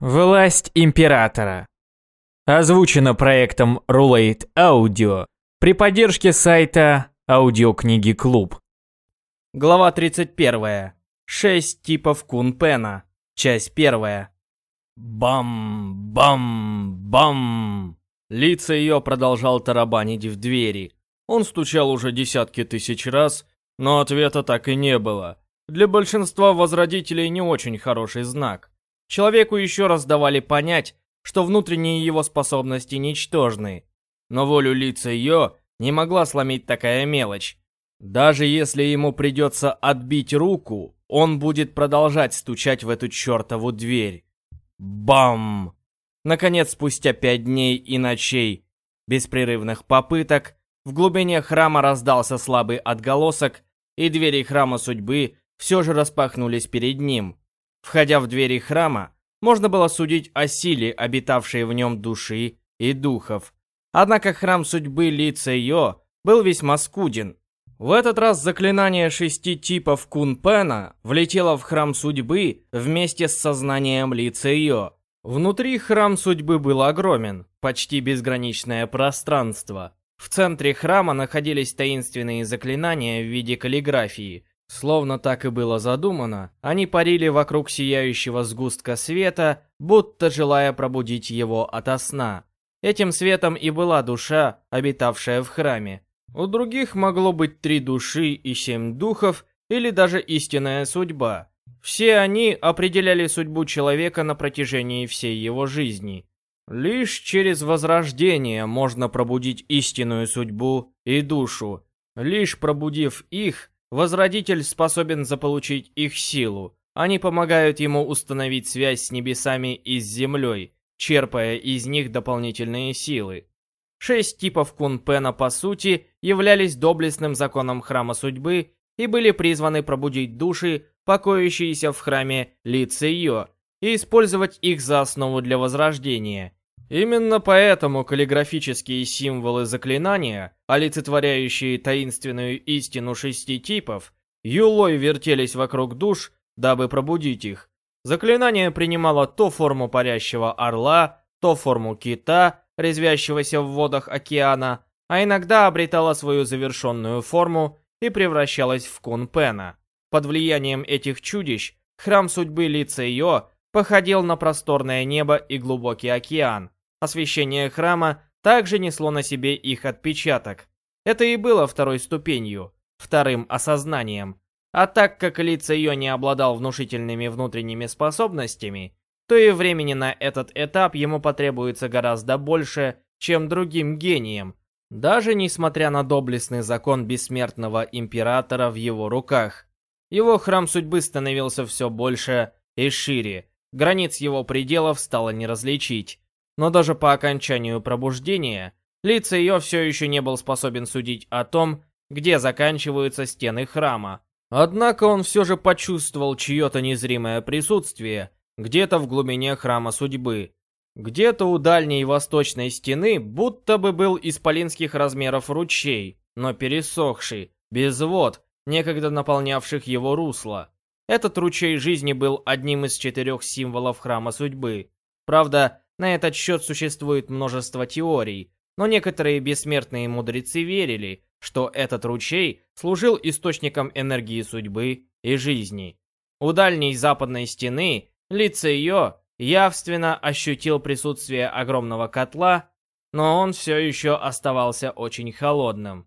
Власть Императора. Озвучено проектом Rulate Audio при поддержке сайта Аудиокниги Клуб. Глава 31. Шесть типов кунпена. Часть первая. Бам-бам-бам. Лица ее продолжал тарабанить в двери. Он стучал уже десятки тысяч раз, но ответа так и не было. Для большинства возродителей не очень хороший знак. Человеку еще раз давали понять, что внутренние его способности ничтожны. Но волю лица ее не могла сломить такая мелочь. Даже если ему придется отбить руку, он будет продолжать стучать в эту чертову дверь. Бам! Наконец, спустя пять дней и ночей беспрерывных попыток, в глубине храма раздался слабый отголосок, и двери храма судьбы все же распахнулись перед ним. Входя в двери храма, можно было судить о силе, обитавшей в нем души и духов. Однако храм судьбы лица Йо был весьма скуден. В этот раз заклинание шести типов Кунпена влетело в храм судьбы вместе с сознанием лица Йо. Внутри храм судьбы был огромен, почти безграничное пространство. В центре храма находились таинственные заклинания в виде каллиграфии, Словно так и было задумано, они парили вокруг сияющего сгустка света, будто желая пробудить его ото сна. Этим светом и была душа, обитавшая в храме. У других могло быть три души и семь духов, или даже истинная судьба. Все они определяли судьбу человека на протяжении всей его жизни. Лишь через возрождение можно пробудить истинную судьбу и душу. Лишь пробудив их, Возродитель способен заполучить их силу. Они помогают ему установить связь с небесами и с землей, черпая из них дополнительные силы. Шесть типов Кунпена, по сути, являлись доблестным законом Храма Судьбы и были призваны пробудить души, покоящиеся в храме Ли Цейо, и использовать их за основу для возрождения. Именно поэтому каллиграфические символы заклинания, олицетворяющие таинственную истину шести типов, юлой вертелись вокруг душ, дабы пробудить их. Заклинание принимало то форму парящего орла, то форму кита, резвящегося в водах океана, а иногда обретало свою завершенную форму и превращалось в кунпена. Под влиянием этих чудищ храм судьбы Ли Цейо походил на просторное небо и глубокий океан, Освещение храма также несло на себе их отпечаток. Это и было второй ступенью, вторым осознанием. А так как лица ее не обладал внушительными внутренними способностями, то и времени на этот этап ему потребуется гораздо больше, чем другим гениям, даже несмотря на доблестный закон бессмертного императора в его руках. Его храм судьбы становился все больше и шире, границ его пределов стало не различить. Но даже по окончанию пробуждения, лица ее все еще не был способен судить о том, где заканчиваются стены храма. Однако он все же почувствовал чье-то незримое присутствие где-то в глубине храма судьбы. Где-то у дальней восточной стены будто бы был исполинских размеров ручей, но пересохший, без вод, некогда наполнявших его русло. Этот ручей жизни был одним из четырех символов храма судьбы. Правда, на этот счет существует множество теорий, но некоторые бессмертные мудрецы верили, что этот ручей служил источником энергии судьбы и жизни. У дальней западной стены лица ее явственно ощутил присутствие огромного котла, но он все еще оставался очень холодным.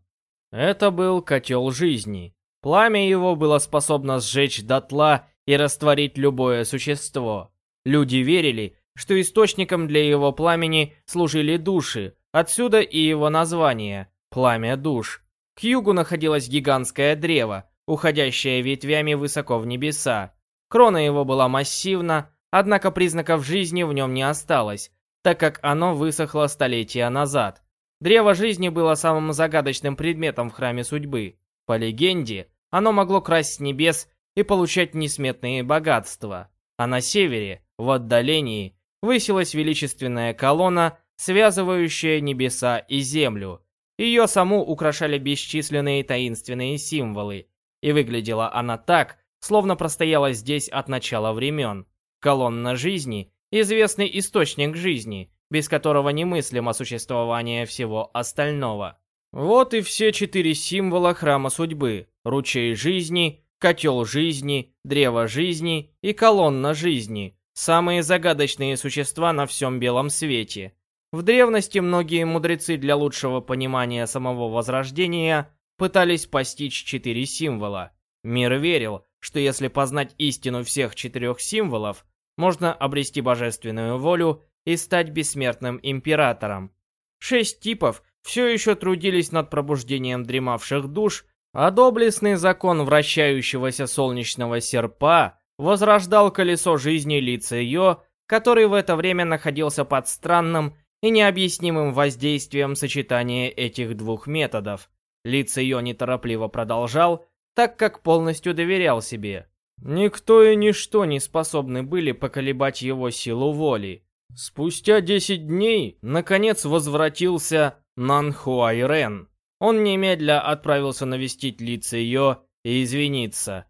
Это был котел жизни. Пламя его было способно сжечь дотла и растворить любое существо. Люди верили, что источником для его пламени служили души, отсюда и его название – «Пламя душ». К югу находилось гигантское древо, уходящее ветвями высоко в небеса. Крона его была массивна, однако признаков жизни в нем не осталось, так как оно высохло столетия назад. Древо жизни было самым загадочным предметом в Храме Судьбы. По легенде, оно могло красть небес и получать несметные богатства. А на севере, в отдалении, высилась величественная колонна, связывающая небеса и землю. Ее саму украшали бесчисленные таинственные символы, и выглядела она так, словно простояла здесь от начала времен. Колонна жизни известный источник жизни, без которого немыслимо существование всего остального. Вот и все четыре символа Храма Судьбы. Ручей жизни, котел жизни, древо жизни и колонна жизни. Самые загадочные существа на всем белом свете. В древности многие мудрецы для лучшего понимания самого Возрождения пытались постичь четыре символа. Мир верил, что если познать истину всех четырех символов, можно обрести божественную волю и стать бессмертным императором. Шесть типов все еще трудились над пробуждением дремавших душ, а доблестный закон вращающегося солнечного серпа возрождал колесо жизни лица ее, который в это время находился под странным и необъяснимым воздействием сочетания этих двух методов. Лица ее неторопливо продолжал, так как полностью доверял себе. Никто и ничто не способны были поколебать его силу воли. Спустя 10 дней, наконец, возвратился Нанхуайрен. Он немедля отправился навестить лица ее и извиниться.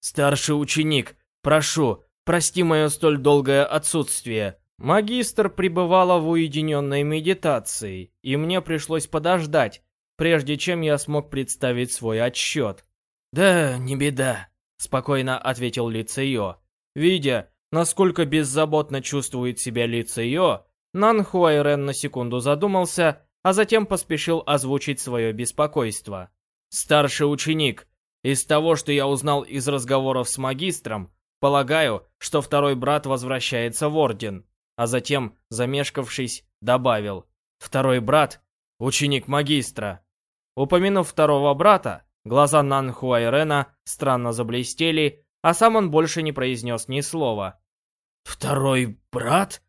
«Старший ученик, прошу, прости мое столь долгое отсутствие. Магистр пребывала в уединенной медитации, и мне пришлось подождать, прежде чем я смог представить свой отсчет. «Да, не беда», — спокойно ответил Лицеё. Видя, насколько беззаботно чувствует себя Лицеё, Нан Хуайрен на секунду задумался, а затем поспешил озвучить свое беспокойство. «Старший ученик, из того, что я узнал из разговоров с магистром, полагаю, что второй брат возвращается в Орден». А затем, замешкавшись, добавил «Второй брат — ученик магистра». Упомянув второго брата, глаза Нан Хуайрена странно заблестели, а сам он больше не произнес ни слова. «Второй брат?»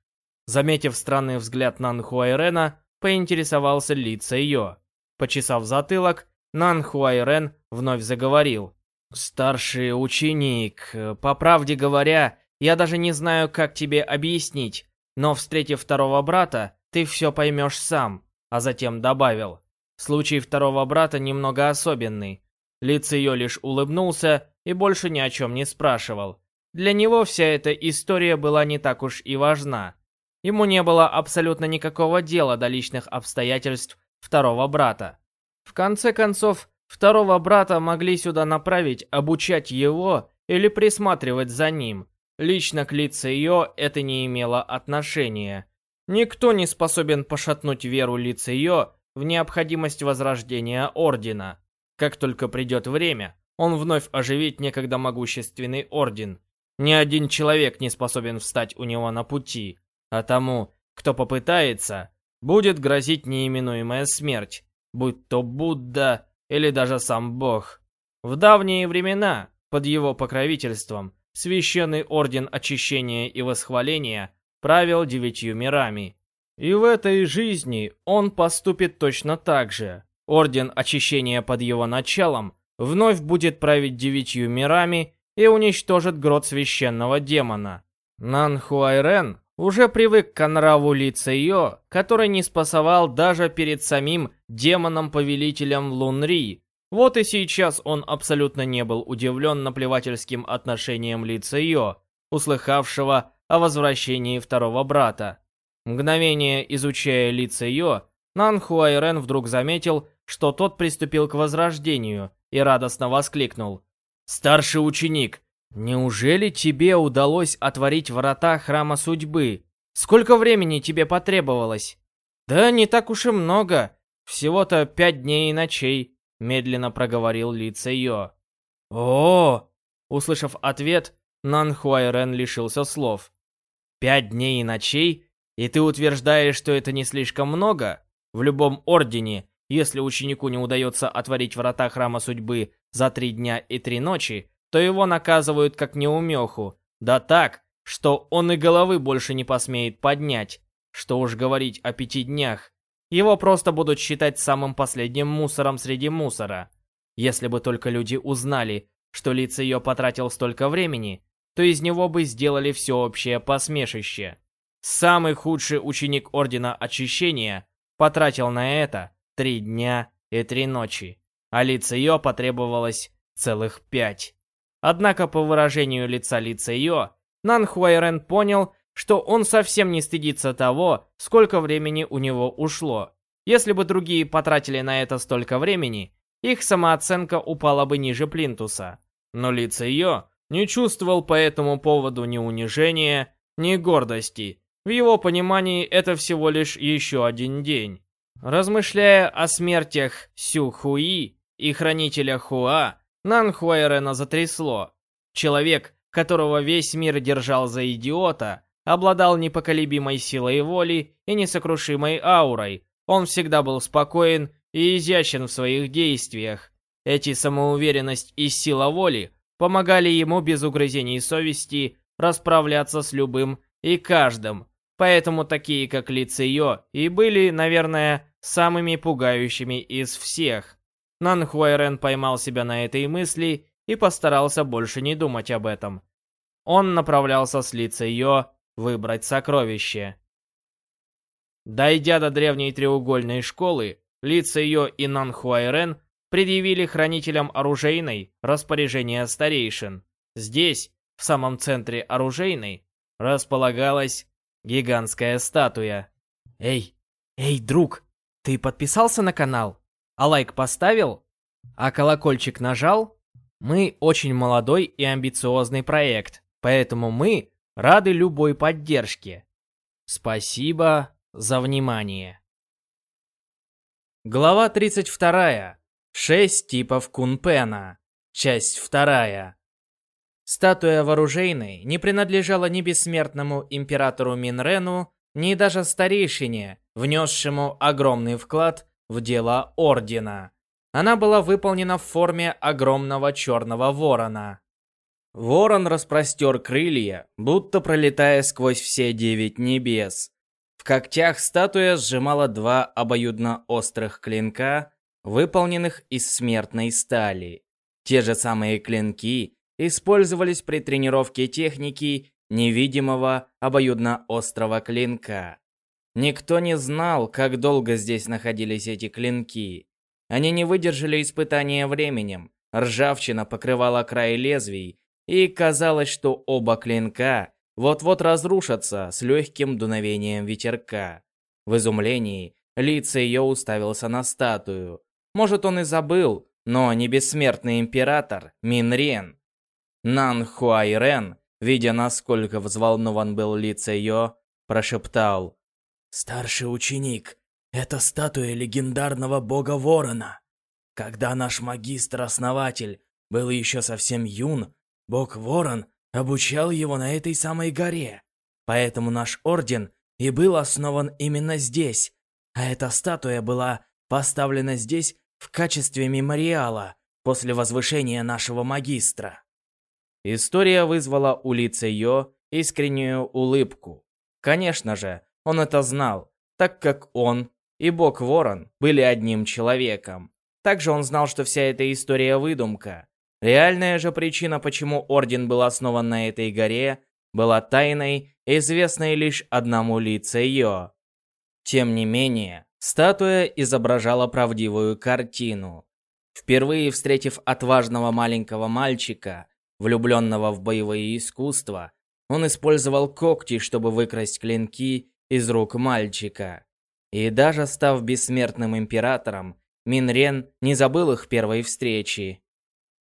Заметив странный взгляд Нан Хуайрена, поинтересовался Ли Цейо. Почесав затылок, Нан Хуайрен вновь заговорил. «Старший ученик, по правде говоря, я даже не знаю, как тебе объяснить, но встретив второго брата, ты все поймешь сам», а затем добавил. Случай второго брата немного особенный. Лицеё лишь улыбнулся и больше ни о чем не спрашивал. Для него вся эта история была не так уж и важна. Ему не было абсолютно никакого дела до личных обстоятельств второго брата. В конце концов, второго брата могли сюда направить, обучать его или присматривать за ним. Лично к Лицеё это не имело отношения. Никто не способен пошатнуть веру Лицеё в необходимость возрождения Ордена. Как только придет время, он вновь оживит некогда могущественный Орден. Ни один человек не способен встать у него на пути, а тому, кто попытается, будет грозить неименуемая смерть, будь то Будда или даже сам Бог. В давние времена, под его покровительством, Священный Орден Очищения и Восхваления правил девятью мирами. И в этой жизни он поступит точно так же. Орден Очищения под его началом вновь будет править девятью мирами и уничтожит грот священного демона. Нанхуайрен уже привык к нраву Ли Цейо, который не спасовал даже перед самим демоном-повелителем Лунри. Вот и сейчас он абсолютно не был удивлен наплевательским отношением Ли Цейо, услыхавшего о возвращении второго брата. Мгновение изучая Ли Цейо, Нан Хуайрен вдруг заметил, что тот приступил к возрождению и радостно воскликнул. «Старший ученик, неужели тебе удалось отворить врата Храма Судьбы? Сколько времени тебе потребовалось?» «Да не так уж и много. Всего-то пять дней и ночей», — медленно проговорил Ли Цейо. «О!» Услышав ответ, Нан Хуайрен лишился слов. «Пять дней и ночей? И ты утверждаешь, что это не слишком много? В любом ордене, если ученику не удается отворить врата Храма Судьбы за три дня и три ночи, то его наказывают как неумеху. Да так, что он и головы больше не посмеет поднять. Что уж говорить о пяти днях. Его просто будут считать самым последним мусором среди мусора. Если бы только люди узнали, что лица ее потратил столько времени, то из него бы сделали всеобщее посмешище. Самый худший ученик Ордена Очищения потратил на это три дня и три ночи, а лица ее потребовалось целых пять. Однако по выражению лица лица ее, Нан Хуайрен понял, что он совсем не стыдится того, сколько времени у него ушло. Если бы другие потратили на это столько времени, их самооценка упала бы ниже плинтуса. Но лица ее не чувствовал по этому поводу ни унижения, ни гордости. В его понимании это всего лишь еще один день. Размышляя о смертях Сю Хуи и Хранителя Хуа, Нан Хуайрена затрясло. Человек, которого весь мир держал за идиота, обладал непоколебимой силой воли и несокрушимой аурой. Он всегда был спокоен и изящен в своих действиях. Эти самоуверенность и сила воли помогали ему без угрызений совести расправляться с любым и каждым. Поэтому такие, как Ли Циё, и были, наверное, самыми пугающими из всех. Нан Хуайрен поймал себя на этой мысли и постарался больше не думать об этом. Он направлялся с Ли Циё выбрать сокровище. Дойдя до древней треугольной школы, Ли Циё и Нан Хуайрен предъявили хранителям оружейной распоряжение старейшин. Здесь, в самом центре оружейной, располагалась гигантская статуя. «Эй, эй, друг, ты подписался на канал? А лайк поставил? А колокольчик нажал? Мы очень молодой и амбициозный проект, поэтому мы рады любой поддержке. Спасибо за внимание. Глава 32. Шесть типов кунпена. Часть вторая. Статуя вооружейной не принадлежала ни бессмертному императору Минрену, ни даже старейшине, внесшему огромный вклад в дело Ордена. Она была выполнена в форме огромного черного ворона. Ворон распростер крылья, будто пролетая сквозь все девять небес. В когтях статуя сжимала два обоюдно острых клинка, выполненных из смертной стали. Те же самые клинки использовались при тренировке техники невидимого обоюдно-острого клинка. Никто не знал, как долго здесь находились эти клинки. Они не выдержали испытания временем, ржавчина покрывала край лезвий, и казалось, что оба клинка вот-вот разрушатся с легким дуновением ветерка. В изумлении лица ее уставился на статую. Может, он и забыл, но не бессмертный император Минрен. Нан Хуайрен, видя, насколько взволнован был лица ее, прошептал. «Старший ученик, это статуя легендарного бога Ворона. Когда наш магистр-основатель был еще совсем юн, бог Ворон обучал его на этой самой горе. Поэтому наш орден и был основан именно здесь, а эта статуя была поставлена здесь в качестве мемориала после возвышения нашего магистра. История вызвала у лица Йо искреннюю улыбку. Конечно же, он это знал, так как он и Бог Ворон были одним человеком. Также он знал, что вся эта история выдумка. Реальная же причина, почему Орден был основан на этой горе, была тайной, известной лишь одному лица Йо. Тем не менее, статуя изображала правдивую картину. Впервые встретив отважного маленького мальчика, Влюбленного в боевые искусства, он использовал когти, чтобы выкрасть клинки из рук мальчика. И даже став бессмертным императором, Минрен не забыл их первой встречи.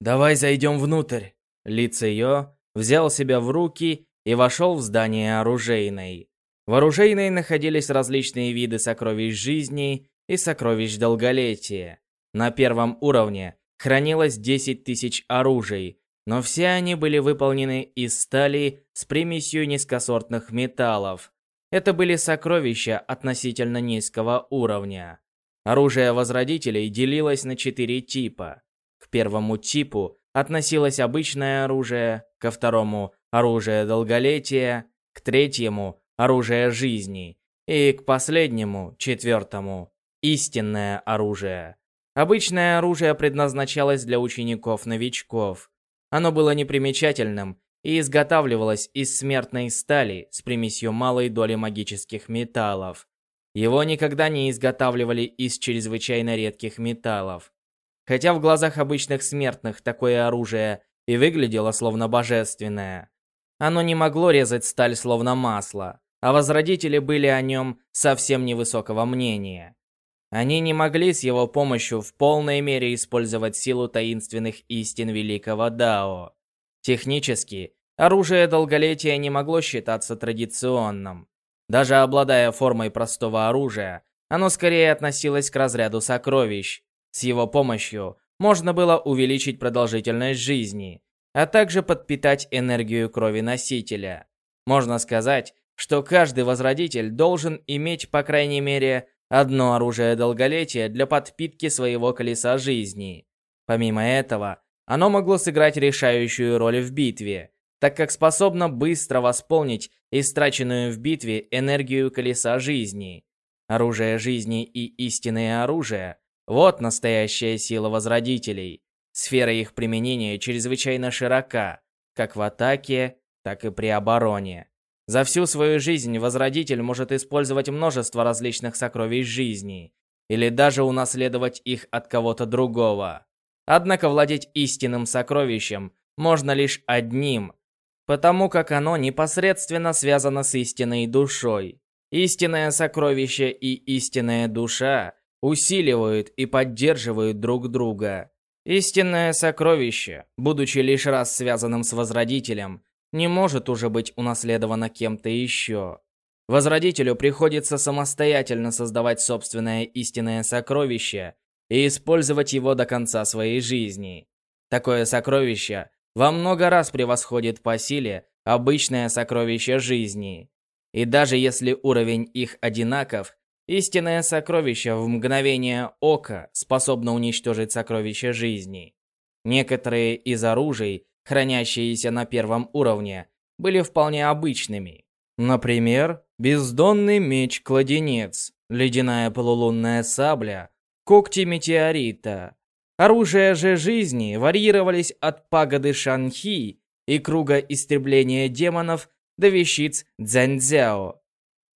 «Давай зайдем внутрь». Ли Циё взял себя в руки и вошел в здание оружейной. В оружейной находились различные виды сокровищ жизни и сокровищ долголетия. На первом уровне хранилось 10 тысяч оружий, но все они были выполнены из стали с примесью низкосортных металлов. Это были сокровища относительно низкого уровня. Оружие Возродителей делилось на четыре типа. К первому типу относилось обычное оружие, ко второму – оружие долголетия, к третьему – оружие жизни и к последнему, четвертому – истинное оружие. Обычное оружие предназначалось для учеников-новичков – оно было непримечательным и изготавливалось из смертной стали с примесью малой доли магических металлов. Его никогда не изготавливали из чрезвычайно редких металлов. Хотя в глазах обычных смертных такое оружие и выглядело словно божественное. Оно не могло резать сталь словно масло, а возродители были о нем совсем невысокого мнения. Они не могли с его помощью в полной мере использовать силу таинственных истин Великого Дао. Технически, оружие долголетия не могло считаться традиционным. Даже обладая формой простого оружия, оно скорее относилось к разряду сокровищ. С его помощью можно было увеличить продолжительность жизни, а также подпитать энергию крови носителя. Можно сказать, что каждый возродитель должен иметь, по крайней мере, одно оружие долголетия для подпитки своего колеса жизни. Помимо этого, оно могло сыграть решающую роль в битве, так как способно быстро восполнить истраченную в битве энергию колеса жизни. Оружие жизни и истинное оружие – вот настоящая сила возродителей. Сфера их применения чрезвычайно широка, как в атаке, так и при обороне. За всю свою жизнь Возродитель может использовать множество различных сокровищ жизни, или даже унаследовать их от кого-то другого. Однако владеть истинным сокровищем можно лишь одним, потому как оно непосредственно связано с истинной душой. Истинное сокровище и истинная душа усиливают и поддерживают друг друга. Истинное сокровище, будучи лишь раз связанным с Возродителем, не может уже быть унаследовано кем-то еще. Возродителю приходится самостоятельно создавать собственное истинное сокровище и использовать его до конца своей жизни. Такое сокровище во много раз превосходит по силе обычное сокровище жизни. И даже если уровень их одинаков, Истинное сокровище в мгновение ока способно уничтожить сокровище жизни. Некоторые из оружий, хранящиеся на первом уровне, были вполне обычными. Например, бездонный меч-кладенец, ледяная полулунная сабля, когти метеорита. Оружия же жизни варьировались от пагоды Шанхи и круга истребления демонов до вещиц Цзяньцзяо.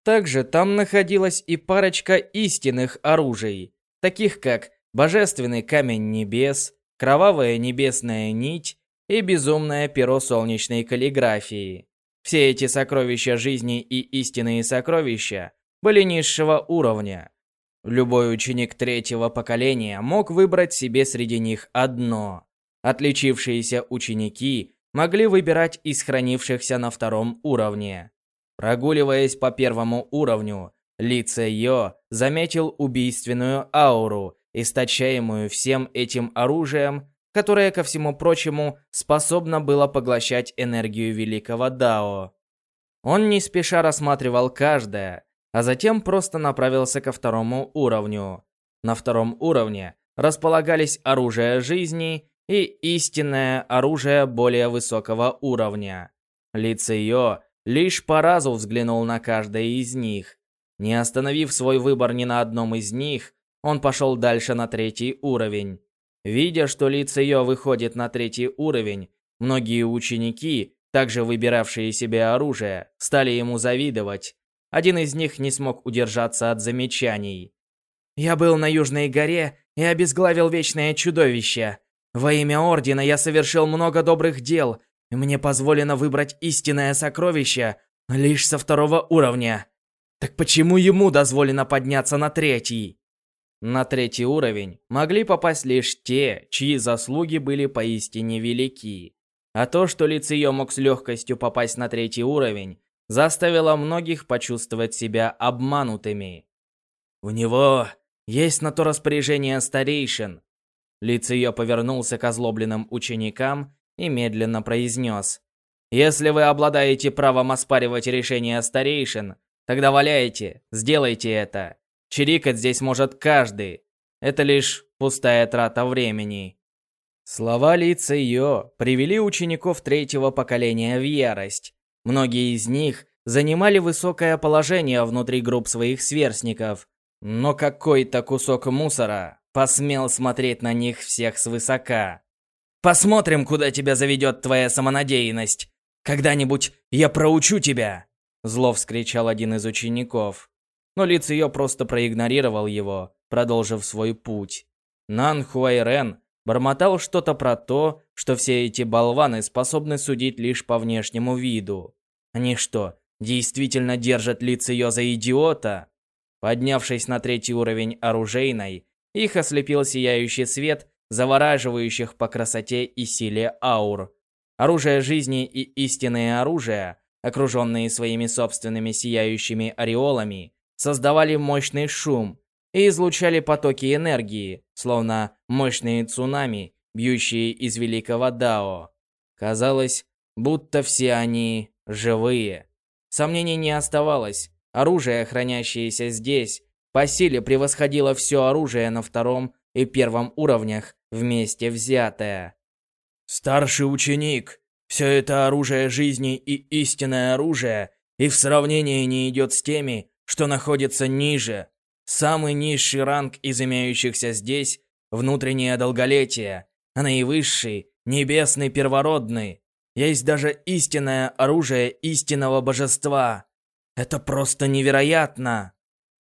Также там находилась и парочка истинных оружий, таких как Божественный Камень Небес, Кровавая Небесная Нить и Безумное Перо Солнечной Каллиграфии. Все эти сокровища жизни и истинные сокровища были низшего уровня. Любой ученик третьего поколения мог выбрать себе среди них одно. Отличившиеся ученики могли выбирать из хранившихся на втором уровне. Прогуливаясь по первому уровню, Ли Йо заметил убийственную ауру, источаемую всем этим оружием, которое, ко всему прочему, способно было поглощать энергию Великого Дао. Он не спеша рассматривал каждое, а затем просто направился ко второму уровню. На втором уровне располагались оружие жизни и истинное оружие более высокого уровня. Ли Лишь по разу взглянул на каждое из них. Не остановив свой выбор ни на одном из них, он пошел дальше на третий уровень. Видя, что ее выходит на третий уровень, многие ученики, также выбиравшие себе оружие, стали ему завидовать. Один из них не смог удержаться от замечаний. «Я был на Южной горе и обезглавил Вечное Чудовище. Во имя Ордена я совершил много добрых дел, мне позволено выбрать истинное сокровище лишь со второго уровня. Так почему ему дозволено подняться на третий? На третий уровень могли попасть лишь те, чьи заслуги были поистине велики. А то, что Лицеё мог с легкостью попасть на третий уровень, заставило многих почувствовать себя обманутыми. У него есть на то распоряжение старейшин. Лицеё повернулся к озлобленным ученикам и медленно произнес. «Если вы обладаете правом оспаривать решения старейшин, тогда валяйте, сделайте это. Чирикать здесь может каждый. Это лишь пустая трата времени». Слова лица ее привели учеников третьего поколения в ярость. Многие из них занимали высокое положение внутри групп своих сверстников, но какой-то кусок мусора посмел смотреть на них всех свысока. Посмотрим, куда тебя заведет твоя самонадеянность. Когда-нибудь я проучу тебя!» Зло вскричал один из учеников. Но Лиц ее просто проигнорировал его, продолжив свой путь. Нан Хуайрен бормотал что-то про то, что все эти болваны способны судить лишь по внешнему виду. Они что, действительно держат лиц ее за идиота? Поднявшись на третий уровень оружейной, их ослепил сияющий свет завораживающих по красоте и силе аур. Оружие жизни и истинное оружие, окруженные своими собственными сияющими ореолами, создавали мощный шум и излучали потоки энергии, словно мощные цунами, бьющие из великого Дао. Казалось, будто все они живые. Сомнений не оставалось. Оружие, хранящееся здесь, по силе превосходило все оружие на втором и первом уровнях вместе взятое. «Старший ученик, все это оружие жизни и истинное оружие, и в сравнении не идет с теми, что находится ниже. Самый низший ранг из имеющихся здесь – внутреннее долголетие, а наивысший – небесный первородный. Есть даже истинное оружие истинного божества. Это просто невероятно!»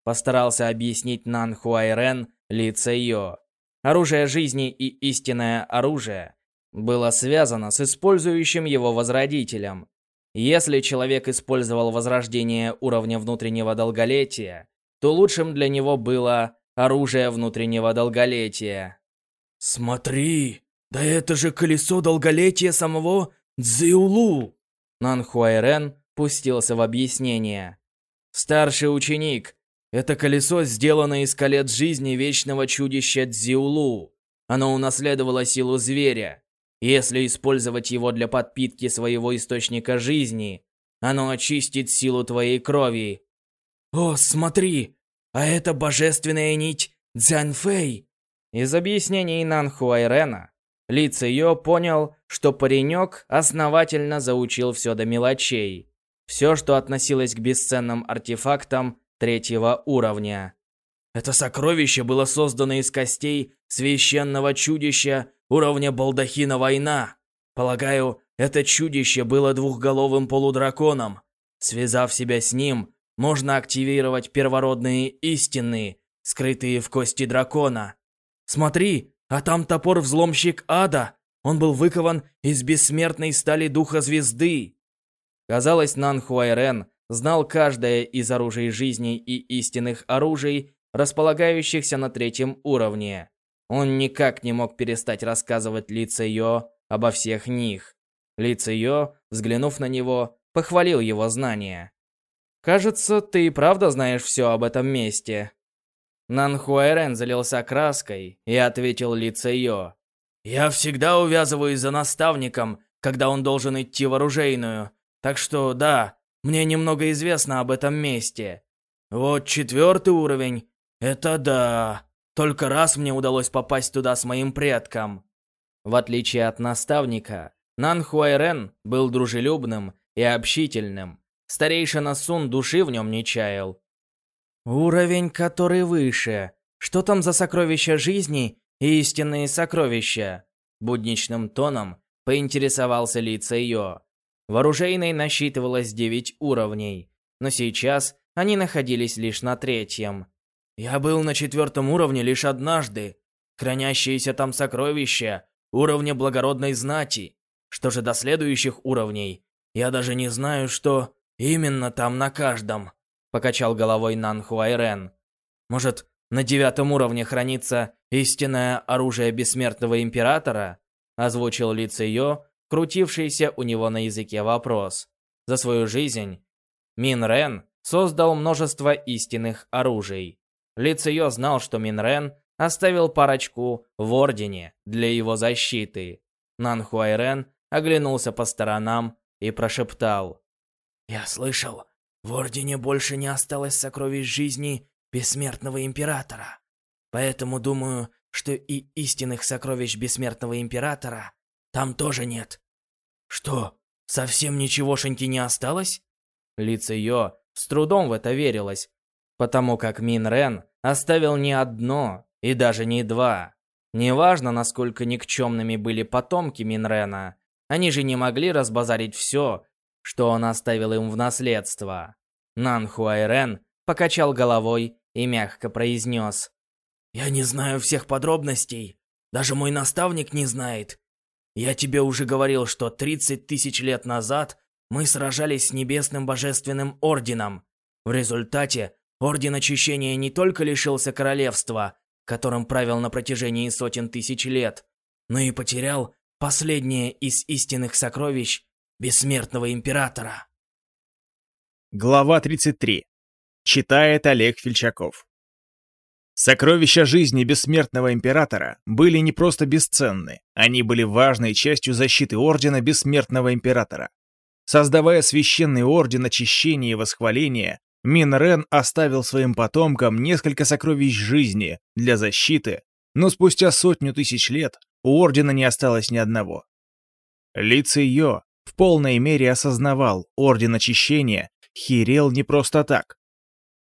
Постарался объяснить Нан Хуайрен Ли Цейо. Оружие жизни и истинное оружие было связано с использующим его возродителем. Если человек использовал возрождение уровня внутреннего долголетия, то лучшим для него было оружие внутреннего долголетия. «Смотри, да это же колесо долголетия самого Цзиулу!» Нанхуайрен пустился в объяснение. Старший ученик, это колесо сделано из колец жизни вечного чудища Дзиулу. Оно унаследовало силу зверя. Если использовать его для подпитки своего источника жизни, оно очистит силу твоей крови. «О, смотри! А это божественная нить Цзяньфэй!» Из объяснений Нанхуайрена Ли Циё понял, что паренек основательно заучил все до мелочей. Все, что относилось к бесценным артефактам, третьего уровня. Это сокровище было создано из костей священного чудища уровня Балдахина Война. Полагаю, это чудище было двухголовым полудраконом. Связав себя с ним, можно активировать первородные истины, скрытые в кости дракона. Смотри, а там топор-взломщик ада. Он был выкован из бессмертной стали духа звезды. Казалось, Нан Хуайрен знал каждое из оружий жизни и истинных оружий, располагающихся на третьем уровне. Он никак не мог перестать рассказывать Ли Цейо обо всех них. Ли Цейо, взглянув на него, похвалил его знания. «Кажется, ты и правда знаешь все об этом месте». Нан Хуайрен залился краской и ответил Ли Цейо. «Я всегда увязываюсь за наставником, когда он должен идти в оружейную. Так что, да, мне немного известно об этом месте. Вот четвертый уровень. Это да. Только раз мне удалось попасть туда с моим предком. В отличие от наставника, Нан Хуайрен был дружелюбным и общительным. Старейшина Сун души в нем не чаял. Уровень, который выше. Что там за сокровища жизни и истинные сокровища? Будничным тоном поинтересовался Ли Цейо. В оружейной насчитывалось 9 уровней, но сейчас они находились лишь на третьем. «Я был на четвертом уровне лишь однажды. Хранящиеся там сокровища уровня благородной знати. Что же до следующих уровней? Я даже не знаю, что именно там на каждом», — покачал головой Нан Хуайрен. «Может, на девятом уровне хранится истинное оружие бессмертного императора?» — озвучил Ли Циё, крутившийся у него на языке вопрос. За свою жизнь Мин Рен создал множество истинных оружий. Ли Циё знал, что Мин Рен оставил парочку в Ордене для его защиты. Нан Хуайрен оглянулся по сторонам и прошептал. «Я слышал, в Ордене больше не осталось сокровищ жизни Бессмертного Императора. Поэтому думаю, что и истинных сокровищ Бессмертного Императора там тоже нет. Что, совсем ничегошеньки не осталось? Лица Йо с трудом в это верилось, потому как Мин Рен оставил не одно и даже не два. Неважно, насколько никчемными были потомки Мин Рена, они же не могли разбазарить все, что он оставил им в наследство. Нан Хуайрен покачал головой и мягко произнес. «Я не знаю всех подробностей, Даже мой наставник не знает. Я тебе уже говорил, что 30 тысяч лет назад мы сражались с Небесным Божественным Орденом. В результате Орден Очищения не только лишился королевства, которым правил на протяжении сотен тысяч лет, но и потерял последнее из истинных сокровищ Бессмертного Императора. Глава 33. Читает Олег Фельчаков. Сокровища жизни Бессмертного Императора были не просто бесценны, они были важной частью защиты Ордена Бессмертного Императора. Создавая священный Орден Очищения и Восхваления, Мин Рен оставил своим потомкам несколько сокровищ жизни для защиты, но спустя сотню тысяч лет у Ордена не осталось ни одного. Ли в полной мере осознавал Орден Очищения херел не просто так.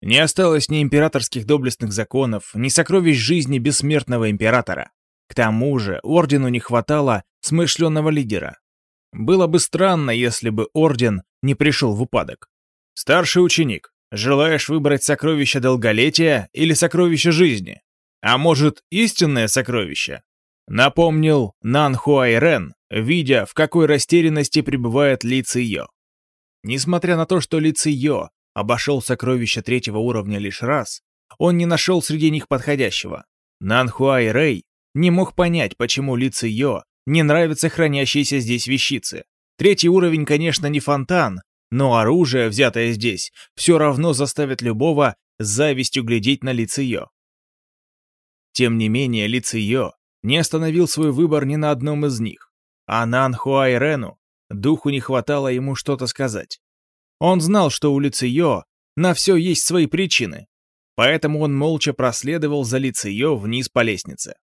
Не осталось ни императорских доблестных законов, ни сокровищ жизни бессмертного императора. К тому же Ордену не хватало смышленного лидера. Было бы странно, если бы Орден не пришел в упадок. Старший ученик, желаешь выбрать сокровище долголетия или сокровище жизни? А может, истинное сокровище? Напомнил Нан Хуайрен, видя, в какой растерянности пребывает Ли. Несмотря на то, что Ли обошел сокровища третьего уровня лишь раз, он не нашел среди них подходящего. Нан Хуай Рэй не мог понять, почему Ли не нравятся хранящиеся здесь вещицы. Третий уровень, конечно, не фонтан, но оружие, взятое здесь, все равно заставит любого с завистью глядеть на Ли. Тем не менее, Ли не остановил свой выбор ни на одном из них, а Нан Хуай Рену духу не хватало ему что-то сказать. Он знал, что у Лициё на все есть свои причины, поэтому он молча проследовал за Лициё вниз по лестнице.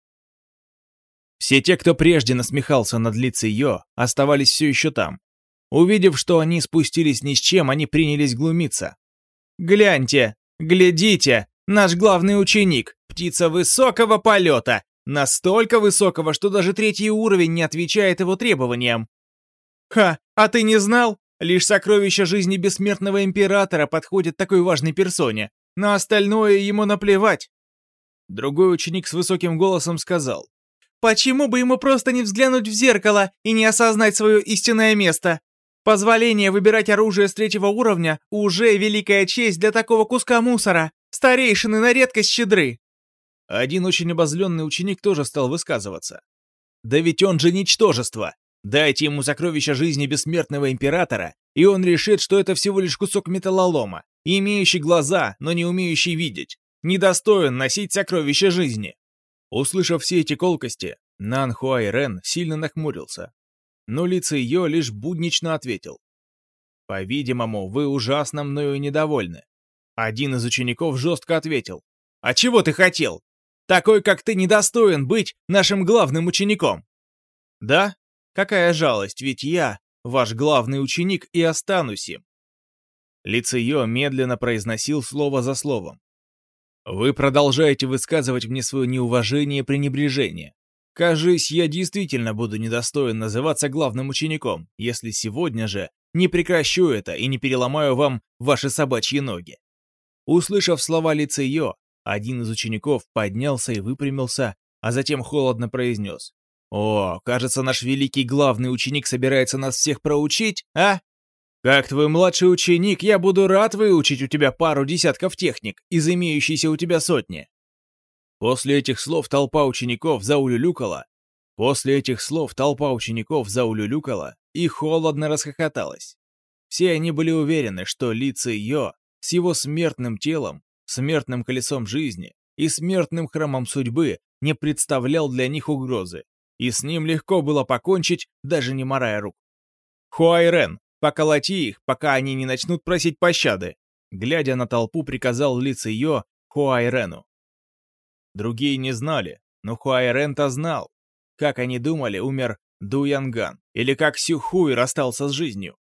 Все те, кто прежде насмехался над Лициё, оставались все еще там. Увидев, что они спустились ни с чем, они принялись глумиться. «Гляньте! Глядите! Наш главный ученик! Птица высокого полета! Настолько высокого, что даже третий уровень не отвечает его требованиям!» «Ха! А ты не знал? Лишь сокровища жизни бессмертного императора подходят такой важной персоне. На остальное ему наплевать!» Другой ученик с высоким голосом сказал. «Почему бы ему просто не взглянуть в зеркало и не осознать свое истинное место? Позволение выбирать оружие с третьего уровня уже великая честь для такого куска мусора. Старейшины на редкость щедры. Один очень обозленный ученик тоже стал высказываться. Да ведь он же ничтожество. Дайте ему сокровища жизни бессмертного императора, и он решит, что это всего лишь кусок металлолома, имеющий глаза, но не умеющий видеть. Недостоин носить сокровища жизни. Услышав все эти колкости, Нан Хуай Рен сильно нахмурился но лица ее лишь буднично ответил. «По-видимому, вы ужасно мною недовольны». Один из учеников жестко ответил. «А чего ты хотел? Такой, как ты, недостоин быть нашим главным учеником». «Да? Какая жалость, ведь я, ваш главный ученик, и останусь им». Лицеё медленно произносил слово за словом. «Вы продолжаете высказывать мне свое неуважение и пренебрежение. Кажись, я действительно буду недостоин называться главным учеником, если сегодня же не прекращу это и не переломаю вам ваши собачьи ноги. Услышав слова Лицеё, один из учеников поднялся и выпрямился, а затем холодно произнес. «О, кажется, наш великий главный ученик собирается нас всех проучить, а? Как твой младший ученик, я буду рад выучить у тебя пару десятков техник из имеющейся у тебя сотни. После этих слов толпа учеников заулюлюкала. После этих слов толпа учеников заулюлюкала и холодно расхохоталась. Все они были уверены, что Ли Йо с его смертным телом, смертным колесом жизни и смертным храмом судьбы не представлял для них угрозы, и с ним легко было покончить, даже не морая рук. «Хуайрен, поколоти их, пока они не начнут просить пощады!» Глядя на толпу, приказал Ли Йо Хуайрену. Другие не знали, но Хуайрен-то знал. Как они думали, умер Ду Янган, или как Сю Хуй расстался с жизнью.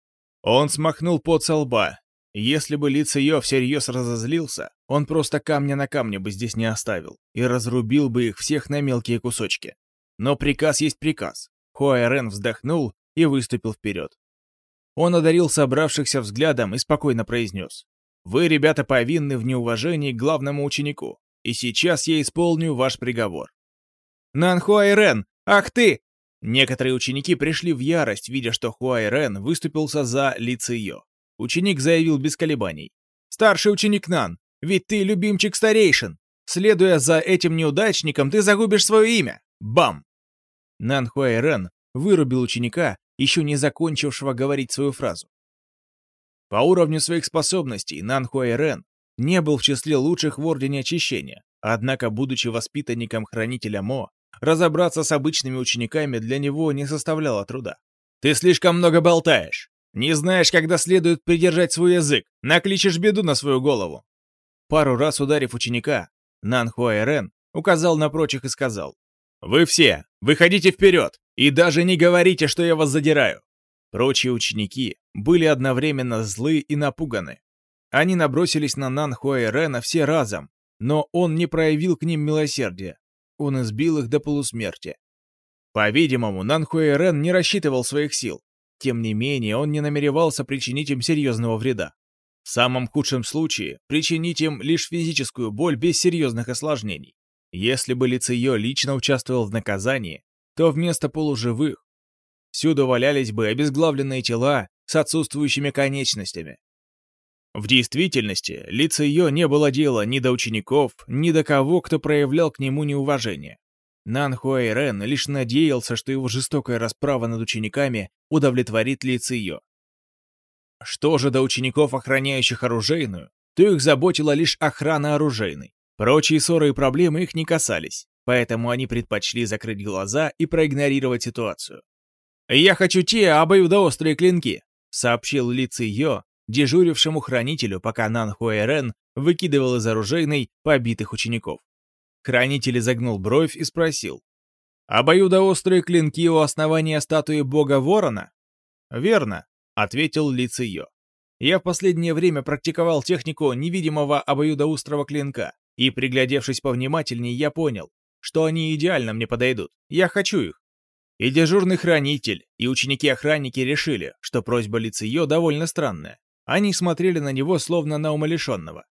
Он смахнул пот со лба. Если бы Ли Циё всерьез разозлился, он просто камня на камне бы здесь не оставил и разрубил бы их всех на мелкие кусочки. Но приказ есть приказ. Хуайрен вздохнул и выступил вперед. Он одарил собравшихся взглядом и спокойно произнес. «Вы, ребята, повинны в неуважении к главному ученику и сейчас я исполню ваш приговор. Нанхуайрен! Ах ты!» Некоторые ученики пришли в ярость, видя, что Хуайрен выступился за Ли Циё. Ученик заявил без колебаний. «Старший ученик Нан, ведь ты любимчик старейшин. Следуя за этим неудачником, ты загубишь свое имя. Бам!» Нан Хуайрен вырубил ученика, еще не закончившего говорить свою фразу. По уровню своих способностей Нан Хуайрен не был в числе лучших в Ордене Очищения, однако, будучи воспитанником Хранителя Мо, разобраться с обычными учениками для него не составляло труда. «Ты слишком много болтаешь. Не знаешь, когда следует придержать свой язык, накличешь беду на свою голову». Пару раз ударив ученика, Нан Хуайрен указал на прочих и сказал, «Вы все, выходите вперед, и даже не говорите, что я вас задираю!» Прочие ученики были одновременно злы и напуганы. Они набросились на Нан Хуайрена все разом, но он не проявил к ним милосердия. Он избил их до полусмерти. По-видимому, Нан Хуайрен не рассчитывал своих сил. Тем не менее, он не намеревался причинить им серьезного вреда. В самом худшем случае, причинить им лишь физическую боль без серьезных осложнений. Если бы Лицеё лично участвовал в наказании, то вместо полуживых всюду валялись бы обезглавленные тела с отсутствующими конечностями. В действительности, Лицеё не было дела ни до учеников, ни до кого, кто проявлял к нему неуважение. Нан Хуайрен лишь надеялся, что его жестокая расправа над учениками удовлетворит Лицеё. Что же до учеников, охраняющих оружейную, то их заботила лишь охрана оружейной. Прочие ссоры и проблемы их не касались, поэтому они предпочли закрыть глаза и проигнорировать ситуацию. «Я хочу те обоюдоострые клинки», — сообщил Ли Ци дежурившему хранителю, пока Нан Хуэрен выкидывал из оружейной побитых учеников. Хранитель изогнул бровь и спросил. «Обоюдоострые клинки у основания статуи бога Ворона?» «Верно», — ответил Ли Циё. «Я в последнее время практиковал технику невидимого обоюдоострого клинка. И, приглядевшись повнимательнее, я понял, что они идеально мне подойдут. Я хочу их. И дежурный хранитель, и ученики-охранники решили, что просьба Лициё довольно странная. Они смотрели на него словно на умалишенного.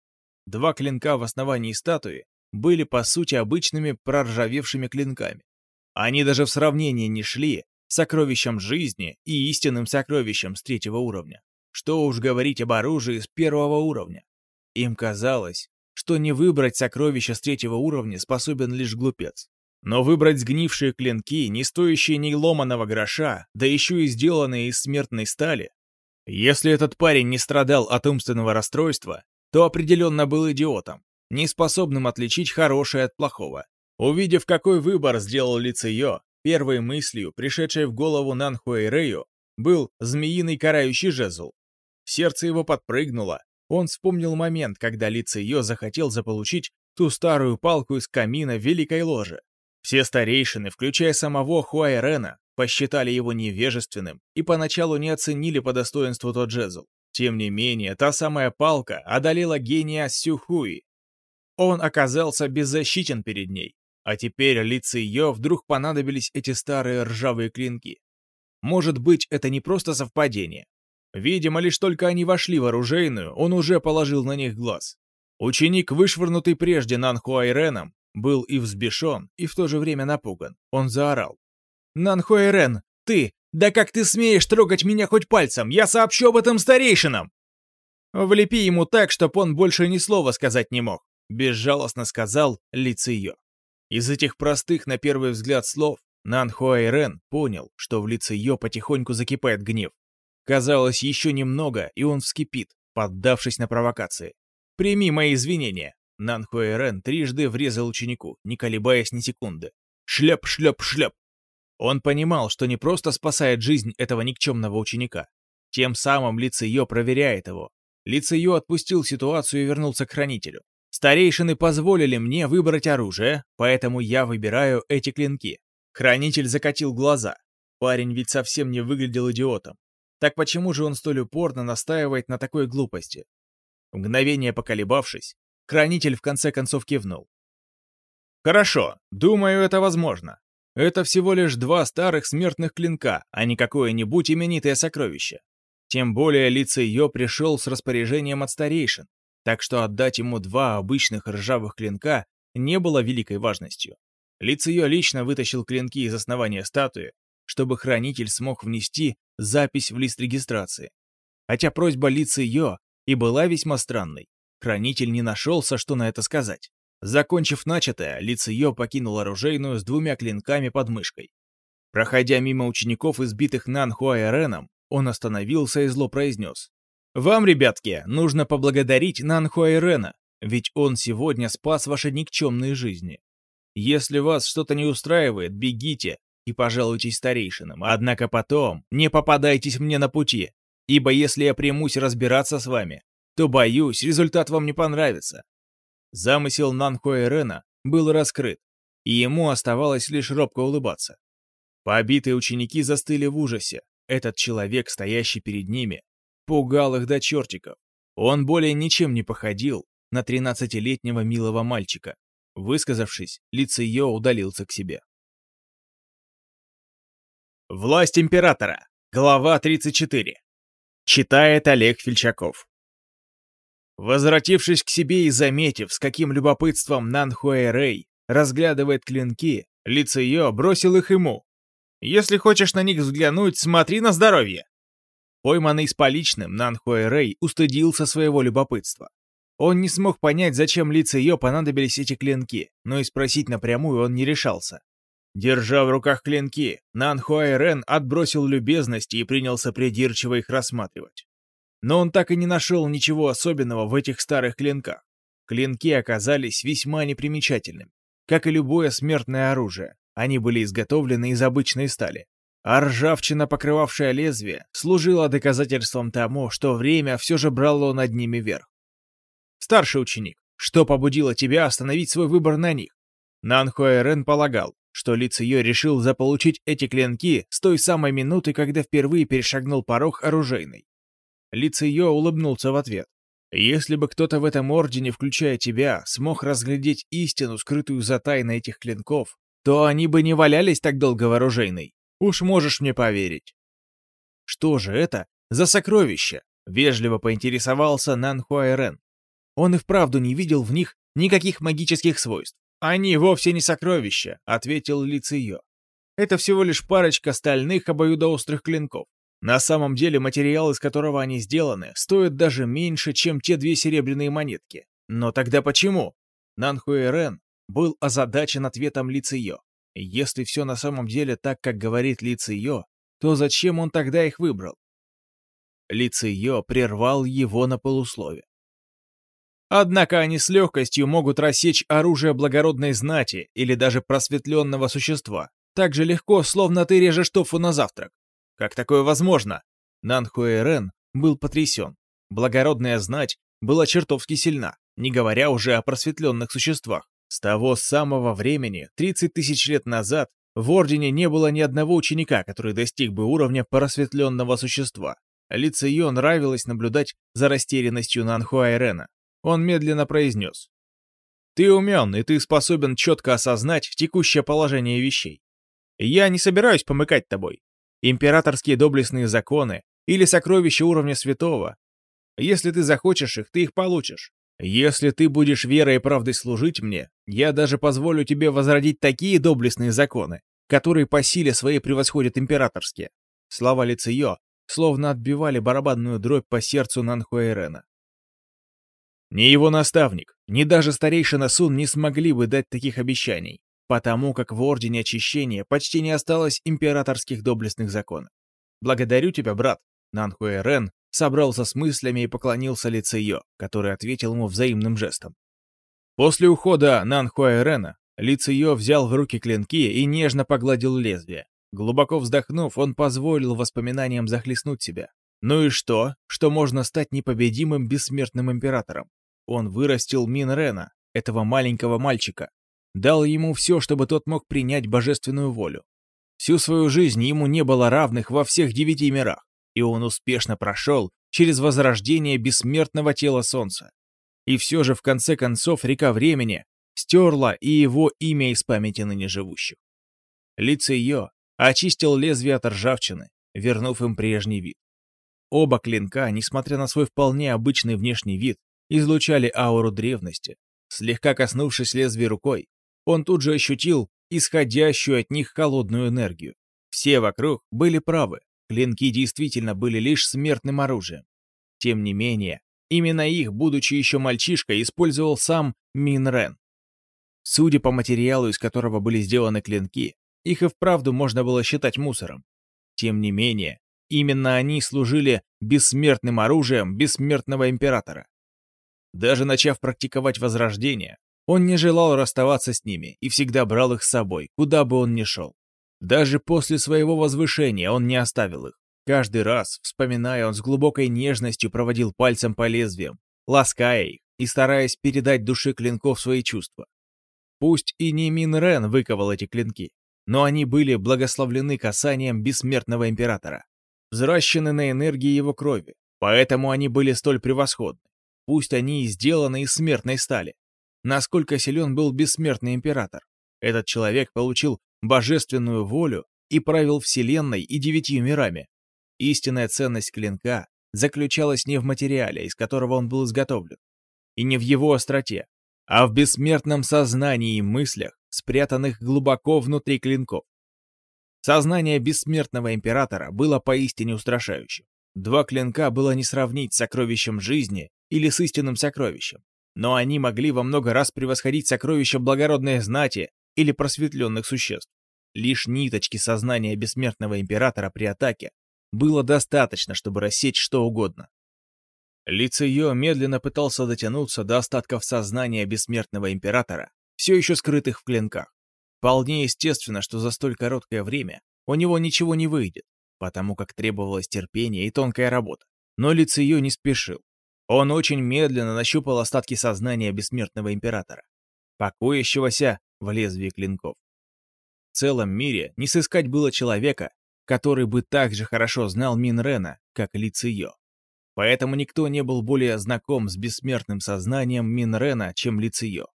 Два клинка в основании статуи были по сути обычными проржавевшими клинками. Они даже в сравнении не шли сокровищем жизни и истинным сокровищем с третьего уровня. Что уж говорить об оружии с первого уровня. Им казалось, что не выбрать сокровища с третьего уровня способен лишь глупец. Но выбрать сгнившие клинки, не стоящие ни ломаного гроша, да еще и сделанные из смертной стали, если этот парень не страдал от умственного расстройства, то определенно был идиотом, не способным отличить хорошее от плохого. Увидев, какой выбор сделал Лицеё, первой мыслью, пришедшей в голову Нанхуэйрею, был змеиный карающий жезл. Сердце его подпрыгнуло, он вспомнил момент, когда Ли Циё захотел заполучить ту старую палку из камина Великой Ложи. Все старейшины, включая самого Хуайрена, посчитали его невежественным и поначалу не оценили по достоинству тот жезл. Тем не менее, та самая палка одолела гения Сюхуи. Он оказался беззащитен перед ней, а теперь Ли Циё вдруг понадобились эти старые ржавые клинки. Может быть, это не просто совпадение, Видимо, лишь только они вошли в оружейную, он уже положил на них глаз. Ученик, вышвырнутый прежде Нанхуайреном, был и взбешен, и в то же время напуган. Он заорал. «Нанхуайрен, ты! Да как ты смеешь трогать меня хоть пальцем? Я сообщу об этом старейшинам!» «Влепи ему так, чтоб он больше ни слова сказать не мог», безжалостно сказал Ли Циё. Из этих простых, на первый взгляд, слов Нанхуайрен понял, что в лице Йо потихоньку закипает гнев. Казалось, еще немного, и он вскипит, поддавшись на провокации. «Прими мои извинения!» Нан Хуэрен трижды врезал ученику, не колебаясь ни секунды. Шлеп, шлеп, шлеп. Он понимал, что не просто спасает жизнь этого никчемного ученика. Тем самым Лицеё проверяет его. Лицеё отпустил ситуацию и вернулся к хранителю. Старейшины позволили мне выбрать оружие, поэтому я выбираю эти клинки. Хранитель закатил глаза. Парень ведь совсем не выглядел идиотом. Так почему же он столь упорно настаивает на такой глупости? Мгновение поколебавшись, хранитель в конце концов кивнул. «Хорошо, думаю, это возможно. Это всего лишь два старых смертных клинка, а не какое-нибудь именитое сокровище. Тем более лица ее пришел с распоряжением от старейшин, так что отдать ему два обычных ржавых клинка не было великой важностью. Лицеё лично вытащил клинки из основания статуи, чтобы хранитель смог внести запись в лист регистрации. Хотя просьба Лицеё и была весьма странной, хранитель не нашелся, что на это сказать. Закончив начатое, Лицеё покинул оружейную с двумя клинками под мышкой. Проходя мимо учеников, избитых Нанхуайреном, он остановился и зло произнес. «Вам, ребятки, нужно поблагодарить Нанхуайрена, ведь он сегодня спас ваши никчемные жизни. Если вас что-то не устраивает, бегите и пожалуйтесь старейшинам, однако потом не попадайтесь мне на пути, ибо если я примусь разбираться с вами, то, боюсь, результат вам не понравится». Замысел Нанхуайрена был раскрыт, и ему оставалось лишь робко улыбаться. Побитые ученики застыли в ужасе. Этот человек, стоящий перед ними, пугал их до чертиков. Он более ничем не походил на тринадцатилетнего милого мальчика. Высказавшись, Лицеё удалился к себе. Власть императора. Глава 34. Читает Олег Фельчаков. Возвратившись к себе и заметив, с каким любопытством Нанхуэ Рэй разглядывает клинки, Лицеё бросил их ему, если хочешь на них взглянуть, смотри на здоровье. Пойманный с поличным, Нанхуэ Рэй устыдился своего любопытства. Он не смог понять, зачем лица ее понадобились эти клинки, но и спросить напрямую он не решался. Держа в руках клинки, Нанхуай Рен отбросил любезности и принялся придирчиво их рассматривать. Но он так и не нашел ничего особенного в этих старых клинках. Клинки оказались весьма непримечательными, как и любое смертное оружие. Они были изготовлены из обычной стали. А ржавчина, покрывавшая лезвие, служила доказательством тому, что время все же брало над ними верх. Старший ученик, что побудило тебя остановить свой выбор на них? Нанхуэрен полагал, что Ли Циё решил заполучить эти клинки с той самой минуты, когда впервые перешагнул порог оружейной. Ли Циё улыбнулся в ответ. Если бы кто-то в этом ордене, включая тебя, смог разглядеть истину, скрытую за тайной этих клинков, то они бы не валялись так долго в оружейной. Уж можешь мне поверить. Что же это за сокровища? Вежливо поинтересовался Нанхуайрен. Он и вправду не видел в них никаких магических свойств. «Они вовсе не сокровища», — ответил Лициё. «Это всего лишь парочка стальных обоюдоострых клинков. На самом деле материал, из которого они сделаны, стоит даже меньше, чем те две серебряные монетки. Но тогда почему? Нанхуэрен был озадачен ответом Ли Циё. Если все на самом деле так, как говорит Ли Циё, то зачем он тогда их выбрал? Ли Циё прервал его на полуслове. Однако они с легкостью могут рассечь оружие благородной знати или даже просветленного существа. Так же легко, словно ты режешь тофу на завтрак. Как такое возможно? Нанхуэрен был потрясен. Благородная знать была чертовски сильна, не говоря уже о просветленных существах. С того самого времени, 30 тысяч лет назад, в Ордене не было ни одного ученика, который достиг бы уровня просветленного существа. Лицею нравилось наблюдать за растерянностью Нанхуайрена. Он медленно произнес. «Ты умен, и ты способен четко осознать текущее положение вещей. Я не собираюсь помыкать тобой. Императорские доблестные законы или сокровища уровня святого. Если ты захочешь их, ты их получишь. Если ты будешь верой и правдой служить мне, я даже позволю тебе возродить такие доблестные законы, которые по силе своей превосходят императорские. Слова Лицеё словно отбивали барабанную дробь по сердцу Нанхуэрена. Ни его наставник, ни даже старейшина Сун не смогли бы дать таких обещаний, потому как в Ордене Очищения почти не осталось императорских доблестных законов. Благодарю тебя, брат. Нанхуэрен собрался с мыслями и поклонился Лицеё, который ответил ему взаимным жестом. После ухода Нанхуайрена Лицеё взял в руки клинки и нежно погладил лезвие. Глубоко вздохнув, он позволил воспоминаниям захлестнуть себя. Ну и что, что можно стать непобедимым бессмертным императором? Он вырастил Минрена, этого маленького мальчика, дал ему все, чтобы тот мог принять божественную волю. Всю свою жизнь ему не было равных во всех девяти мирах и он успешно прошел через возрождение бессмертного тела Солнца. И все же в конце концов река времени стерла и его имя из памяти ныне живущих. Лицо ее очистил лезвие от ржавчины, вернув им прежний вид. Оба клинка, несмотря на свой вполне обычный внешний вид, излучали ауру древности. Слегка коснувшись лезвия рукой, он тут же ощутил исходящую от них холодную энергию. Все вокруг были правы, клинки действительно были лишь смертным оружием. Тем не менее, именно их, будучи еще мальчишкой, использовал сам Мин Рен. Судя по материалу, из которого были сделаны клинки, их и вправду можно было считать мусором. Тем не менее, именно они служили бессмертным оружием бессмертного императора. Даже начав практиковать возрождение, он не желал расставаться с ними и всегда брал их с собой, куда бы он ни шел. Даже после своего возвышения он не оставил их. Каждый раз, вспоминая, он с глубокой нежностью проводил пальцем по лезвиям, лаская их и стараясь передать душе клинков свои чувства. Пусть и не Мин Рен выковал эти клинки, но они были благословлены касанием бессмертного императора, взращены на энергии его крови, поэтому они были столь превосходны. Пусть они и сделаны из смертной стали. Насколько силен был бессмертный император? Этот человек получил божественную волю и правил Вселенной и девятью мирами. Истинная ценность клинка заключалась не в материале, из которого он был изготовлен, и не в его остроте, а в бессмертном сознании и мыслях, спрятанных глубоко внутри клинков. Сознание бессмертного императора было поистине устрашающим. Два клинка было не сравнить с сокровищем жизни или с истинным сокровищем, но они могли во много раз превосходить сокровища благородной знати или просветленных существ. Лишь ниточки сознания бессмертного императора при атаке было достаточно, чтобы рассечь что угодно. Лицеё медленно пытался дотянуться до остатков сознания бессмертного императора, все еще скрытых в клинках. Вполне естественно, что за столь короткое время у него ничего не выйдет, потому как требовалось терпение и тонкая работа. Но Лицеё не спешил. Он очень медленно нащупал остатки сознания бессмертного императора, покоящегося в лезвии клинков. В целом мире не сыскать было человека, который бы так же хорошо знал Минрена, как Лицеё. Поэтому никто не был более знаком с бессмертным сознанием Минрена, чем Лицеё.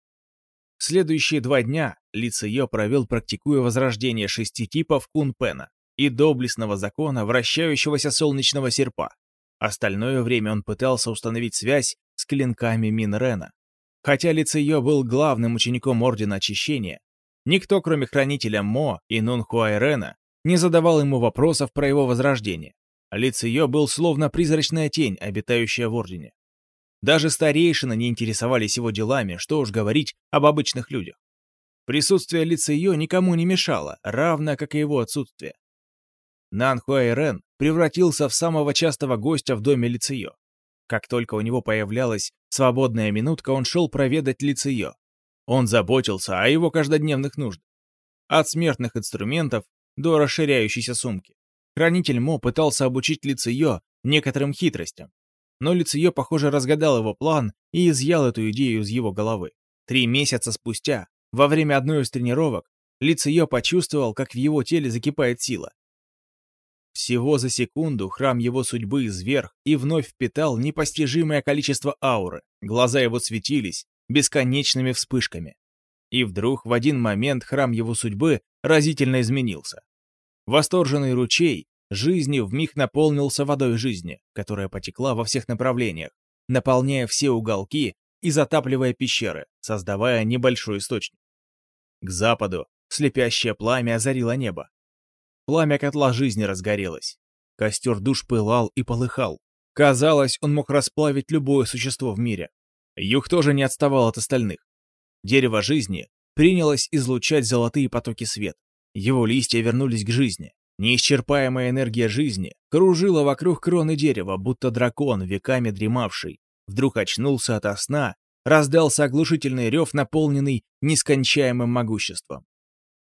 Следующие два дня Лицеё провел, практикуя возрождение шести типов Кунпена и доблестного закона вращающегося солнечного серпа. Остальное время он пытался установить связь с клинками Минрена. Хотя Лицеё был главным учеником Ордена Очищения, никто, кроме хранителя Мо и Нунхуайрена, не задавал ему вопросов про его возрождение. Лицеё был словно призрачная тень, обитающая в Ордене. Даже старейшины не интересовались его делами, что уж говорить об обычных людях. Присутствие Лицеё никому не мешало, равно как и его отсутствие. Нан Хуайрен превратился в самого частого гостя в доме Лицеё. Как только у него появлялась свободная минутка, он шел проведать Лицеё. Он заботился о его каждодневных нуждах. От смертных инструментов до расширяющейся сумки. Хранитель Мо пытался обучить Лицеё некоторым хитростям, но Лицеё, похоже, разгадал его план и изъял эту идею из его головы. Три месяца спустя, во время одной из тренировок, Лицеё почувствовал, как в его теле закипает сила. Всего за секунду храм его судьбы изверг и вновь впитал непостижимое количество ауры. Глаза его светились бесконечными вспышками. И вдруг в один момент храм его судьбы разительно изменился. Восторженный ручей жизни вмиг наполнился водой жизни, которая потекла во всех направлениях, наполняя все уголки и затапливая пещеры, создавая небольшой источник. К западу слепящее пламя озарило небо. Пламя котла жизни разгорелось. Костер душ пылал и полыхал. Казалось, он мог расплавить любое существо в мире. Юг тоже не отставал от остальных. Дерево жизни принялось излучать золотые потоки света. Его листья вернулись к жизни. Неисчерпаемая энергия жизни кружила вокруг кроны дерева, будто дракон, веками дремавший. Вдруг очнулся ото сна, раздался оглушительный рев, наполненный нескончаемым могуществом.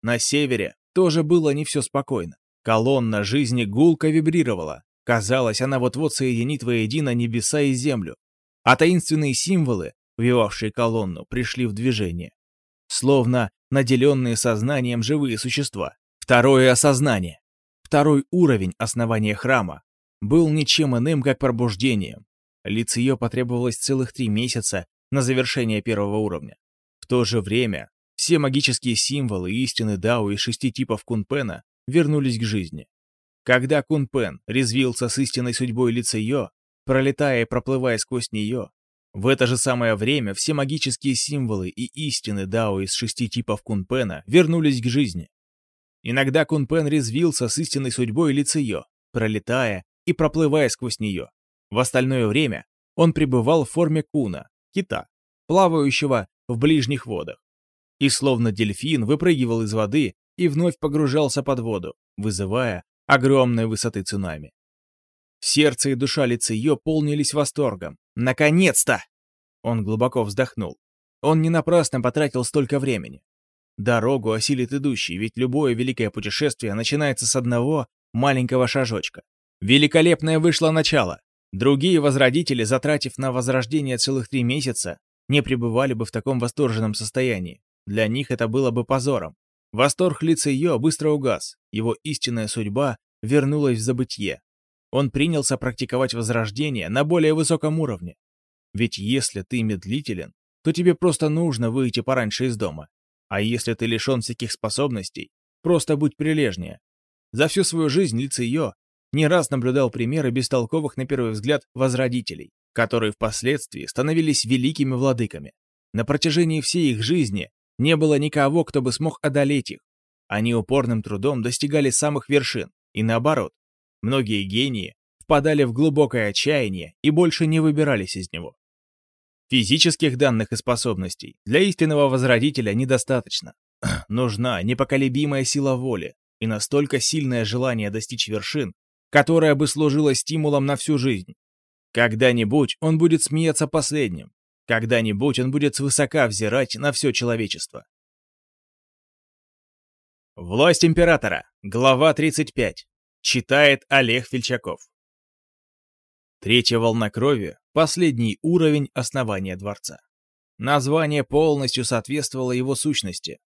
На севере тоже было не все спокойно. Колонна жизни гулко вибрировала. Казалось, она вот-вот соединит воедино небеса и землю. А таинственные символы, вивавшие колонну, пришли в движение. Словно наделенные сознанием живые существа. Второе осознание. Второй уровень основания храма был ничем иным, как пробуждением. Лицеё потребовалось целых три месяца на завершение первого уровня. В то же время все магические символы истины Дао и шести типов Кунпена вернулись к жизни. Когда Кунпен резвился с истинной судьбой Лицеё, пролетая и проплывая сквозь неё, В это же самое время все магические символы и истины Дао из шести типов Кунпена вернулись к жизни. Иногда Кунпен резвился с истинной судьбой Лицеё, пролетая и проплывая сквозь нее. В остальное время он пребывал в форме куна, кита, плавающего в ближних водах. И словно дельфин выпрыгивал из воды и вновь погружался под воду, вызывая огромной высоты цунами. Сердце и душа Лицеё полнились восторгом. «Наконец-то!» Он глубоко вздохнул. Он не напрасно потратил столько времени. Дорогу осилит идущий, ведь любое великое путешествие начинается с одного маленького шажочка. Великолепное вышло начало. Другие возродители, затратив на возрождение целых три месяца, не пребывали бы в таком восторженном состоянии. Для них это было бы позором. Восторг лица ее быстро угас, его истинная судьба вернулась в забытье. Он принялся практиковать возрождение на более высоком уровне. Ведь если ты медлителен, то тебе просто нужно выйти пораньше из дома. А если ты лишен всяких способностей, просто будь прилежнее. За всю свою жизнь Лицеё не раз наблюдал примеры бестолковых на первый взгляд возродителей, которые впоследствии становились великими владыками. На протяжении всей их жизни не было никого, кто бы смог одолеть их. Они упорным трудом достигали самых вершин, и наоборот, многие гении впадали в глубокое отчаяние и больше не выбирались из него. Физических данных и способностей для истинного возродителя недостаточно. Нужна непоколебимая сила воли и настолько сильное желание достичь вершин, которое бы служило стимулом на всю жизнь. Когда-нибудь он будет смеяться последним, когда-нибудь он будет свысока взирать на все человечество. Власть императора. Глава 35. Читает Олег Фельчаков. Третья волна крови – последний уровень основания дворца. Название полностью соответствовало его сущности.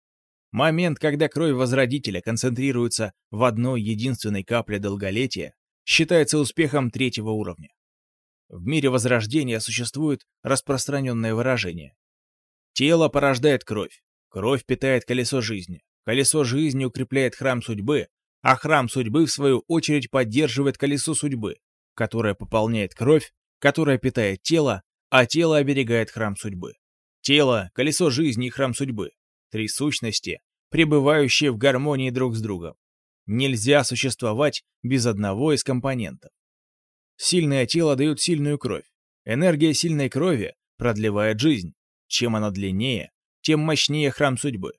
Момент, когда кровь Возродителя концентрируется в одной единственной капле долголетия, считается успехом третьего уровня. В мире Возрождения существует распространенное выражение. Тело порождает кровь, кровь питает колесо жизни, колесо жизни укрепляет храм судьбы, а храм судьбы, в свою очередь, поддерживает колесо судьбы, которая пополняет кровь, которая питает тело, а тело оберегает храм судьбы. Тело — колесо жизни и храм судьбы. Три сущности, пребывающие в гармонии друг с другом. Нельзя существовать без одного из компонентов. Сильное тело дает сильную кровь. Энергия сильной крови продлевает жизнь. Чем она длиннее, тем мощнее храм судьбы.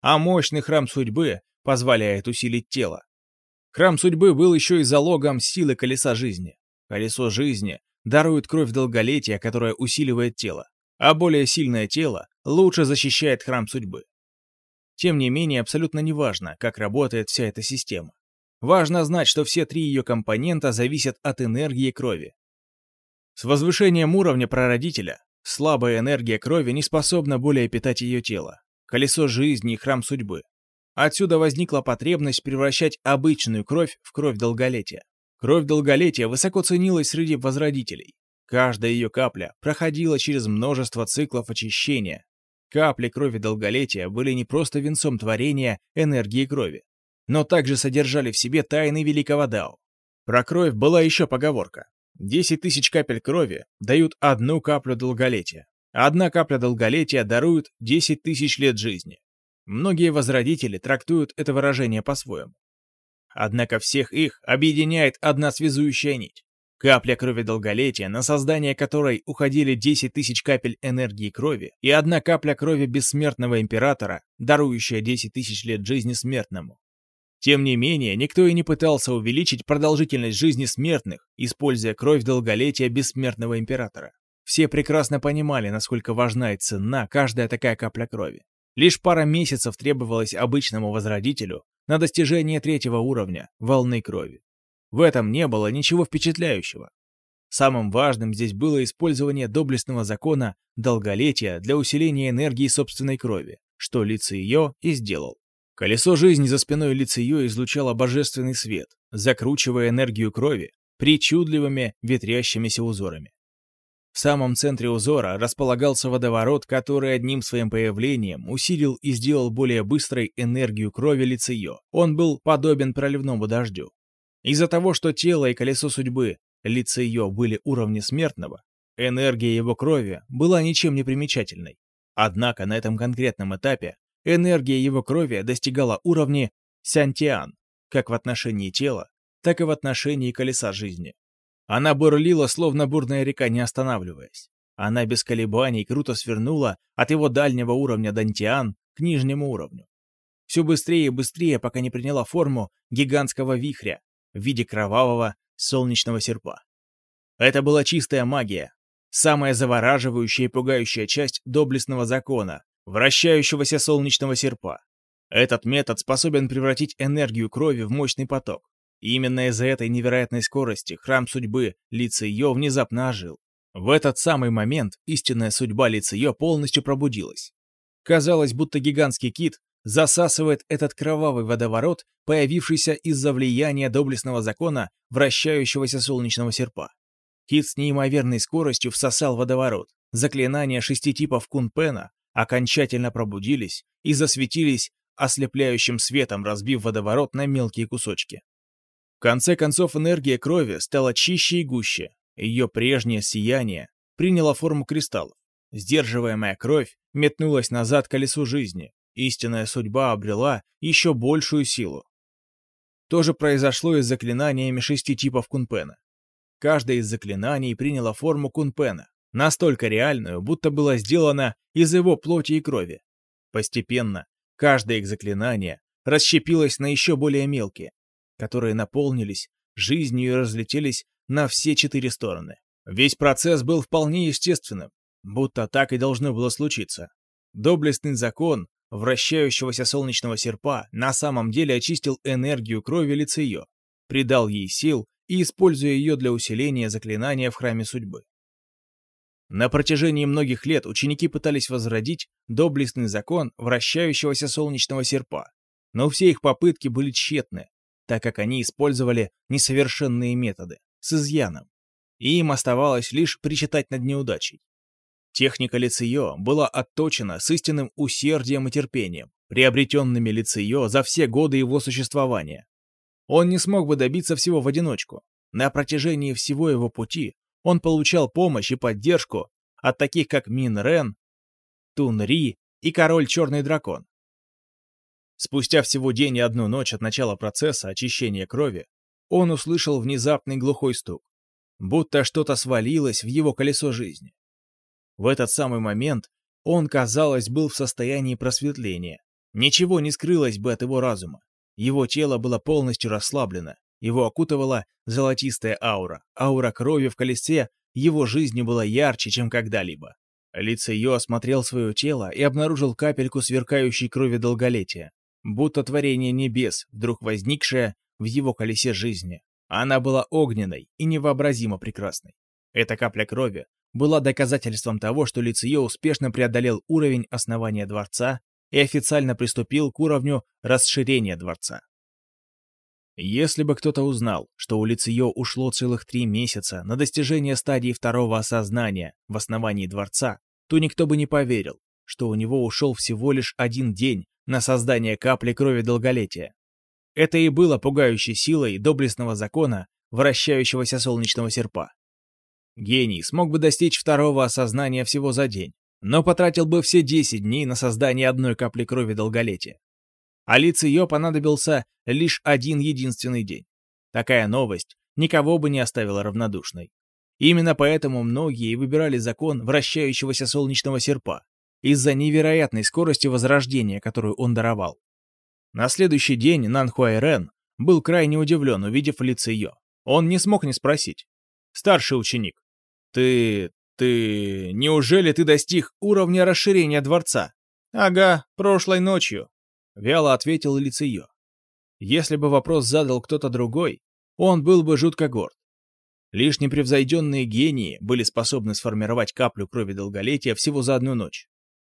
А мощный храм судьбы позволяет усилить тело. Храм судьбы был еще и залогом силы колеса жизни. Колесо жизни дарует кровь долголетия, которая усиливает тело, а более сильное тело лучше защищает храм судьбы. Тем не менее, абсолютно неважно, как работает вся эта система. Важно знать, что все три ее компонента зависят от энергии крови. С возвышением уровня прародителя слабая энергия крови не способна более питать ее тело, колесо жизни и храм судьбы. Отсюда возникла потребность превращать обычную кровь в кровь долголетия. Кровь долголетия высоко ценилась среди возродителей. Каждая ее капля проходила через множество циклов очищения. Капли крови долголетия были не просто венцом творения энергии крови, но также содержали в себе тайны великого Дао. Про кровь была еще поговорка. 10 тысяч капель крови дают одну каплю долголетия. Одна капля долголетия дарует 10 тысяч лет жизни. Многие возродители трактуют это выражение по-своему. Однако всех их объединяет одна связующая нить. Капля крови долголетия, на создание которой уходили 10 тысяч капель энергии крови, и одна капля крови бессмертного императора, дарующая 10 тысяч лет жизни смертному. Тем не менее, никто и не пытался увеличить продолжительность жизни смертных, используя кровь долголетия бессмертного императора. Все прекрасно понимали, насколько важна и ценна каждая такая капля крови. Лишь пара месяцев требовалось обычному возродителю на достижение третьего уровня волны крови. В этом не было ничего впечатляющего. Самым важным здесь было использование доблестного закона долголетия для усиления энергии собственной крови, что Лициё и сделал. Колесо жизни за спиной Лициё излучало божественный свет, закручивая энергию крови причудливыми ветрящимися узорами. В самом центре узора располагался водоворот, который одним своим появлением усилил и сделал более быстрой энергию крови Лицеё. Он был подобен проливному дождю. Из-за того, что тело и колесо судьбы Лицеё были уровня смертного, Энергия его крови была ничем не примечательной. Однако на этом конкретном этапе энергия его крови достигала уровня сянтиан, как в отношении тела, так и в отношении колеса жизни. Она бурлила, словно бурная река, не останавливаясь. Она без колебаний круто свернула от его дальнего уровня Дантиан к нижнему уровню. Все быстрее и быстрее, пока не приняла форму гигантского вихря в виде кровавого солнечного серпа. Это была чистая магия, самая завораживающая и пугающая часть доблестного закона, вращающегося солнечного серпа. Этот метод способен превратить энергию крови в мощный поток. Именно из-за этой невероятной скорости храм судьбы Лициё внезапно ожил. В этот самый момент истинная судьба Лициё полностью пробудилась. Казалось, будто гигантский кит засасывает этот кровавый водоворот, появившийся из-за влияния доблестного закона вращающегося солнечного серпа. Кит с неимоверной скоростью всосал водоворот. Заклинания шести типов Кунпена окончательно пробудились и засветились ослепляющим светом, разбив водоворот на мелкие кусочки. В конце концов энергия крови стала чище и гуще. Ее прежнее сияние приняло форму кристаллов. Сдерживаемая кровь метнулась назад к колесу жизни. Истинная судьба обрела еще большую силу. То же произошло и с заклинаниями шести типов Кунпена. Каждое из заклинаний приняло форму Кунпена, настолько реальную, будто было сделано из его плоти и крови. Постепенно каждое их заклинание расщепилось на еще более мелкие, которые наполнились жизнью и разлетелись на все четыре стороны. Весь процесс был вполне естественным, будто так и должно было случиться. Доблестный закон вращающегося солнечного серпа на самом деле очистил энергию крови Лицеё, придал ей сил и используя ее для усиления заклинания в Храме Судьбы. На протяжении многих лет ученики пытались возродить доблестный закон вращающегося солнечного серпа, но все их попытки были тщетны, так как они использовали несовершенные методы, с изъяном, и им оставалось лишь причитать над неудачей. Техника Лицио была отточена с истинным усердием и терпением, приобретенными Лицио за все годы его существования. Он не смог бы добиться всего в одиночку. На протяжении всего его пути он получал помощь и поддержку от таких как Мин Рен, Тун Ри и Король Черный Дракон. Спустя всего день и одну ночь от начала процесса очищения крови, он услышал внезапный глухой стук, будто что-то свалилось в его колесо жизни. В этот самый момент он, казалось, был в состоянии просветления. Ничего не скрылось бы от его разума. Его тело было полностью расслаблено. Его окутывала золотистая аура. Аура крови в колесе его жизни была ярче, чем когда-либо. Лицеё осмотрел свое тело и обнаружил капельку сверкающей крови долголетия будто творение небес, вдруг возникшее в его колесе жизни. Она была огненной и невообразимо прекрасной. Эта капля крови была доказательством того, что Лицио успешно преодолел уровень основания дворца и официально приступил к уровню расширения дворца. Если бы кто-то узнал, что у Лицио ушло целых три месяца на достижение стадии второго осознания в основании дворца, то никто бы не поверил, что у него ушел всего лишь один день на создание капли крови долголетия. Это и было пугающей силой доблестного закона вращающегося солнечного серпа. Гений смог бы достичь второго осознания всего за день, но потратил бы все 10 дней на создание одной капли крови долголетия. А Лициё понадобился лишь один единственный день. Такая новость никого бы не оставила равнодушной. Именно поэтому многие выбирали закон вращающегося солнечного серпа, из-за невероятной скорости возрождения, которую он даровал. На следующий день Нан Хуайрен был крайне удивлен, увидев лицо ее. Он не смог не спросить. «Старший ученик, ты... ты... неужели ты достиг уровня расширения дворца?» «Ага, прошлой ночью», — вяло ответил Лицеё. Если бы вопрос задал кто-то другой, он был бы жутко горд. Лишь непревзойденные гении были способны сформировать каплю крови долголетия всего за одну ночь.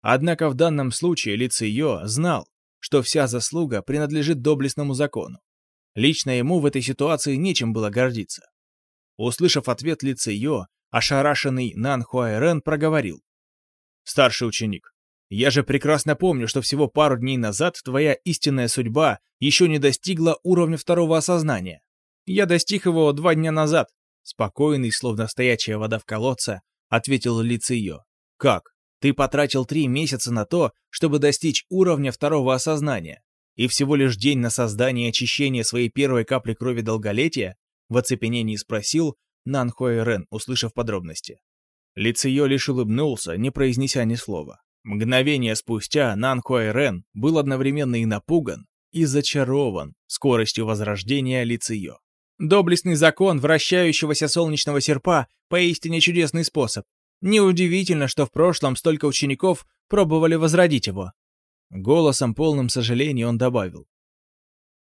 Однако в данном случае Лициё знал, что вся заслуга принадлежит доблестному закону. Лично ему в этой ситуации нечем было гордиться. Услышав ответ Лициё, ошарашенный Нан Хуайрен проговорил. «Старший ученик, я же прекрасно помню, что всего пару дней назад твоя истинная судьба еще не достигла уровня второго осознания. Я достиг его два дня назад». Спокойный, словно стоячая вода в колодце, ответил Ли Циё. Как? Ты потратил три месяца на то, чтобы достичь уровня второго осознания, и всего лишь день на создание и очищение своей первой капли крови долголетия? В оцепенении спросил Нан Хуэй Рен, услышав подробности. Ли Циё лишь улыбнулся, не произнеся ни слова. Мгновение спустя Нан Хуэй Рен был одновременно и напуган, и зачарован скоростью возрождения Ли Циё. Доблестный закон вращающегося солнечного серпа – поистине чудесный способ. Неудивительно, что в прошлом столько учеников пробовали возродить его. Голосом, полным сожаления, он добавил.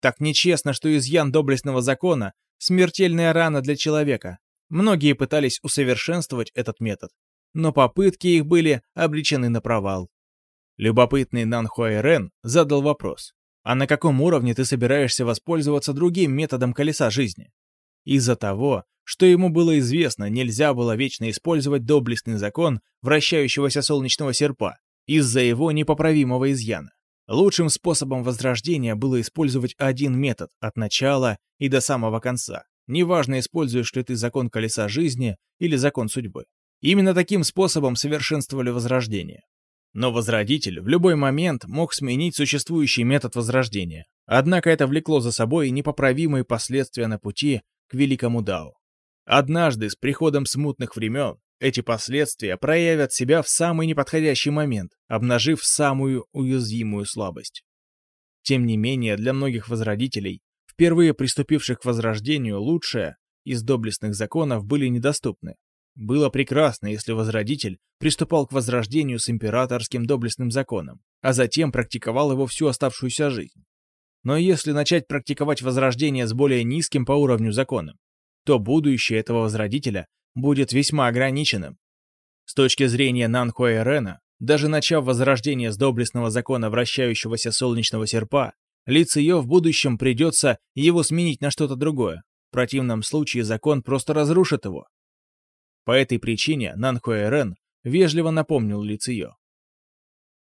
Так нечестно, что изъян доблестного закона – смертельная рана для человека. Многие пытались усовершенствовать этот метод, но попытки их были обречены на провал. Любопытный Нан Хуайрен задал вопрос. А на каком уровне ты собираешься воспользоваться другим методом колеса жизни? Из-за того, что ему было известно, нельзя было вечно использовать доблестный закон вращающегося солнечного серпа из-за его непоправимого изъяна. Лучшим способом возрождения было использовать один метод от начала и до самого конца. Неважно, используешь ли ты закон колеса жизни или закон судьбы. Именно таким способом совершенствовали возрождение. Но Возродитель в любой момент мог сменить существующий метод Возрождения. Однако это влекло за собой непоправимые последствия на пути к Великому Дао. Однажды, с приходом смутных времен, эти последствия проявят себя в самый неподходящий момент, обнажив самую уязвимую слабость. Тем не менее, для многих Возродителей, впервые приступивших к Возрождению, лучшее из доблестных законов были недоступны. Было прекрасно, если Возродитель приступал к Возрождению с императорским доблестным законом, а затем практиковал его всю оставшуюся жизнь. Но если начать практиковать Возрождение с более низким по уровню законом, то будущее этого Возродителя будет весьма ограниченным. С точки зрения Нанхуэ Рена, даже начав Возрождение с доблестного закона вращающегося солнечного серпа, Ли Циё в будущем придется его сменить на что-то другое. В противном случае закон просто разрушит его, по этой причине Нанхуэрен вежливо напомнил Лициё.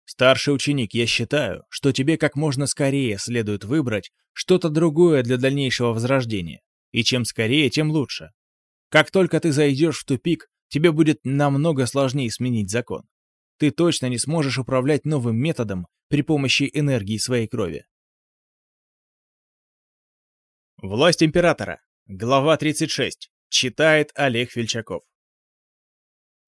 «Старший ученик, я считаю, что тебе как можно скорее следует выбрать что-то другое для дальнейшего возрождения. И чем скорее, тем лучше. Как только ты зайдешь в тупик, тебе будет намного сложнее сменить закон. Ты точно не сможешь управлять новым методом при помощи энергии своей крови. Власть императора. Глава 36. Читает Олег Фельчаков.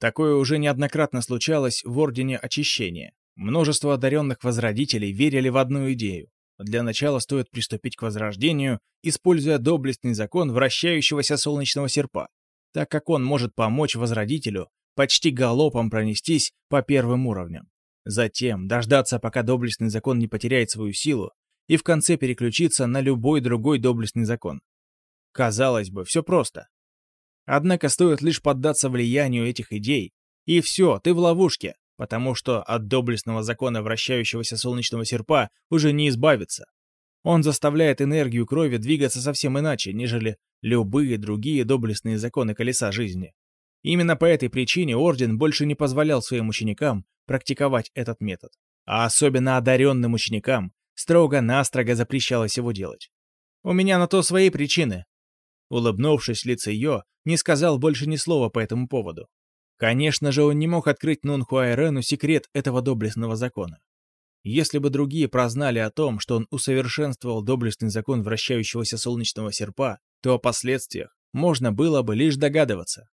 Такое уже неоднократно случалось в Ордене Очищения. Множество одаренных возродителей верили в одну идею. Для начала стоит приступить к возрождению, используя доблестный закон вращающегося солнечного серпа, так как он может помочь возродителю почти галопом пронестись по первым уровням. Затем дождаться, пока доблестный закон не потеряет свою силу, и в конце переключиться на любой другой доблестный закон. Казалось бы, все просто. Однако стоит лишь поддаться влиянию этих идей, и все, ты в ловушке, потому что от доблестного закона вращающегося солнечного серпа уже не избавиться. Он заставляет энергию крови двигаться совсем иначе, нежели любые другие доблестные законы колеса жизни. Именно по этой причине Орден больше не позволял своим ученикам практиковать этот метод. А особенно одаренным ученикам строго-настрого запрещалось его делать. У меня на то свои причины, Улыбнувшись, Лицейо не сказал больше ни слова по этому поводу. Конечно же, он не мог открыть Нунхуайрену секрет этого доблестного закона. Если бы другие прознали о том, что он усовершенствовал доблестный закон вращающегося солнечного серпа, то о последствиях можно было бы лишь догадываться.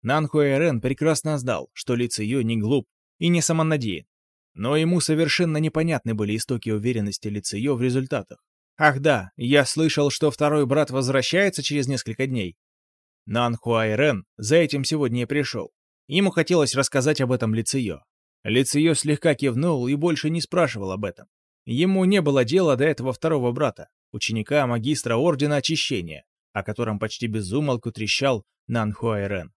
Нанхуайрен прекрасно знал, что Ли Циё не глуп и не самонадеян, но ему совершенно непонятны были истоки уверенности Ли Циё в результатах. Ах да, я слышал, что второй брат возвращается через несколько дней. Нан Хуайрен за этим сегодня и пришел. Ему хотелось рассказать об этом Лициё. Лициё слегка кивнул и больше не спрашивал об этом. Ему не было дела до этого второго брата, ученика магистра Ордена Очищения, о котором почти безумолку трещал Нан Хуайрен.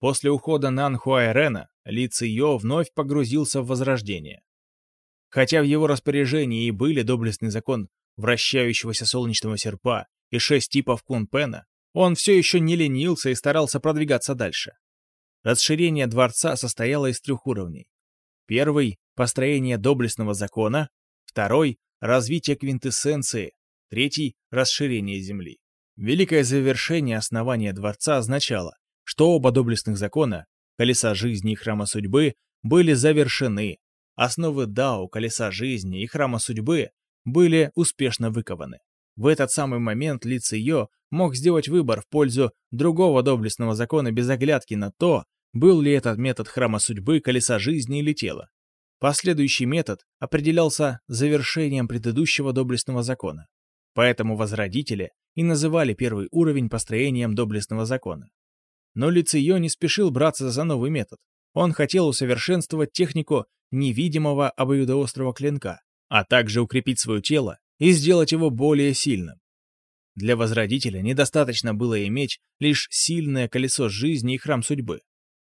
После ухода Нан Хуайрена Ли Циё вновь погрузился в возрождение. Хотя в его распоряжении и были доблестный закон вращающегося солнечного серпа и шесть типов кунпена, он все еще не ленился и старался продвигаться дальше. Расширение дворца состояло из трех уровней. Первый — построение доблестного закона, второй — развитие квинтэссенции, третий — расширение земли. Великое завершение основания дворца означало, что оба доблестных закона колеса жизни и храма судьбы были завершены. Основы Дао, колеса жизни и храма судьбы были успешно выкованы. В этот самый момент Ли Циё мог сделать выбор в пользу другого доблестного закона без оглядки на то, был ли этот метод храма судьбы, колеса жизни или тела. Последующий метод определялся завершением предыдущего доблестного закона. Поэтому возродители и называли первый уровень построением доблестного закона. Но Лицио не спешил браться за новый метод. Он хотел усовершенствовать технику невидимого обоюдоострого клинка, а также укрепить свое тело и сделать его более сильным. Для Возродителя недостаточно было иметь лишь сильное колесо жизни и храм судьбы.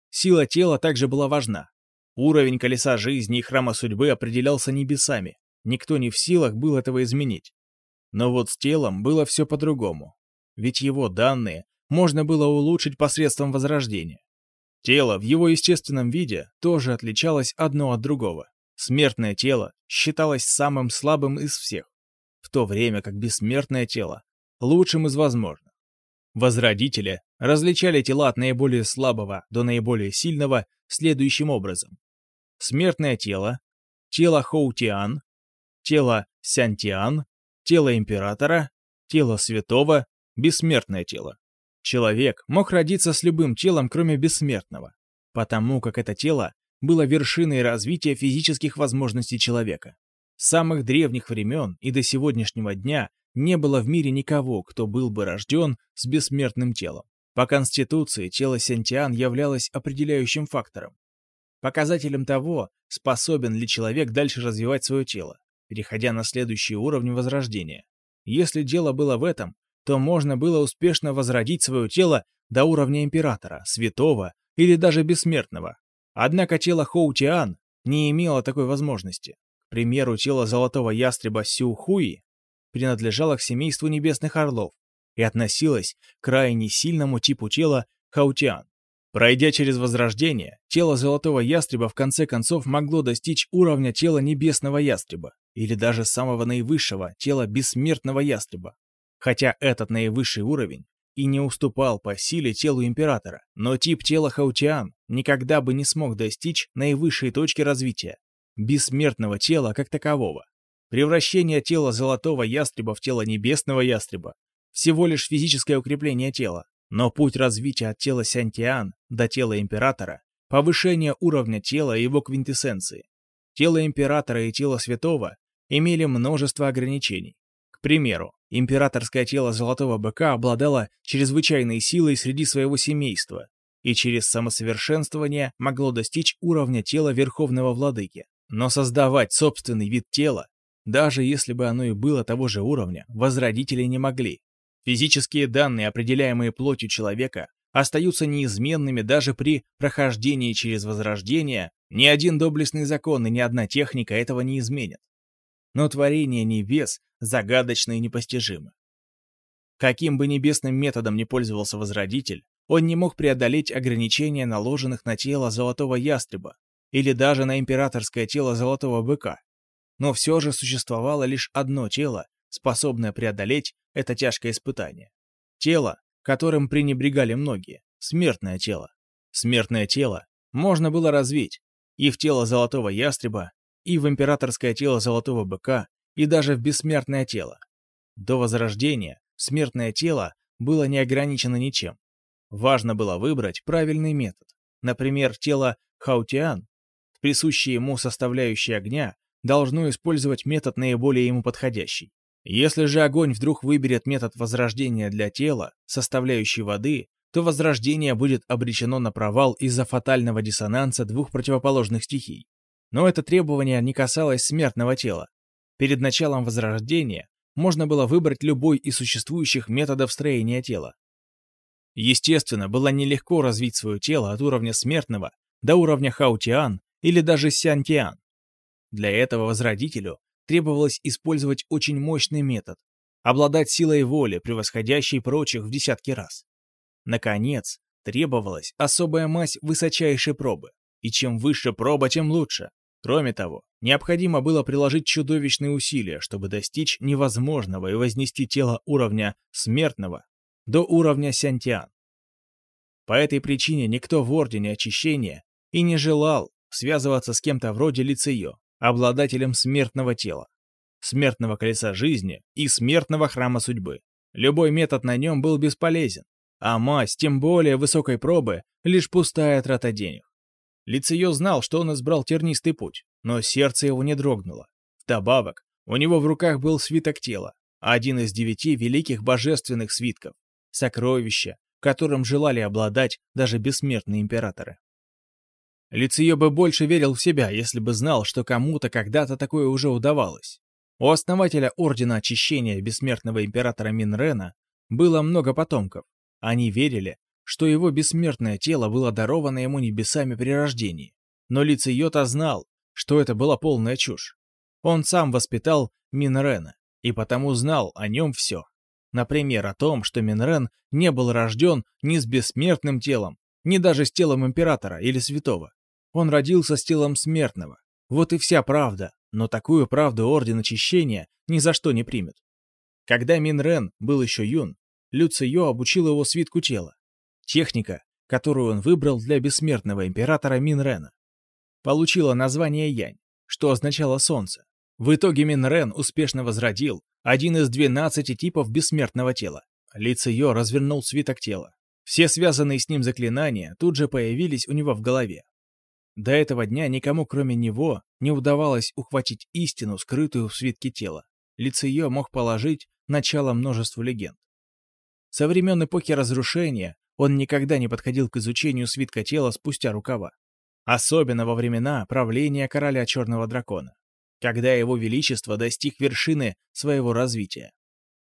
Сила тела также была важна. Уровень колеса жизни и храма судьбы определялся небесами. Никто не в силах был этого изменить. Но вот с телом было все по-другому. Ведь его данные можно было улучшить посредством возрождения. Тело в его естественном виде тоже отличалось одно от другого. Смертное тело считалось самым слабым из всех, в то время как бессмертное тело – лучшим из возможных. Возродители различали тела от наиболее слабого до наиболее сильного следующим образом. Смертное тело, тело Хоутиан, тело Сянтиан, тело императора, тело святого, бессмертное тело. Человек мог родиться с любым телом, кроме бессмертного, потому как это тело было вершиной развития физических возможностей человека. С самых древних времен и до сегодняшнего дня не было в мире никого, кто был бы рожден с бессмертным телом. По Конституции тело Сентиан являлось определяющим фактором. Показателем того, способен ли человек дальше развивать свое тело, переходя на следующий уровень возрождения. Если дело было в этом, то можно было успешно возродить свое тело до уровня императора, святого или даже бессмертного. Однако тело Хоутиан не имело такой возможности. К примеру, тело золотого ястреба Сюхуи принадлежала к семейству небесных орлов и относилась к крайне сильному типу тела хаутиан. Пройдя через возрождение, тело золотого ястреба в конце концов могло достичь уровня тела небесного ястреба, или даже самого наивысшего тела бессмертного ястреба. Хотя этот наивысший уровень и не уступал по силе телу императора, но тип тела хаутиан никогда бы не смог достичь наивысшей точки развития, бессмертного тела как такового. Превращение тела золотого ястреба в тело небесного ястреба – всего лишь физическое укрепление тела. Но путь развития от тела Сянтиан до тела Императора – повышение уровня тела и его квинтэссенции. Тело Императора и тело Святого имели множество ограничений. Примеру, императорское тело Золотого Быка обладало чрезвычайной силой среди своего семейства и через самосовершенствование могло достичь уровня тела Верховного Владыки. Но создавать собственный вид тела даже если бы оно и было того же уровня, возродители не могли. Физические данные, определяемые плотью человека, остаются неизменными даже при прохождении через возрождение, ни один доблестный закон и ни одна техника этого не изменят. Но творение небес загадочно и непостижимо. Каким бы небесным методом ни пользовался Возродитель, он не мог преодолеть ограничения, наложенных на тело Золотого Ястреба или даже на императорское тело Золотого Быка. Но все же существовало лишь одно тело, способное преодолеть это тяжкое испытание. Тело, которым пренебрегали многие. Смертное тело. Смертное тело можно было развить и в тело золотого ястреба, и в императорское тело золотого быка, и даже в бессмертное тело. До возрождения смертное тело было не ограничено ничем. Важно было выбрать правильный метод. Например, тело Хаутиан, присущие ему составляющие огня, должно использовать метод наиболее ему подходящий. Если же огонь вдруг выберет метод возрождения для тела, составляющий воды, то возрождение будет обречено на провал из-за фатального диссонанса двух противоположных стихий. Но это требование не касалось смертного тела. Перед началом возрождения можно было выбрать любой из существующих методов строения тела. Естественно, было нелегко развить свое тело от уровня смертного до уровня хаутиан или даже сянтиан. Для этого возродителю требовалось использовать очень мощный метод, обладать силой воли, превосходящей прочих в десятки раз. Наконец, требовалась особая мазь высочайшей пробы, и чем выше проба, тем лучше. Кроме того, необходимо было приложить чудовищные усилия, чтобы достичь невозможного и вознести тело уровня смертного до уровня сянтиан. По этой причине никто в Ордене Очищения и не желал связываться с кем-то вроде Лицеё, обладателем смертного тела, смертного колеса жизни и смертного храма судьбы. Любой метод на нем был бесполезен, а мазь, тем более высокой пробы, лишь пустая трата денег. Лицеё знал, что он избрал тернистый путь, но сердце его не дрогнуло. Вдобавок, у него в руках был свиток тела, один из девяти великих божественных свитков, сокровища, которым желали обладать даже бессмертные императоры. Лицеё бы больше верил в себя, если бы знал, что кому-то когда-то такое уже удавалось. У основателя Ордена Очищения Бессмертного Императора Минрена было много потомков. Они верили, что его бессмертное тело было даровано ему небесами при рождении. Но Лицеё-то знал, что это была полная чушь. Он сам воспитал Минрена и потому знал о нем все. Например, о том, что Минрен не был рожден ни с бессмертным телом, ни даже с телом императора или святого. Он родился с телом смертного. Вот и вся правда, но такую правду Орден Очищения ни за что не примет. Когда Минрен был еще юн, Люцио обучил его свитку тела. Техника, которую он выбрал для бессмертного императора Минрена, получила название Янь, что означало солнце. В итоге Минрен успешно возродил один из 12 типов бессмертного тела. Ли Цио развернул свиток тела. Все связанные с ним заклинания тут же появились у него в голове. До этого дня никому, кроме него, не удавалось ухватить истину, скрытую в свитке тела. Лицеё мог положить начало множеству легенд. Со времен эпохи разрушения он никогда не подходил к изучению свитка тела спустя рукава. Особенно во времена правления короля Черного Дракона когда его величество достиг вершины своего развития.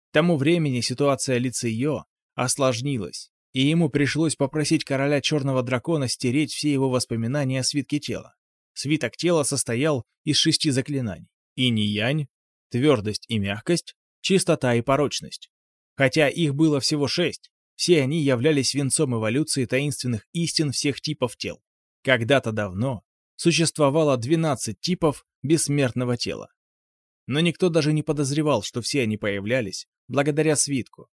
К тому времени ситуация Лицейо осложнилась, и ему пришлось попросить короля Черного Дракона стереть все его воспоминания о свитке тела. Свиток тела состоял из шести заклинаний. Инь-янь, твердость и мягкость, чистота и порочность. Хотя их было всего шесть, все они являлись венцом эволюции таинственных истин всех типов тел. Когда-то давно существовало 12 типов бессмертного тела. Но никто даже не подозревал, что все они появлялись благодаря свитку.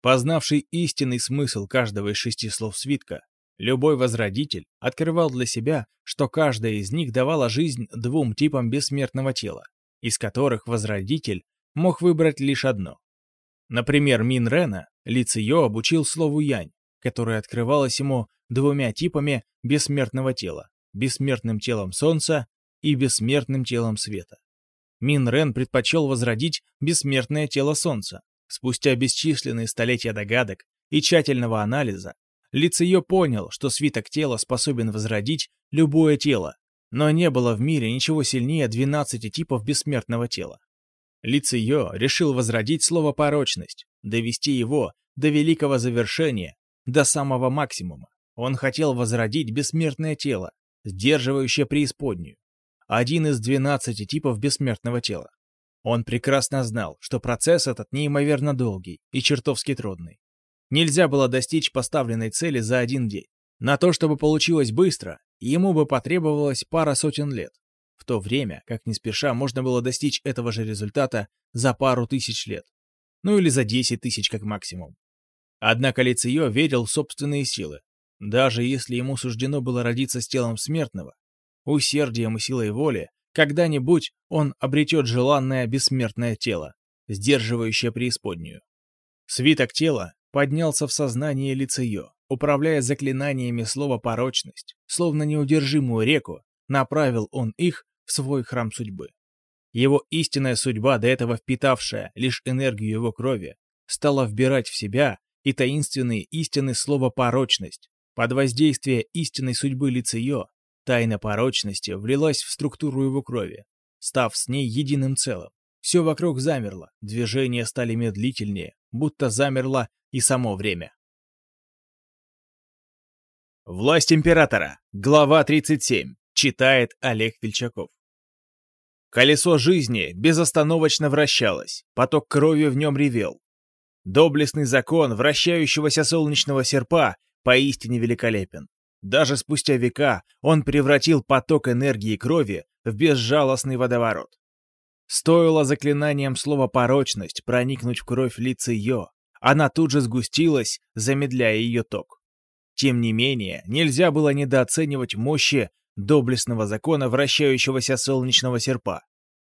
Познавший истинный смысл каждого из шести слов свитка, любой возродитель открывал для себя, что каждая из них давала жизнь двум типам бессмертного тела, из которых возродитель мог выбрать лишь одно. Например, Мин Рена Ли Цио обучил слову Янь, которое открывалось ему двумя типами бессмертного тела бессмертным телом Солнца и бессмертным телом света. Мин Рен предпочел возродить бессмертное тело Солнца. Спустя бесчисленные столетия догадок и тщательного анализа, Лицеё понял, что свиток тела способен возродить любое тело, но не было в мире ничего сильнее 12 типов бессмертного тела. Лицеё решил возродить слово «порочность», довести его до великого завершения, до самого максимума. Он хотел возродить бессмертное тело, сдерживающее преисподнюю один из 12 типов бессмертного тела. Он прекрасно знал, что процесс этот неимоверно долгий и чертовски трудный. Нельзя было достичь поставленной цели за один день. На то, чтобы получилось быстро, ему бы потребовалось пара сотен лет. В то время, как не спеша, можно было достичь этого же результата за пару тысяч лет. Ну или за 10 тысяч как максимум. Однако Лицио верил в собственные силы. Даже если ему суждено было родиться с телом смертного, усердием и силой воли, когда-нибудь он обретет желанное бессмертное тело, сдерживающее преисподнюю. Свиток тела поднялся в сознание Лицеё, управляя заклинаниями слова «порочность», словно неудержимую реку, направил он их в свой храм судьбы. Его истинная судьба, до этого впитавшая лишь энергию его крови, стала вбирать в себя и таинственные истины слова «порочность». Под воздействие истинной судьбы Лицеё Тайна порочности влилась в структуру его крови, став с ней единым целым. Все вокруг замерло, движения стали медлительнее, будто замерло и само время. Власть императора. Глава 37. Читает Олег Вельчаков. Колесо жизни безостановочно вращалось, поток крови в нем ревел. Доблестный закон вращающегося солнечного серпа поистине великолепен. Даже спустя века он превратил поток энергии крови в безжалостный водоворот. Стоило заклинанием слова «порочность» проникнуть в кровь лица Йо, она тут же сгустилась, замедляя ее ток. Тем не менее, нельзя было недооценивать мощи доблестного закона вращающегося солнечного серпа.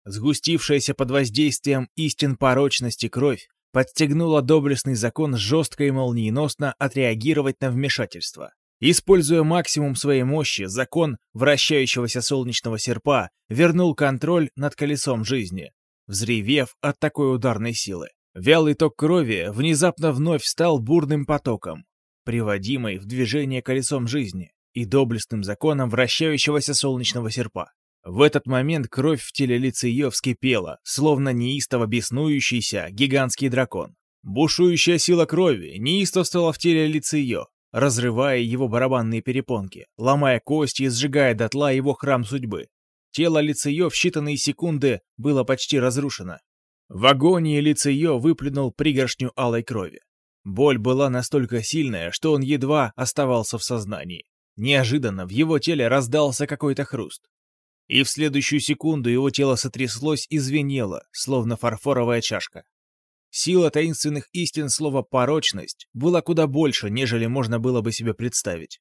Сгустившаяся под воздействием истин порочности кровь подстегнула доблестный закон жестко и молниеносно отреагировать на вмешательство. Используя максимум своей мощи, закон вращающегося солнечного серпа вернул контроль над колесом жизни, взревев от такой ударной силы. Вялый ток крови внезапно вновь стал бурным потоком, приводимый в движение колесом жизни и доблестным законом вращающегося солнечного серпа. В этот момент кровь в теле Лицеё вскипела, словно неистово беснующийся гигантский дракон. Бушующая сила крови неистовствовала в теле Лицеё, разрывая его барабанные перепонки, ломая кости и сжигая дотла его храм судьбы. Тело Лицеё в считанные секунды было почти разрушено. В агонии Лицеё выплюнул пригоршню алой крови. Боль была настолько сильная, что он едва оставался в сознании. Неожиданно в его теле раздался какой-то хруст и в следующую секунду его тело сотряслось и звенело, словно фарфоровая чашка. Сила таинственных истин слова «порочность» была куда больше, нежели можно было бы себе представить.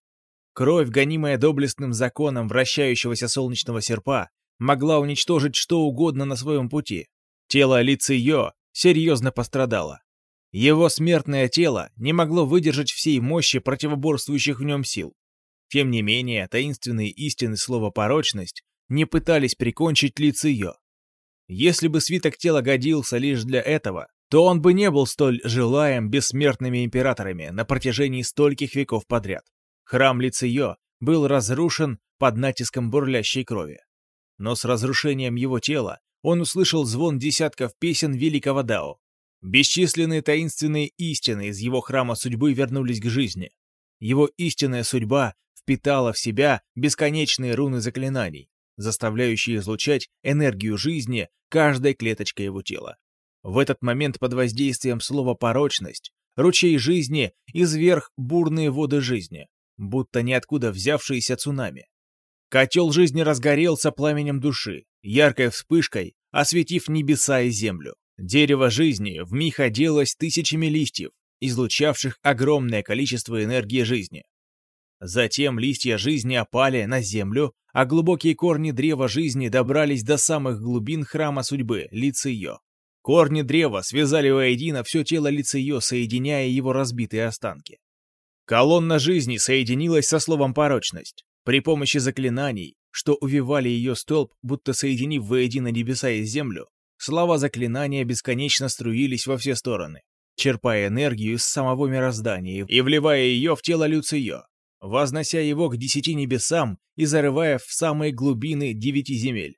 Кровь, гонимая доблестным законом вращающегося солнечного серпа, могла уничтожить что угодно на своем пути. Тело Лициё серьезно пострадало. Его смертное тело не могло выдержать всей мощи противоборствующих в нем сил. Тем не менее, таинственные истины слова «порочность» не пытались прикончить Лициё. Если бы свиток тела годился лишь для этого, то он бы не был столь желаем бессмертными императорами на протяжении стольких веков подряд. Храм Лициё был разрушен под натиском бурлящей крови. Но с разрушением его тела он услышал звон десятков песен великого Дао. Бесчисленные таинственные истины из его храма судьбы вернулись к жизни. Его истинная судьба впитала в себя бесконечные руны заклинаний, заставляющий излучать энергию жизни каждой клеточкой его тела. В этот момент под воздействием слова «порочность» ручей жизни изверг бурные воды жизни, будто ниоткуда взявшиеся цунами. Котел жизни разгорелся пламенем души, яркой вспышкой, осветив небеса и землю. Дерево жизни вмиг оделось тысячами листьев, излучавших огромное количество энергии жизни. Затем листья жизни опали на землю, а глубокие корни древа жизни добрались до самых глубин храма судьбы, Лициё. Корни древа связали воедино все тело Лициё, соединяя его разбитые останки. Колонна жизни соединилась со словом «порочность». При помощи заклинаний, что увивали ее столб, будто соединив воедино небеса и землю, слова заклинания бесконечно струились во все стороны, черпая энергию из самого мироздания и вливая ее в тело Люциё вознося его к десяти небесам и зарывая в самые глубины девяти земель.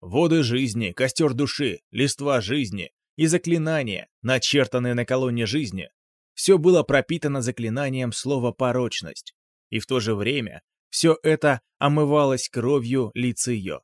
Воды жизни, костер души, листва жизни и заклинания, начертанные на колонне жизни, все было пропитано заклинанием слова «порочность», и в то же время все это омывалось кровью лицеё.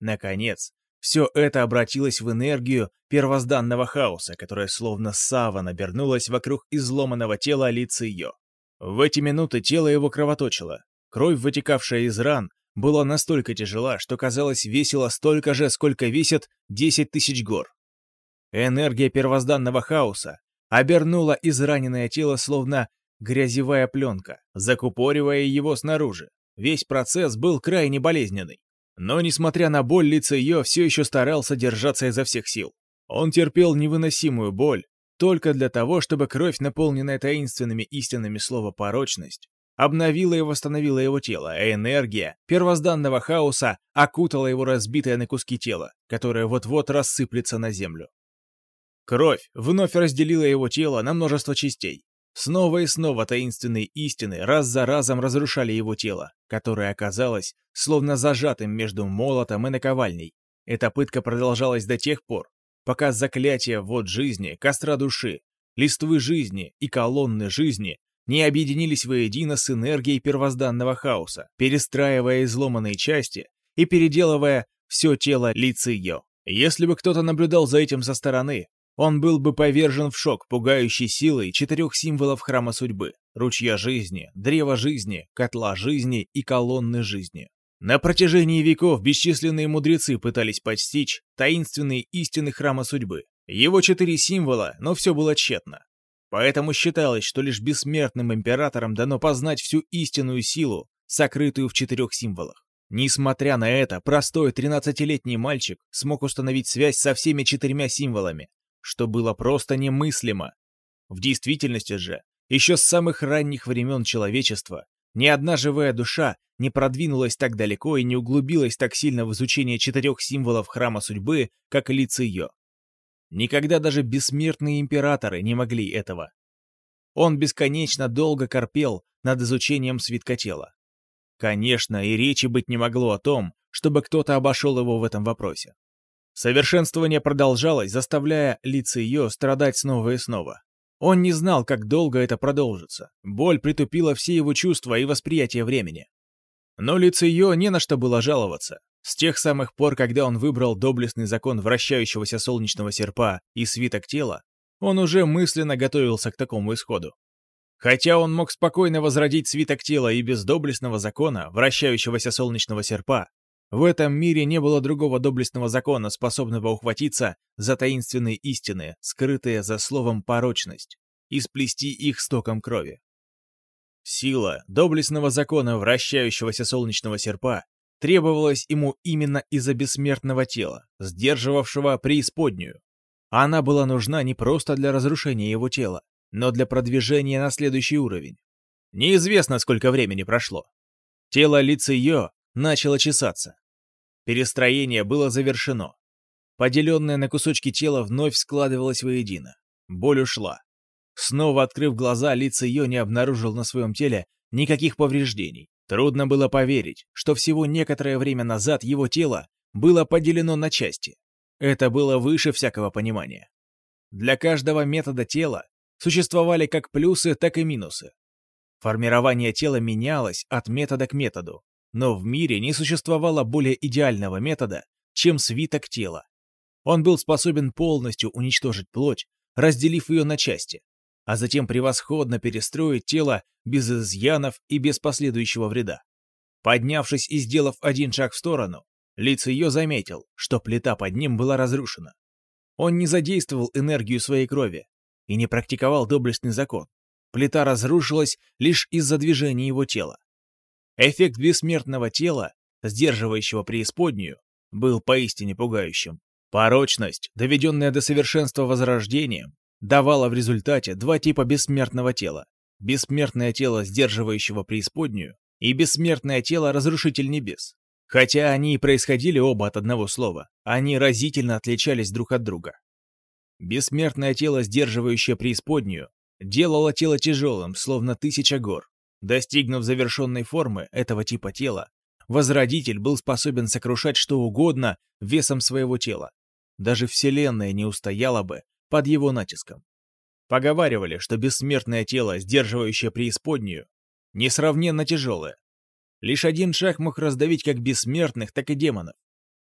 Наконец, все это обратилось в энергию первозданного хаоса, которая словно сава набернулась вокруг изломанного тела лицеё. В эти минуты тело его кровоточило. Кровь, вытекавшая из ран, была настолько тяжела, что казалось весила столько же, сколько весит 10 тысяч гор. Энергия первозданного хаоса обернула израненное тело словно грязевая пленка, закупоривая его снаружи. Весь процесс был крайне болезненный. Но, несмотря на боль, лица ее все еще старался держаться изо всех сил. Он терпел невыносимую боль, только для того, чтобы кровь, наполненная таинственными истинами слова «порочность», обновила и восстановила его тело, а энергия первозданного хаоса окутала его разбитое на куски тело, которое вот-вот рассыплется на землю. Кровь вновь разделила его тело на множество частей. Снова и снова таинственные истины раз за разом разрушали его тело, которое оказалось словно зажатым между молотом и наковальней. Эта пытка продолжалась до тех пор, пока заклятия вод жизни, костра души, листвы жизни и колонны жизни не объединились воедино с энергией первозданного хаоса, перестраивая изломанные части и переделывая все тело Лициё. Если бы кто-то наблюдал за этим со стороны, он был бы повержен в шок пугающей силой четырех символов Храма Судьбы — ручья жизни, древа жизни, котла жизни и колонны жизни. На протяжении веков бесчисленные мудрецы пытались постичь таинственные истины храма судьбы. Его четыре символа, но все было тщетно. Поэтому считалось, что лишь бессмертным императорам дано познать всю истинную силу, сокрытую в четырех символах. Несмотря на это, простой 13-летний мальчик смог установить связь со всеми четырьмя символами, что было просто немыслимо. В действительности же, еще с самых ранних времен человечества, ни одна живая душа не продвинулась так далеко и не углубилась так сильно в изучение четырех символов Храма Судьбы, как лица ее. Никогда даже бессмертные императоры не могли этого. Он бесконечно долго корпел над изучением свитка тела. Конечно, и речи быть не могло о том, чтобы кто-то обошел его в этом вопросе. Совершенствование продолжалось, заставляя лица ее страдать снова и снова. Он не знал, как долго это продолжится. Боль притупила все его чувства и восприятие времени. Но лица ее не на что было жаловаться. С тех самых пор, когда он выбрал доблестный закон вращающегося солнечного серпа и свиток тела, он уже мысленно готовился к такому исходу. Хотя он мог спокойно возродить свиток тела и без доблестного закона, вращающегося солнечного серпа, в этом мире не было другого доблестного закона, способного ухватиться за таинственные истины, скрытые за словом «порочность», и сплести их стоком крови. Сила доблестного закона вращающегося солнечного серпа требовалась ему именно из-за бессмертного тела, сдерживавшего преисподнюю. Она была нужна не просто для разрушения его тела, но для продвижения на следующий уровень. Неизвестно, сколько времени прошло. Тело лица ее начало чесаться. Перестроение было завершено. Поделенное на кусочки тело вновь складывалось воедино. Боль ушла. Снова открыв глаза, лица ее не обнаружил на своем теле никаких повреждений. Трудно было поверить, что всего некоторое время назад его тело было поделено на части. Это было выше всякого понимания. Для каждого метода тела существовали как плюсы, так и минусы. Формирование тела менялось от метода к методу, но в мире не существовало более идеального метода, чем свиток тела. Он был способен полностью уничтожить плоть, разделив ее на части, а затем превосходно перестроить тело без изъянов и без последующего вреда. Поднявшись и сделав один шаг в сторону, лиц ее заметил, что плита под ним была разрушена. Он не задействовал энергию своей крови, и не практиковал доблестный закон. Плита разрушилась лишь из-за движения его тела. Эффект бессмертного тела, сдерживающего преисподнюю, был поистине пугающим. Порочность, доведенная до совершенства возрождением, давала в результате два типа бессмертного тела. Бессмертное тело, сдерживающего преисподнюю, и бессмертное тело Разрушитель Небес. Хотя они и происходили оба от одного слова, они разительно отличались друг от друга. Бессмертное тело, сдерживающее преисподнюю, делало тело тяжелым, словно тысяча гор. Достигнув завершенной формы этого типа тела, Возродитель был способен сокрушать что угодно весом своего тела. Даже Вселенная не устояла бы под его натиском. Поговаривали, что бессмертное тело, сдерживающее преисподнюю, несравненно тяжелое. Лишь один шаг мог раздавить как бессмертных, так и демонов.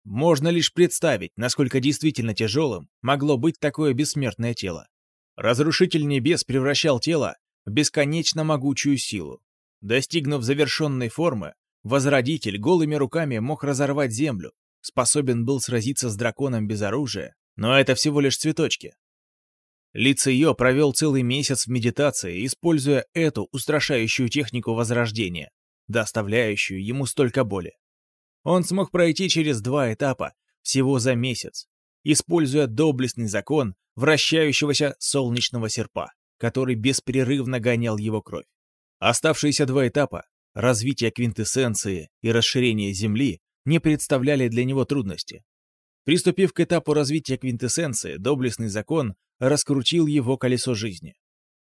Можно лишь представить, насколько действительно тяжелым могло быть такое бессмертное тело. Разрушитель небес превращал тело бесконечно могучую силу. Достигнув завершенной формы, Возродитель голыми руками мог разорвать землю, способен был сразиться с драконом без оружия, но это всего лишь цветочки. Лиц ее провел целый месяц в медитации, используя эту устрашающую технику возрождения, доставляющую ему столько боли. Он смог пройти через два этапа всего за месяц, используя доблестный закон вращающегося солнечного серпа, который беспрерывно гонял его кровь. Оставшиеся два этапа — развитие квинтэссенции и расширение Земли — не представляли для него трудности. Приступив к этапу развития квинтэссенции, доблестный закон раскрутил его колесо жизни.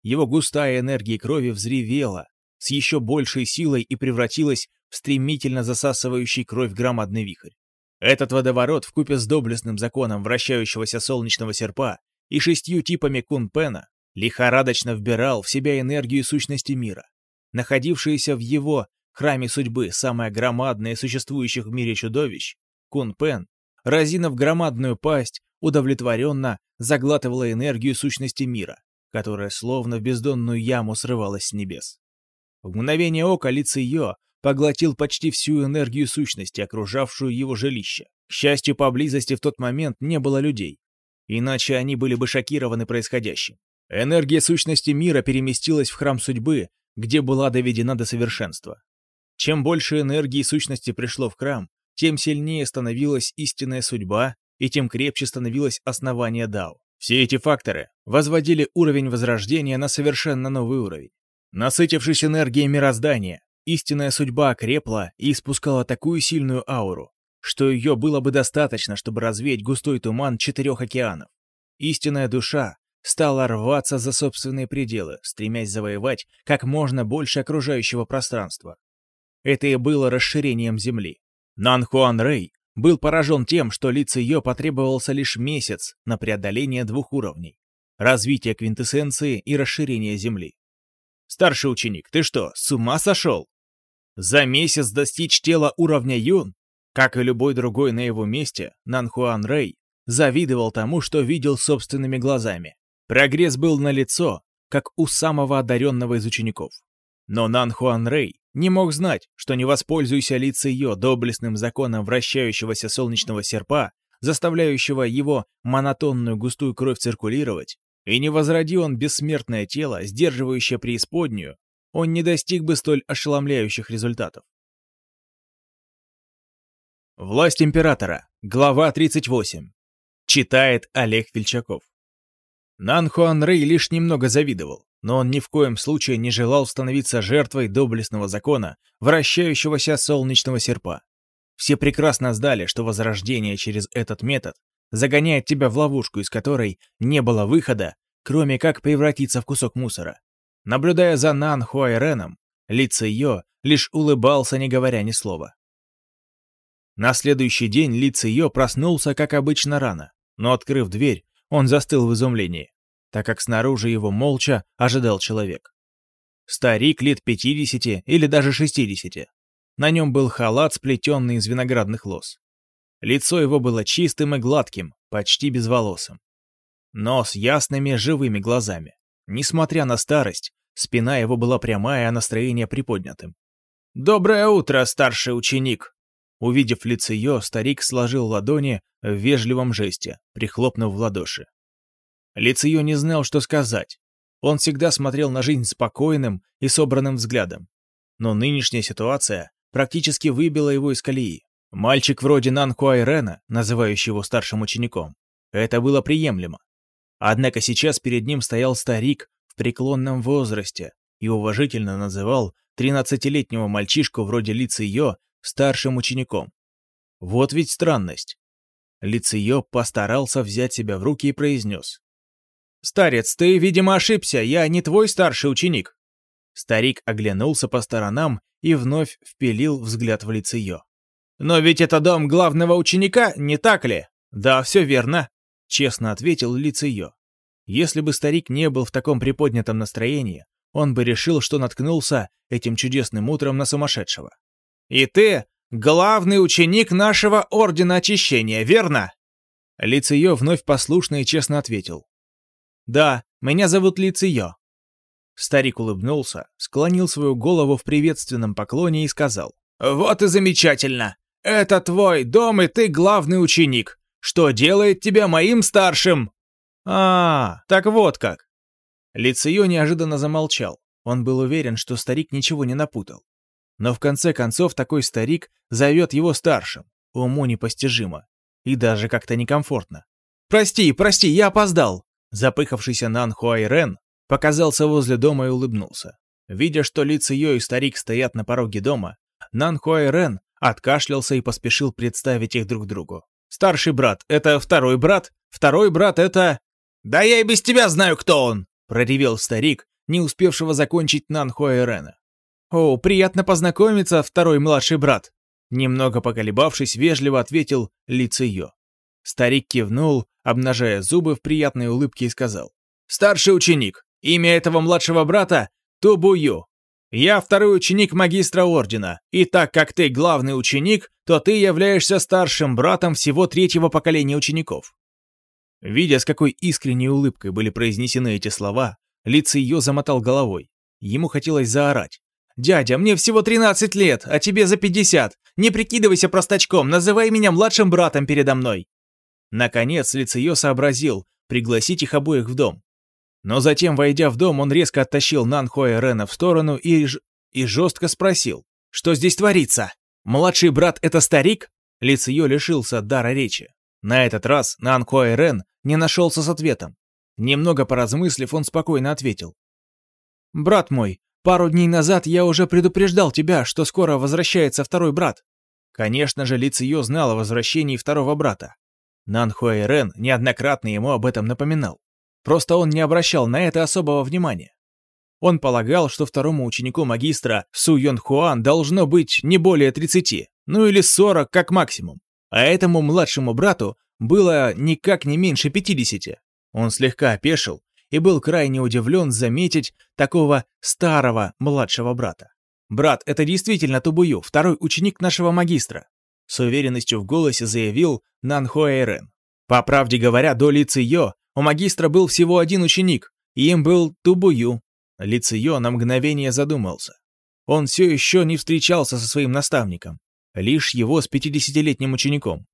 Его густая энергия крови взревела с еще большей силой и превратилась стремительно засасывающий кровь громадный вихрь. Этот водоворот вкупе с доблестным законом вращающегося солнечного серпа и шестью типами кунпена лихорадочно вбирал в себя энергию сущности мира. Находившееся в его храме судьбы самое громадное из существующих в мире чудовищ, кунпен, разинув громадную пасть, удовлетворенно заглатывала энергию сущности мира, которая словно в бездонную яму срывалась с небес. В мгновение ока лица ее поглотил почти всю энергию сущности, окружавшую его жилище. К счастью, поблизости в тот момент не было людей. Иначе они были бы шокированы происходящим. Энергия сущности мира переместилась в храм судьбы, где была доведена до совершенства. Чем больше энергии сущности пришло в храм, тем сильнее становилась истинная судьба, и тем крепче становилось основание Дао. Все эти факторы возводили уровень возрождения на совершенно новый уровень. Насытившись энергией мироздания, истинная судьба окрепла и испускала такую сильную ауру, что ее было бы достаточно, чтобы развеять густой туман четырех океанов. Истинная душа стала рваться за собственные пределы, стремясь завоевать как можно больше окружающего пространства. Это и было расширением Земли. Нан Хуан Рэй был поражен тем, что лица ее потребовался лишь месяц на преодоление двух уровней — развитие квинтэссенции и расширение Земли. «Старший ученик, ты что, с ума сошел? За месяц достичь тела уровня Юн? Как и любой другой на его месте, Нан Хуан Рэй завидовал тому, что видел собственными глазами. Прогресс был налицо, как у самого одаренного из учеников. Но Нан Хуан Рэй не мог знать, что не воспользуйся Ли Циё доблестным законом вращающегося солнечного серпа, заставляющего его монотонную густую кровь циркулировать, и не возроди он бессмертное тело, сдерживающее преисподнюю, он не достиг бы столь ошеломляющих результатов. Власть императора. Глава 38. Читает Олег Вельчаков. Нан Хуан Рэй лишь немного завидовал, но он ни в коем случае не желал становиться жертвой доблестного закона, вращающегося солнечного серпа. Все прекрасно знали, что возрождение через этот метод загоняет тебя в ловушку, из которой не было выхода, кроме как превратиться в кусок мусора. Наблюдая за Нан Хуайреном, Ли Циё лишь улыбался, не говоря ни слова. На следующий день Ли Циё проснулся, как обычно, рано, но, открыв дверь, он застыл в изумлении, так как снаружи его молча ожидал человек. Старик лет 50 или даже 60. На нем был халат, сплетенный из виноградных лоз. Лицо его было чистым и гладким, почти безволосым. Но с ясными живыми глазами. Несмотря на старость, спина его была прямая, а настроение приподнятым. «Доброе утро, старший ученик!» Увидев лицо ее, старик сложил ладони в вежливом жесте, прихлопнув в ладоши. Лицею не знал, что сказать. Он всегда смотрел на жизнь спокойным и собранным взглядом. Но нынешняя ситуация практически выбила его из колеи. Мальчик вроде Нан Хуайрена, называющий его старшим учеником, это было приемлемо. Однако сейчас перед ним стоял старик в преклонном возрасте и уважительно называл 13-летнего мальчишку вроде Лициё старшим учеником. Вот ведь странность. Лициё постарался взять себя в руки и произнес. «Старец, ты, видимо, ошибся, я не твой старший ученик». Старик оглянулся по сторонам и вновь впилил взгляд в Лициё. «Но ведь это дом главного ученика, не так ли?» «Да, все верно», — честно ответил Лициё. Если бы старик не был в таком приподнятом настроении, он бы решил, что наткнулся этим чудесным утром на сумасшедшего. И ты главный ученик нашего Ордена Очищения, верно?» Лицеё вновь послушно и честно ответил. «Да, меня зовут Лицеё». Старик улыбнулся, склонил свою голову в приветственном поклоне и сказал. «Вот и замечательно! Это твой дом, и ты главный ученик, что делает тебя моим старшим!» «А, так вот как!» Лицеё неожиданно замолчал. Он был уверен, что старик ничего не напутал. Но в конце концов такой старик зовет его старшим. Уму непостижимо. И даже как-то некомфортно. «Прости, прости, я опоздал!» Запыхавшийся Нан Хуайрен показался возле дома и улыбнулся. Видя, что лица ее и старик стоят на пороге дома, Нан Хуайрен откашлялся и поспешил представить их друг другу. «Старший брат — это второй брат, второй брат — это...» «Да я и без тебя знаю, кто он!» — проревел старик, не успевшего закончить Нан Хуайрена. «О, приятно познакомиться, второй младший брат!» Немного поколебавшись, вежливо ответил Лицеё. Старик кивнул, обнажая зубы в приятной улыбке и сказал. «Старший ученик. Имя этого младшего брата — Тубую. Я второй ученик магистра ордена, и так как ты главный ученик, то ты являешься старшим братом всего третьего поколения учеников». Видя, с какой искренней улыбкой были произнесены эти слова, Лицеё замотал головой. Ему хотелось заорать. «Дядя, мне всего 13 лет, а тебе за 50. Не прикидывайся простачком, называй меня младшим братом передо мной». Наконец Лицеё сообразил пригласить их обоих в дом. Но затем, войдя в дом, он резко оттащил Нанхуа Рена в сторону и, ж... и жестко спросил, что здесь творится? Младший брат — это старик? Лиц ее лишился дара речи. На этот раз Нанхуа Рен не нашелся с ответом. Немного поразмыслив, он спокойно ответил. «Брат мой, пару дней назад я уже предупреждал тебя, что скоро возвращается второй брат». Конечно же, Ли Циё знал о возвращении второго брата. Нан Хуэй неоднократно ему об этом напоминал. Просто он не обращал на это особого внимания. Он полагал, что второму ученику магистра Су Йон Хуан должно быть не более 30, ну или 40 как максимум, а этому младшему брату было никак не меньше 50. Он слегка опешил и был крайне удивлен заметить такого старого младшего брата. «Брат, это действительно Тубую, второй ученик нашего магистра», с уверенностью в голосе заявил Нан Хуэйрен. По правде говоря, до Ли Циё у магистра был всего один ученик, и им был Тубую. Ли Циё на мгновение задумался. Он все еще не встречался со своим наставником, лишь его с 50-летним учеником.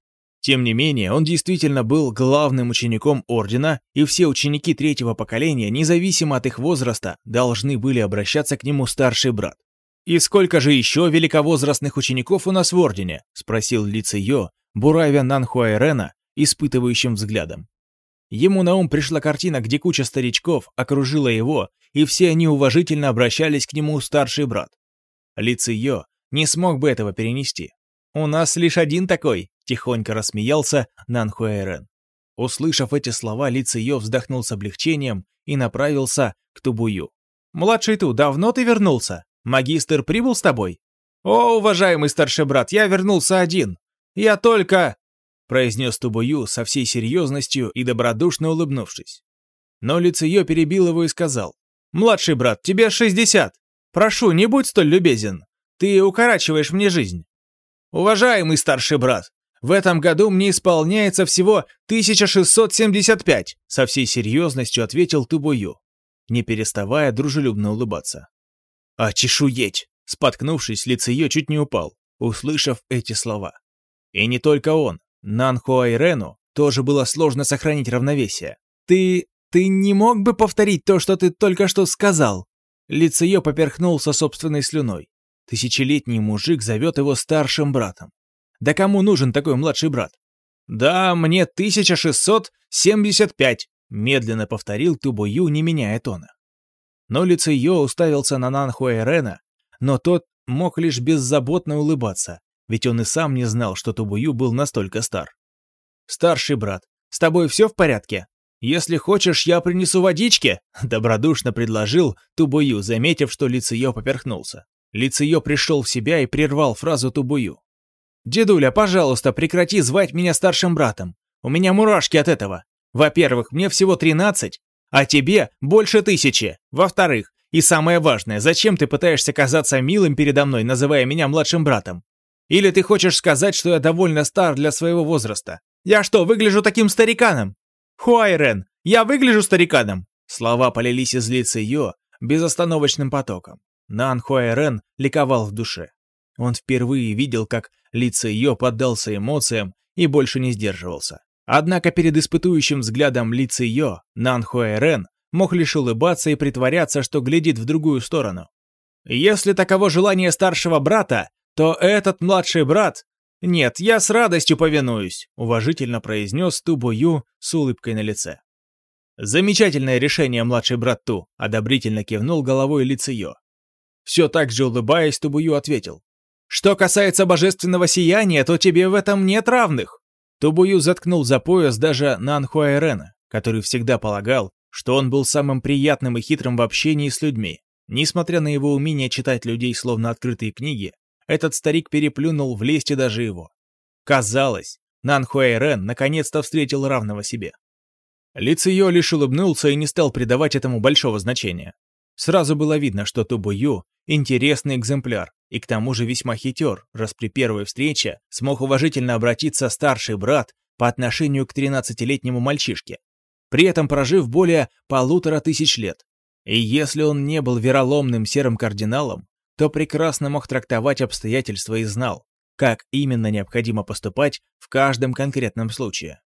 Тем не менее, он действительно был главным учеником Ордена, и все ученики третьего поколения, независимо от их возраста, должны были обращаться к нему старший брат. «И сколько же еще великовозрастных учеников у нас в Ордене?» — спросил Ли Циё, буравя Нанхуайрена испытывающим взглядом. Ему на ум пришла картина, где куча старичков окружила его, и все они уважительно обращались к нему старший брат. Ли Циё не смог бы этого перенести. «У нас лишь один такой», — тихонько рассмеялся Нанхуэрен. Услышав эти слова, Ли Циё вздохнул с облегчением и направился к Тубую. «Младший Ту, давно ты вернулся? Магистр прибыл с тобой?» «О, уважаемый старший брат, я вернулся один. Я только...» произнес Тубую со всей серьезностью и добродушно улыбнувшись. Но Лицеё перебил его и сказал. «Младший брат, тебе 60. Прошу, не будь столь любезен. Ты укорачиваешь мне жизнь. Уважаемый старший брат, в этом году мне исполняется всего 1675, со всей серьезностью ответил Тубую, не переставая дружелюбно улыбаться. А чешуеть! Споткнувшись, лицеё чуть не упал, услышав эти слова. И не только он. Нанхуайрену тоже было сложно сохранить равновесие. «Ты... ты не мог бы повторить то, что ты только что сказал?» Лицеё поперхнулся собственной слюной. Тысячелетний мужик зовет его старшим братом. Да кому нужен такой младший брат? «Да, мне 1675», — медленно повторил Тубую, не меняя тона. Но Лицеё уставился на Нанхуэрена, но тот мог лишь беззаботно улыбаться, ведь он и сам не знал, что Тубую был настолько стар. «Старший брат, с тобой все в порядке? Если хочешь, я принесу водички», — добродушно предложил Тубую, заметив, что Лицеё поперхнулся. Лицеё пришел в себя и прервал фразу Тубую. «Дедуля, пожалуйста, прекрати звать меня старшим братом. У меня мурашки от этого. Во-первых, мне всего тринадцать, а тебе больше тысячи. Во-вторых, и самое важное, зачем ты пытаешься казаться милым передо мной, называя меня младшим братом? Или ты хочешь сказать, что я довольно стар для своего возраста? Я что, выгляжу таким стариканом? Хуайрен, я выгляжу стариканом? Слова полились из лица ее безостановочным потоком. Нан Хуайрен ликовал в душе. Он впервые видел, как лица ее поддался эмоциям и больше не сдерживался. Однако перед испытующим взглядом лица ее Хуайрен мог лишь улыбаться и притворяться, что глядит в другую сторону. Если таково желание старшего брата, то этот младший брат... Нет, я с радостью повинуюсь, уважительно произнес Тубую с улыбкой на лице. Замечательное решение, младший брат Ту, одобрительно кивнул головой Лицеё. Все так же улыбаясь, Тубую ответил. Что касается божественного сияния, то тебе в этом нет равных. Тубую заткнул за пояс даже Нанхуайрена, который всегда полагал, что он был самым приятным и хитрым в общении с людьми. Несмотря на его умение читать людей словно открытые книги, этот старик переплюнул в лесте даже его. Казалось, Нанхуэйрен наконец-то встретил равного себе. Лицеё лишь улыбнулся и не стал придавать этому большого значения. Сразу было видно, что Тубую — интересный экземпляр, и к тому же весьма хитер, раз при первой встрече смог уважительно обратиться старший брат по отношению к 13-летнему мальчишке, при этом прожив более полутора тысяч лет. И если он не был вероломным серым кардиналом, то прекрасно мог трактовать обстоятельства и знал, как именно необходимо поступать в каждом конкретном случае.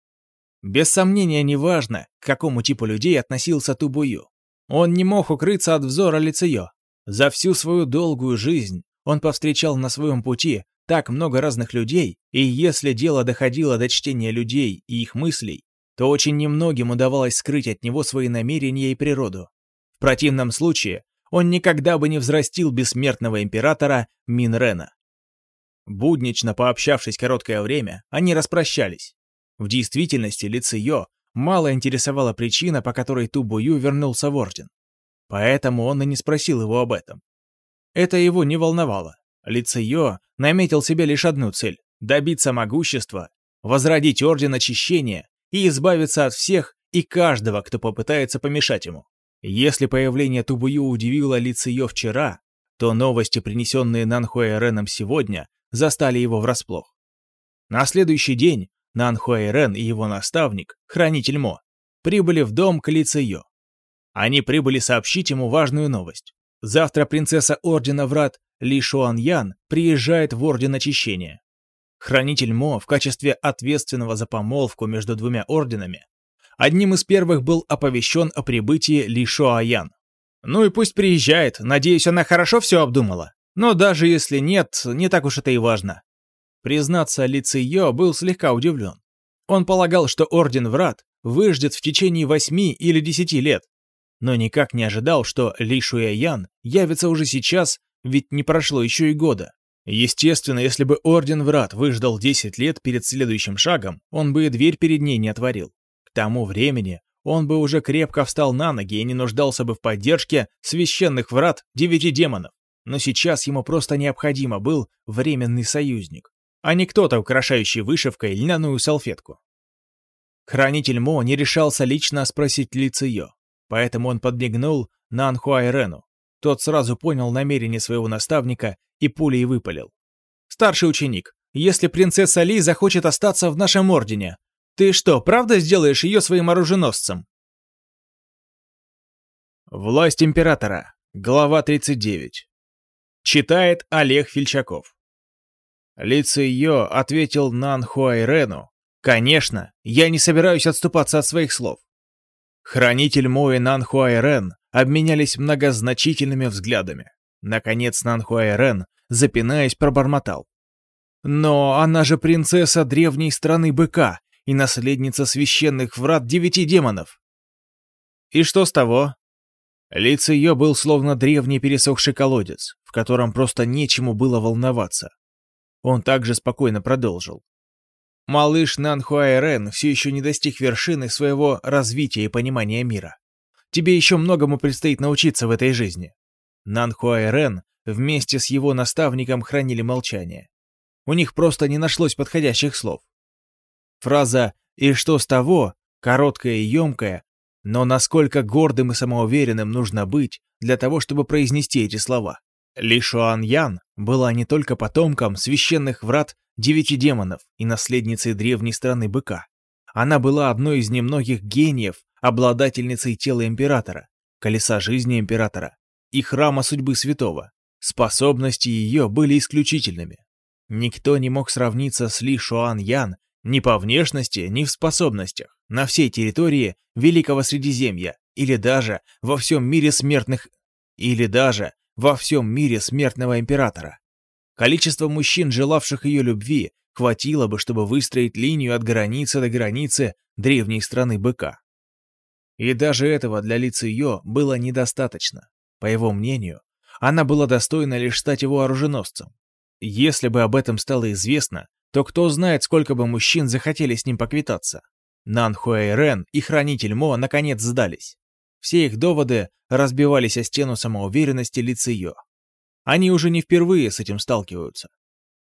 Без сомнения, неважно, к какому типу людей относился Тубую. Он не мог укрыться от взора Лицеё. За всю свою долгую жизнь он повстречал на своем пути так много разных людей, и если дело доходило до чтения людей и их мыслей, то очень немногим удавалось скрыть от него свои намерения и природу. В противном случае он никогда бы не взрастил бессмертного императора Минрена. Буднично пообщавшись короткое время, они распрощались. В действительности Лициё мало интересовала причина, по которой Тубую вернулся в Орден. Поэтому он и не спросил его об этом. Это его не волновало. Лициё наметил себе лишь одну цель – добиться могущества, возродить Орден Очищения и избавиться от всех и каждого, кто попытается помешать ему. Если появление Тубую удивило Лициё вчера, то новости, принесенные Нанхуэреном сегодня, застали его врасплох. На следующий день Нанхуэйрен и его наставник, хранитель Мо, прибыли в дом к Лициё. Они прибыли сообщить ему важную новость. Завтра принцесса Ордена Врат Ли Шуаньян приезжает в Орден Очищения. Хранитель Мо в качестве ответственного за помолвку между двумя орденами одним из первых был оповещен о прибытии Ли Шуаян. Ну и пусть приезжает, надеюсь, она хорошо все обдумала. Но даже если нет, не так уж это и важно. Признаться, Ли Циё был слегка удивлен. Он полагал, что Орден Врат выждет в течение восьми или десяти лет, но никак не ожидал, что Ли Шуяян явится уже сейчас, ведь не прошло еще и года. Естественно, если бы Орден Врат выждал 10 лет перед следующим шагом, он бы и дверь перед ней не отворил. К тому времени он бы уже крепко встал на ноги и не нуждался бы в поддержке священных врат девяти демонов. Но сейчас ему просто необходимо был временный союзник, а не кто-то, украшающий вышивкой льняную салфетку. Хранитель Мо не решался лично спросить Лициё, поэтому он подмигнул Нанхуайрену. Тот сразу понял намерение своего наставника и пулей выпалил. «Старший ученик, если принцесса Ли захочет остаться в нашем ордене, ты что, правда сделаешь ее своим оруженосцем?» Власть императора. Глава 39. Читает Олег Фельчаков. Лица ее ответил Нан Хуайрену. «Конечно, я не собираюсь отступаться от своих слов». Хранитель Мои Нан Хуайрен обменялись многозначительными взглядами. Наконец Нан Хуайрен, запинаясь, пробормотал. «Но она же принцесса древней страны быка и наследница священных врат девяти демонов». «И что с того?» Лиц ее был словно древний пересохший колодец, в котором просто нечему было волноваться. Он также спокойно продолжил. Малыш Нанхуайрен все еще не достиг вершины своего развития и понимания мира. Тебе еще многому предстоит научиться в этой жизни. Нанхуайрен вместе с его наставником хранили молчание. У них просто не нашлось подходящих слов. Фраза «и что с того?» короткая и емкая, но насколько гордым и самоуверенным нужно быть для того, чтобы произнести эти слова. Ли Шуан Ян была не только потомком священных врат девяти демонов и наследницей древней страны быка. Она была одной из немногих гениев, обладательницей тела императора, колеса жизни императора и храма судьбы святого. Способности ее были исключительными. Никто не мог сравниться с Ли Шуан Ян ни по внешности, ни в способностях на всей территории Великого Средиземья или даже во всем мире смертных или даже во всем мире смертного императора. Количество мужчин, желавших ее любви, хватило бы, чтобы выстроить линию от границы до границы древней страны быка. И даже этого для лица ее было недостаточно. По его мнению, она была достойна лишь стать его оруженосцем. Если бы об этом стало известно, то кто знает, сколько бы мужчин захотели с ним поквитаться. Нан Хуэйрен и Хранитель Мо наконец сдались. Все их доводы разбивались о стену самоуверенности лица ее. Они уже не впервые с этим сталкиваются.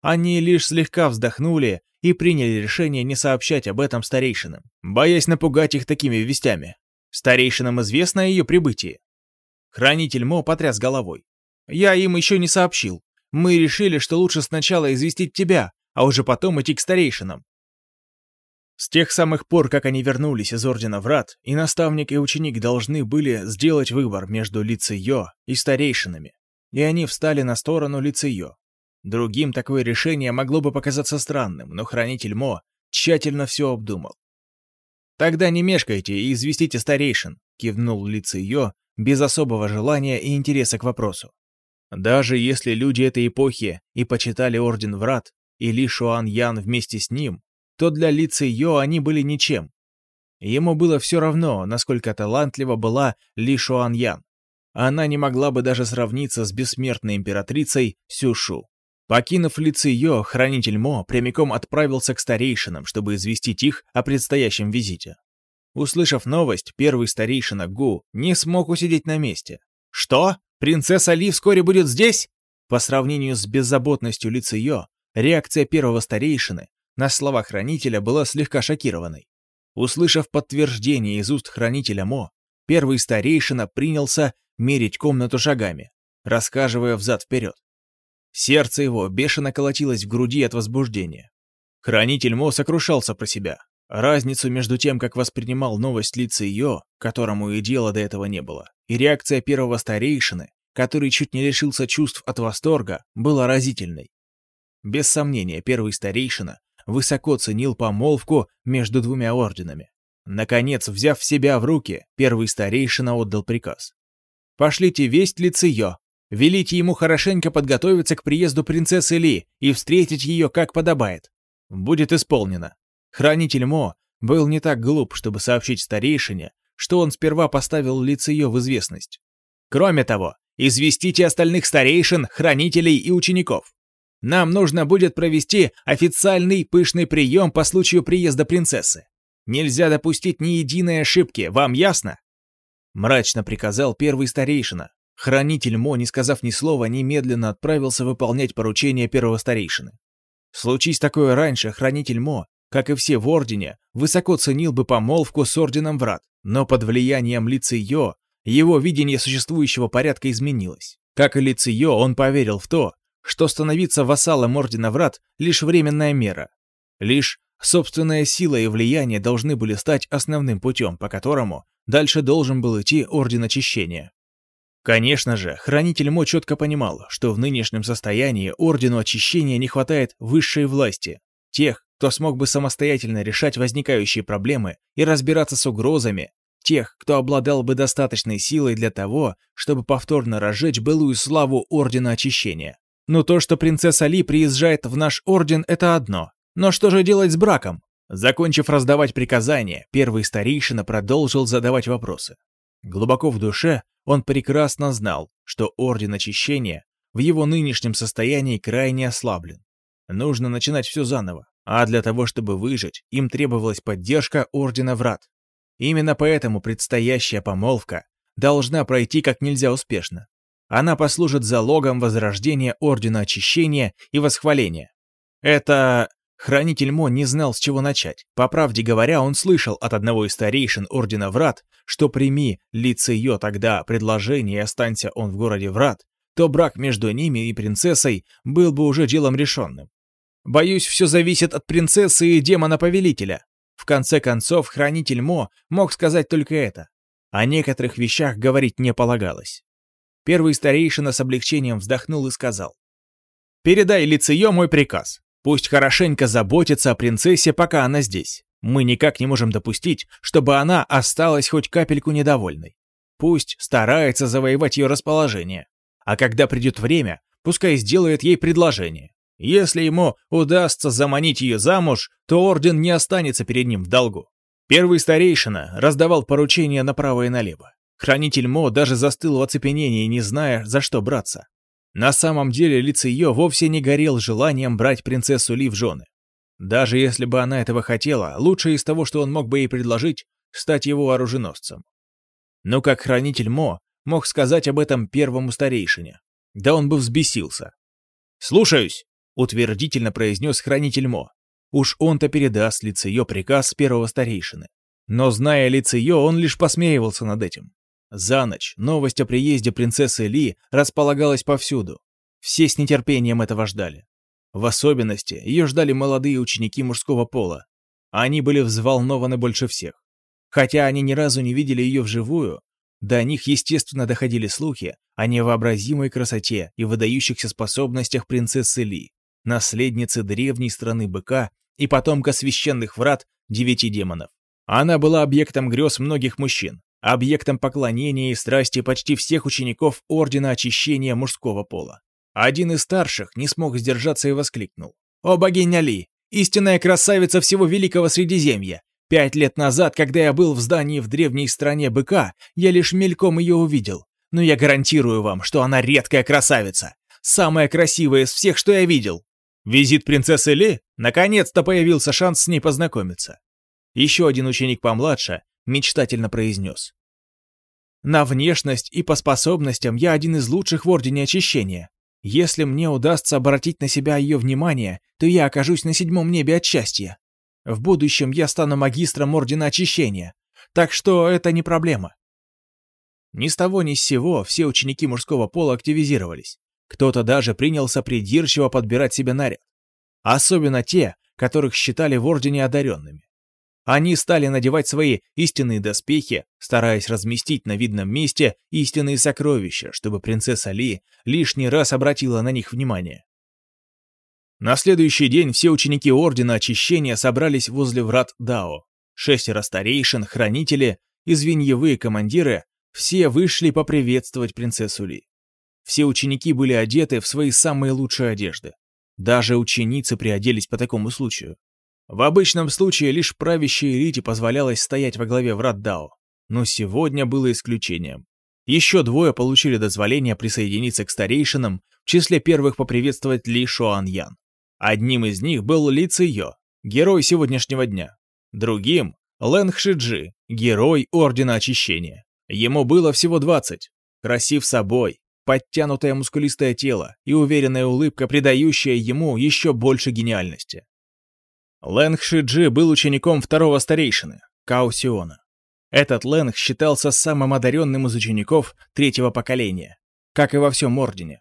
Они лишь слегка вздохнули и приняли решение не сообщать об этом старейшинам, боясь напугать их такими вестями. Старейшинам известно о ее прибытии. Хранитель Мо потряс головой. «Я им еще не сообщил. Мы решили, что лучше сначала известить тебя, а уже потом идти к старейшинам. С тех самых пор, как они вернулись из Ордена Врат, и наставник, и ученик должны были сделать выбор между Лицейо и старейшинами, и они встали на сторону Лицейо. Другим такое решение могло бы показаться странным, но Хранитель Мо тщательно все обдумал. «Тогда не мешкайте и известите старейшин», — кивнул Лицейо, без особого желания и интереса к вопросу. Даже если люди этой эпохи и почитали Орден Врат, и Ли Шуан Ян вместе с ним, то для Ли Ци они были ничем. Ему было все равно, насколько талантлива была Ли Шуан Ян. Она не могла бы даже сравниться с бессмертной императрицей Сюшу. Покинув Ли Ци Йо, хранитель Мо прямиком отправился к старейшинам, чтобы известить их о предстоящем визите. Услышав новость, первый старейшина Гу не смог усидеть на месте. «Что? Принцесса Ли вскоре будет здесь?» По сравнению с беззаботностью Ли Циё, реакция первого старейшины на слова хранителя была слегка шокированной. Услышав подтверждение из уст хранителя Мо, первый старейшина принялся мерить комнату шагами, рассказывая взад-вперед. Сердце его бешено колотилось в груди от возбуждения. Хранитель Мо сокрушался про себя. Разницу между тем, как воспринимал новость лица ее, которому и дела до этого не было, и реакция первого старейшины, который чуть не лишился чувств от восторга, была разительной. Без сомнения, первый старейшина высоко ценил помолвку между двумя орденами. Наконец, взяв себя в руки, первый старейшина отдал приказ. «Пошлите весть лицеё, велите ему хорошенько подготовиться к приезду принцессы Ли и встретить ее как подобает. Будет исполнено. Хранитель Мо был не так глуп, чтобы сообщить старейшине, что он сперва поставил лиц ее в известность. Кроме того, известите остальных старейшин, хранителей и учеников. Нам нужно будет провести официальный пышный прием по случаю приезда принцессы. Нельзя допустить ни единой ошибки, вам ясно?» Мрачно приказал первый старейшина. Хранитель Мо, не сказав ни слова, немедленно отправился выполнять поручение первого старейшины. Случись такое раньше, хранитель Мо как и все в Ордене, высоко ценил бы помолвку с Орденом Врат, но под влиянием Ли его видение существующего порядка изменилось. Как и Ли он поверил в то, что становиться вассалом Ордена Врат — лишь временная мера. Лишь собственная сила и влияние должны были стать основным путем, по которому дальше должен был идти Орден Очищения. Конечно же, Хранитель Мо четко понимал, что в нынешнем состоянии Ордену Очищения не хватает высшей власти, тех, кто смог бы самостоятельно решать возникающие проблемы и разбираться с угрозами, тех, кто обладал бы достаточной силой для того, чтобы повторно разжечь былую славу Ордена Очищения. Но то, что принцесса Ли приезжает в наш Орден, это одно. Но что же делать с браком? Закончив раздавать приказания, первый старейшина продолжил задавать вопросы. Глубоко в душе он прекрасно знал, что Орден Очищения в его нынешнем состоянии крайне ослаблен. Нужно начинать все заново. А для того, чтобы выжить, им требовалась поддержка Ордена Врат. Именно поэтому предстоящая помолвка должна пройти как нельзя успешно. Она послужит залогом возрождения Ордена Очищения и Восхваления. Это... Хранитель Мо не знал, с чего начать. По правде говоря, он слышал от одного из старейшин Ордена Врат, что прими лица ее тогда предложение и останься он в городе Врат, то брак между ними и принцессой был бы уже делом решенным. Боюсь, все зависит от принцессы и демона-повелителя. В конце концов, хранитель Мо мог сказать только это. О некоторых вещах говорить не полагалось. Первый старейшина с облегчением вздохнул и сказал. «Передай Лицеё мой приказ. Пусть хорошенько заботится о принцессе, пока она здесь. Мы никак не можем допустить, чтобы она осталась хоть капельку недовольной. Пусть старается завоевать ее расположение. А когда придет время, пускай сделает ей предложение. Если ему удастся заманить ее замуж, то орден не останется перед ним в долгу. Первый старейшина раздавал поручения направо и налево. Хранитель Мо даже застыл в оцепенении, не зная, за что браться. На самом деле лицо ее вовсе не горел желанием брать принцессу Ли в жены. Даже если бы она этого хотела, лучшее из того, что он мог бы ей предложить, стать его оруженосцем. Но как хранитель Мо мог сказать об этом первому старейшине? Да он бы взбесился. «Слушаюсь!» утвердительно произнес хранитель Мо. Уж он-то передаст Лицеё приказ первого старейшины. Но зная Лицеё, он лишь посмеивался над этим. За ночь новость о приезде принцессы Ли располагалась повсюду. Все с нетерпением этого ждали. В особенности ее ждали молодые ученики мужского пола. Они были взволнованы больше всех. Хотя они ни разу не видели ее вживую, до них, естественно, доходили слухи о невообразимой красоте и выдающихся способностях принцессы Ли наследницы древней страны быка и потомка священных врат девяти демонов. Она была объектом грез многих мужчин, объектом поклонения и страсти почти всех учеников Ордена Очищения мужского пола. Один из старших не смог сдержаться и воскликнул. «О, богиня Ли! Истинная красавица всего Великого Средиземья! Пять лет назад, когда я был в здании в древней стране быка, я лишь мельком ее увидел. Но я гарантирую вам, что она редкая красавица. Самая красивая из всех, что я видел. Визит принцессы Ли? Наконец-то появился шанс с ней познакомиться. Еще один ученик помладше мечтательно произнес. На внешность и по способностям я один из лучших в Ордене Очищения. Если мне удастся обратить на себя ее внимание, то я окажусь на седьмом небе от счастья. В будущем я стану магистром Ордена Очищения, так что это не проблема. Ни с того ни с сего все ученики мужского пола активизировались. Кто-то даже принялся придирчиво подбирать себе наряд. Особенно те, которых считали в Ордене одаренными. Они стали надевать свои истинные доспехи, стараясь разместить на видном месте истинные сокровища, чтобы принцесса Ли лишний раз обратила на них внимание. На следующий день все ученики Ордена Очищения собрались возле врат Дао. Шестеро старейшин, хранители и звеньевые командиры все вышли поприветствовать принцессу Ли. Все ученики были одеты в свои самые лучшие одежды. Даже ученицы приоделись по такому случаю. В обычном случае лишь правящей элите позволялось стоять во главе врат Дао, но сегодня было исключением. Еще двое получили дозволение присоединиться к старейшинам, в числе первых поприветствовать Ли Шуан Ян. Одним из них был Ли Циё, герой сегодняшнего дня. Другим — Лэн Хшиджи, герой Ордена Очищения. Ему было всего 20. Красив собой, подтянутое мускулистое тело и уверенная улыбка, придающая ему еще больше гениальности. Лэнг Шиджи был учеником второго старейшины, Каосиона. Этот Лэнг считался самым одаренным из учеников третьего поколения, как и во всем Ордене.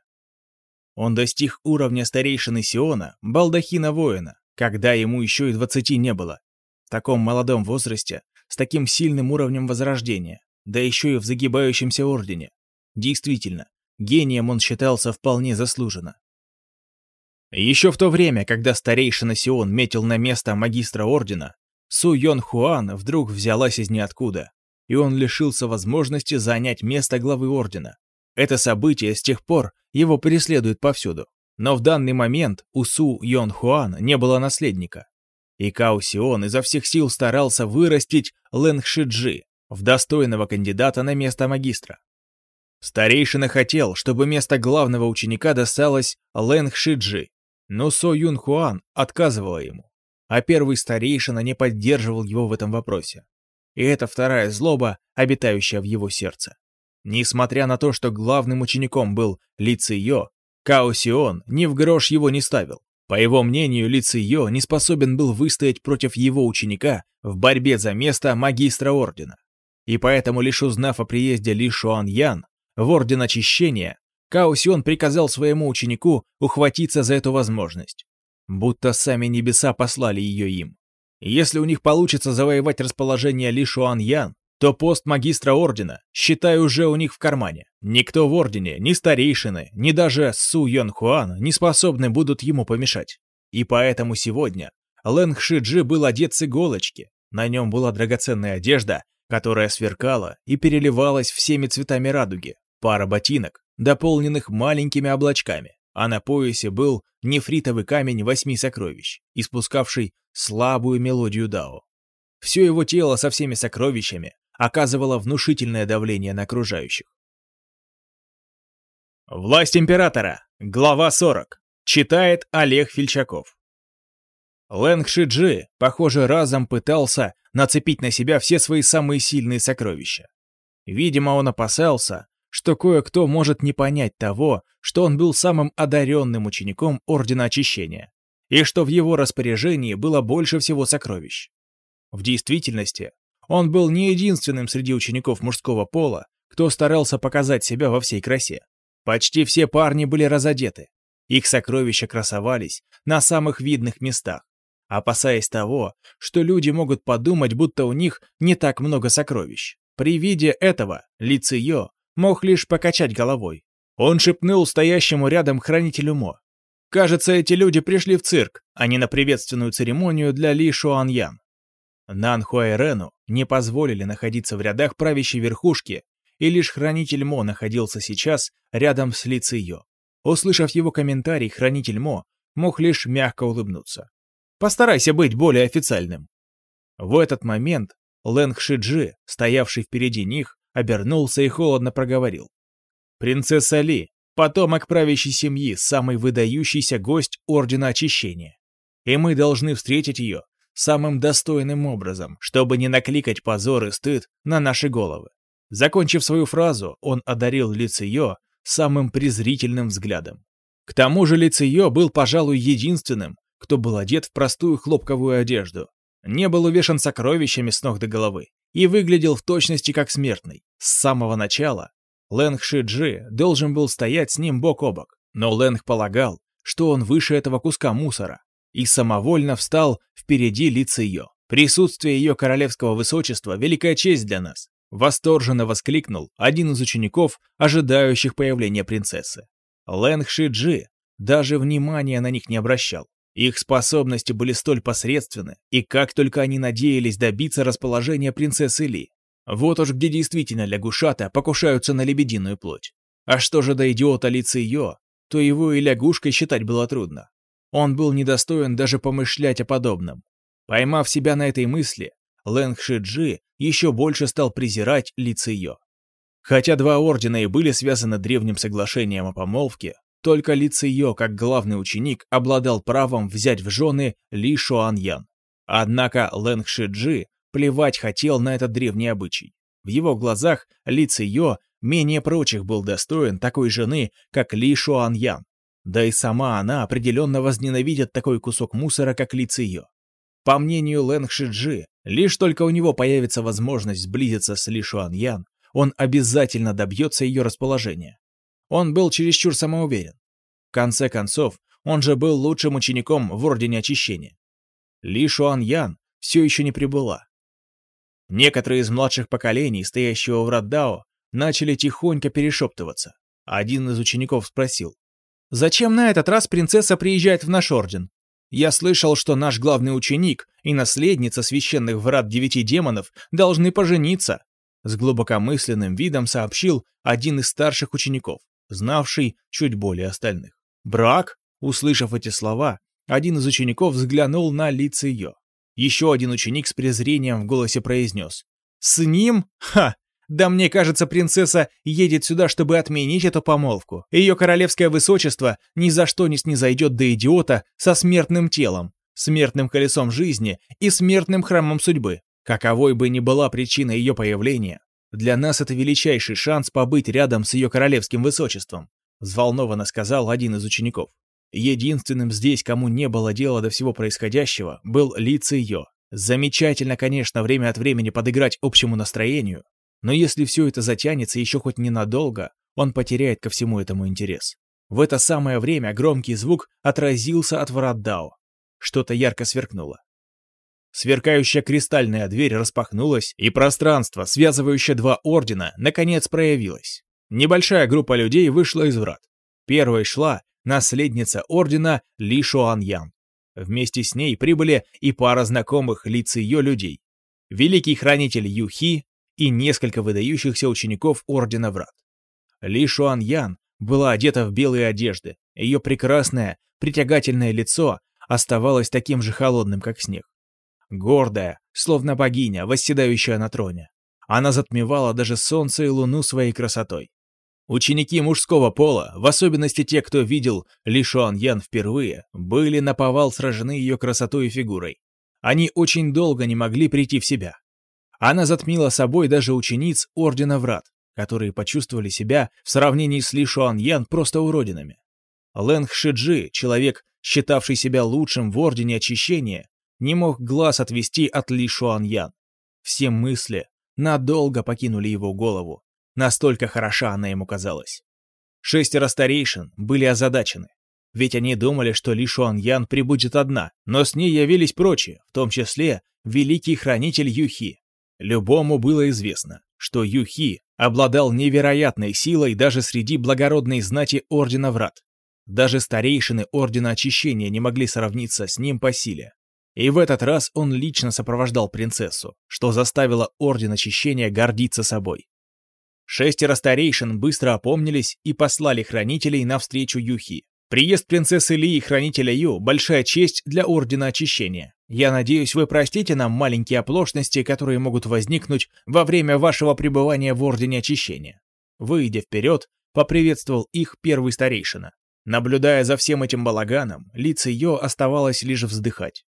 Он достиг уровня старейшины Сиона, балдахина воина, когда ему еще и двадцати не было. В таком молодом возрасте, с таким сильным уровнем возрождения, да еще и в загибающемся Ордене. Действительно, гением он считался вполне заслуженно. Еще в то время, когда старейшина Сион метил на место магистра ордена, Су Йон Хуан вдруг взялась из ниоткуда, и он лишился возможности занять место главы ордена. Это событие с тех пор его преследует повсюду. Но в данный момент у Су Йон Хуан не было наследника. И Као Сион изо всех сил старался вырастить Лэнг Шиджи в достойного кандидата на место магистра. Старейшина хотел, чтобы место главного ученика досталось Лэнг Шиджи, но Со Юн Хуан отказывала ему, а первый старейшина не поддерживал его в этом вопросе. И это вторая злоба, обитающая в его сердце. Несмотря на то, что главным учеником был Ли Циё, Као Сион ни в грош его не ставил. По его мнению, Ли Циё не способен был выстоять против его ученика в борьбе за место магистра ордена. И поэтому, лишь узнав о приезде Ли Шуан Ян в Орден Очищения, Каосион приказал своему ученику ухватиться за эту возможность. Будто сами небеса послали ее им. Если у них получится завоевать расположение Ли Шуан Ян, то пост магистра ордена, считай, уже у них в кармане. Никто в ордене, ни старейшины, ни даже Су Йон Хуан не способны будут ему помешать. И поэтому сегодня Лэнг Шиджи был одет с иголочки. На нем была драгоценная одежда, которая сверкала и переливалась всеми цветами радуги. Пара ботинок, дополненных маленькими облачками, а на поясе был нефритовый камень восьми сокровищ, испускавший слабую мелодию Дао. Все его тело со всеми сокровищами оказывало внушительное давление на окружающих. Власть императора. Глава 40. Читает Олег Фельчаков. Лэнг Шиджи, похоже, разом пытался нацепить на себя все свои самые сильные сокровища. Видимо, он опасался, что кое-кто может не понять того, что он был самым одаренным учеником Ордена Очищения, и что в его распоряжении было больше всего сокровищ. В действительности, он был не единственным среди учеников мужского пола, кто старался показать себя во всей красе. Почти все парни были разодеты. Их сокровища красовались на самых видных местах, опасаясь того, что люди могут подумать, будто у них не так много сокровищ. При виде этого Лициё мог лишь покачать головой. Он шепнул стоящему рядом хранителю Мо. «Кажется, эти люди пришли в цирк, а не на приветственную церемонию для Ли Шуаньян». Нанхуайрену не позволили находиться в рядах правящей верхушки, и лишь хранитель Мо находился сейчас рядом с Ли Циё. Услышав его комментарий, хранитель Мо мог лишь мягко улыбнуться. «Постарайся быть более официальным». В этот момент Лэнг Шиджи, стоявший впереди них, обернулся и холодно проговорил. «Принцесса Ли, потомок правящей семьи, самый выдающийся гость Ордена Очищения. И мы должны встретить ее самым достойным образом, чтобы не накликать позор и стыд на наши головы». Закончив свою фразу, он одарил Лицеё самым презрительным взглядом. К тому же Лицеё был, пожалуй, единственным, кто был одет в простую хлопковую одежду, не был увешан сокровищами с ног до головы и выглядел в точности как смертный. С самого начала Лэнг Шиджи должен был стоять с ним бок о бок, но Лэнг полагал, что он выше этого куска мусора, и самовольно встал впереди лица ее. Присутствие ее королевского высочества – великая честь для нас. Восторженно воскликнул один из учеников, ожидающих появления принцессы. Лэнг Шиджи даже внимания на них не обращал. Их способности были столь посредственны, и как только они надеялись добиться расположения принцессы Ли. Вот уж где действительно лягушата покушаются на лебединую плоть. А что же до идиота Ли Циё, то его и лягушкой считать было трудно. Он был недостоин даже помышлять о подобном. Поймав себя на этой мысли, Лэнг Шиджи еще больше стал презирать Ли Циё. Хотя два ордена и были связаны древним соглашением о помолвке, только Ли Циё, как главный ученик, обладал правом взять в жены Ли Шуаньян. Однако Лэнг Шиджи плевать хотел на этот древний обычай. В его глазах Ли Циё менее прочих был достоин такой жены, как Ли Шуаньян. Да и сама она определенно возненавидит такой кусок мусора, как Ли Циё. По мнению Лэнг Шиджи, лишь только у него появится возможность сблизиться с Ли Шуаньян, он обязательно добьется ее расположения. Он был чересчур самоуверен. В конце концов, он же был лучшим учеником в Ордене Очищения. Ли Шуан Ян все еще не прибыла. Некоторые из младших поколений, стоящего в Раддао, начали тихонько перешептываться. Один из учеников спросил, «Зачем на этот раз принцесса приезжает в наш орден? Я слышал, что наш главный ученик и наследница священных врат девяти демонов должны пожениться», с глубокомысленным видом сообщил один из старших учеников знавший чуть более остальных. «Брак?» Услышав эти слова, один из учеников взглянул на лица ее. Еще один ученик с презрением в голосе произнес. «С ним? Ха! Да мне кажется, принцесса едет сюда, чтобы отменить эту помолвку. Ее королевское высочество ни за что не снизойдет до идиота со смертным телом, смертным колесом жизни и смертным храмом судьбы. Каковой бы ни была причина ее появления, для нас это величайший шанс побыть рядом с ее королевским высочеством», взволнованно сказал один из учеников. Единственным здесь, кому не было дела до всего происходящего, был Ли Циё. Замечательно, конечно, время от времени подыграть общему настроению, но если все это затянется еще хоть ненадолго, он потеряет ко всему этому интерес. В это самое время громкий звук отразился от ворот Дао. Что-то ярко сверкнуло. Сверкающая кристальная дверь распахнулась, и пространство, связывающее два ордена, наконец проявилось. Небольшая группа людей вышла из врат. Первой шла наследница ордена Ли Шуаньян. Вместе с ней прибыли и пара знакомых лиц ее людей. Великий хранитель Юхи и несколько выдающихся учеников ордена врат. Ли Шуаньян была одета в белые одежды. Ее прекрасное, притягательное лицо оставалось таким же холодным, как снег гордая, словно богиня, восседающая на троне. Она затмевала даже солнце и луну своей красотой. Ученики мужского пола, в особенности те, кто видел Ли Шуан Ян впервые, были наповал сражены ее красотой и фигурой. Они очень долго не могли прийти в себя. Она затмила собой даже учениц Ордена Врат, которые почувствовали себя в сравнении с Ли Шуан Ян просто уродинами. Лэнг Шиджи, человек, считавший себя лучшим в Ордене Очищения, не мог глаз отвести от Ли Шуаньян. Все мысли надолго покинули его голову, настолько хороша она ему казалась. Шестеро старейшин были озадачены, ведь они думали, что Ли Шуаньян прибудет одна, но с ней явились прочие, в том числе великий хранитель Юхи. Любому было известно, что Юхи обладал невероятной силой даже среди благородной знати Ордена Врат. Даже старейшины Ордена Очищения не могли сравниться с ним по силе. И в этот раз он лично сопровождал принцессу, что заставило Орден Очищения гордиться собой. Шестеро старейшин быстро опомнились и послали хранителей навстречу Юхи. Приезд принцессы Ли и хранителя Ю – большая честь для Ордена Очищения. Я надеюсь, вы простите нам маленькие оплошности, которые могут возникнуть во время вашего пребывания в Ордене Очищения. Выйдя вперед, поприветствовал их первый старейшина. Наблюдая за всем этим балаганом, лица ее оставалось лишь вздыхать.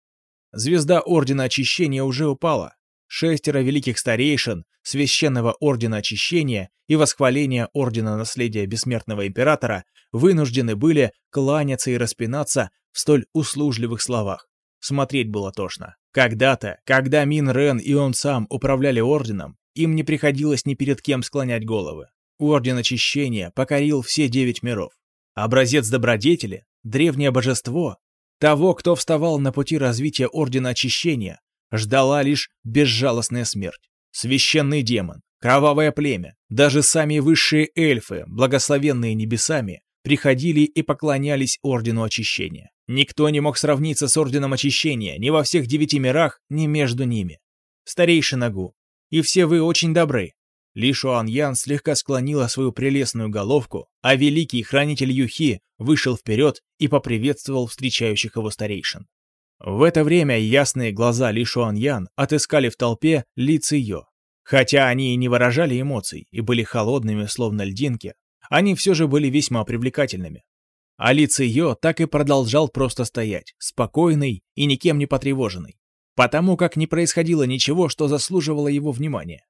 Звезда Ордена Очищения уже упала. Шестеро великих старейшин, священного Ордена Очищения и восхваления Ордена Наследия Бессмертного Императора вынуждены были кланяться и распинаться в столь услужливых словах. Смотреть было тошно. Когда-то, когда Мин Рен и он сам управляли Орденом, им не приходилось ни перед кем склонять головы. Орден Очищения покорил все девять миров. Образец добродетели, древнее божество, того, кто вставал на пути развития Ордена Очищения, ждала лишь безжалостная смерть. Священный демон, кровавое племя, даже сами высшие эльфы, благословенные небесами, приходили и поклонялись Ордену Очищения. Никто не мог сравниться с Орденом Очищения ни во всех девяти мирах, ни между ними. Старейший Нагу, и все вы очень добры. Ли Шуан Ян слегка склонила свою прелестную головку, а великий хранитель Юхи вышел вперед и поприветствовал встречающих его старейшин. В это время ясные глаза Ли Шуан Ян отыскали в толпе Ли Циё. Хотя они и не выражали эмоций и были холодными, словно льдинки, они все же были весьма привлекательными. А Ли Циё так и продолжал просто стоять, спокойный и никем не потревоженный, потому как не происходило ничего, что заслуживало его внимания.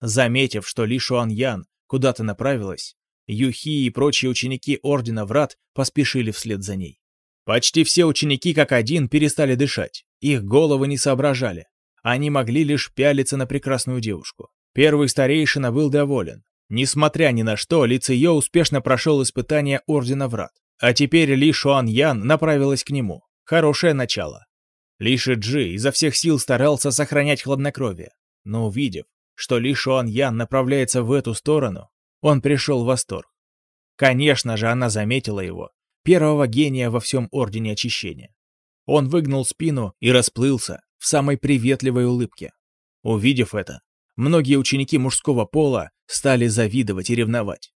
Заметив, что Ли Шуан Ян куда-то направилась, Юхи и прочие ученики Ордена Врат поспешили вслед за ней. Почти все ученики как один перестали дышать, их головы не соображали. Они могли лишь пялиться на прекрасную девушку. Первый старейшина был доволен. Несмотря ни на что, Ли Циё успешно прошел испытание Ордена Врат. А теперь Ли Шуан Ян направилась к нему. Хорошее начало. Ли Шиджи изо всех сил старался сохранять хладнокровие. Но увидев, что Ли Шуан Ян направляется в эту сторону, он пришел в восторг. Конечно же, она заметила его первого гения во всем Ордене Очищения. Он выгнул спину и расплылся в самой приветливой улыбке. Увидев это, многие ученики мужского пола стали завидовать и ревновать.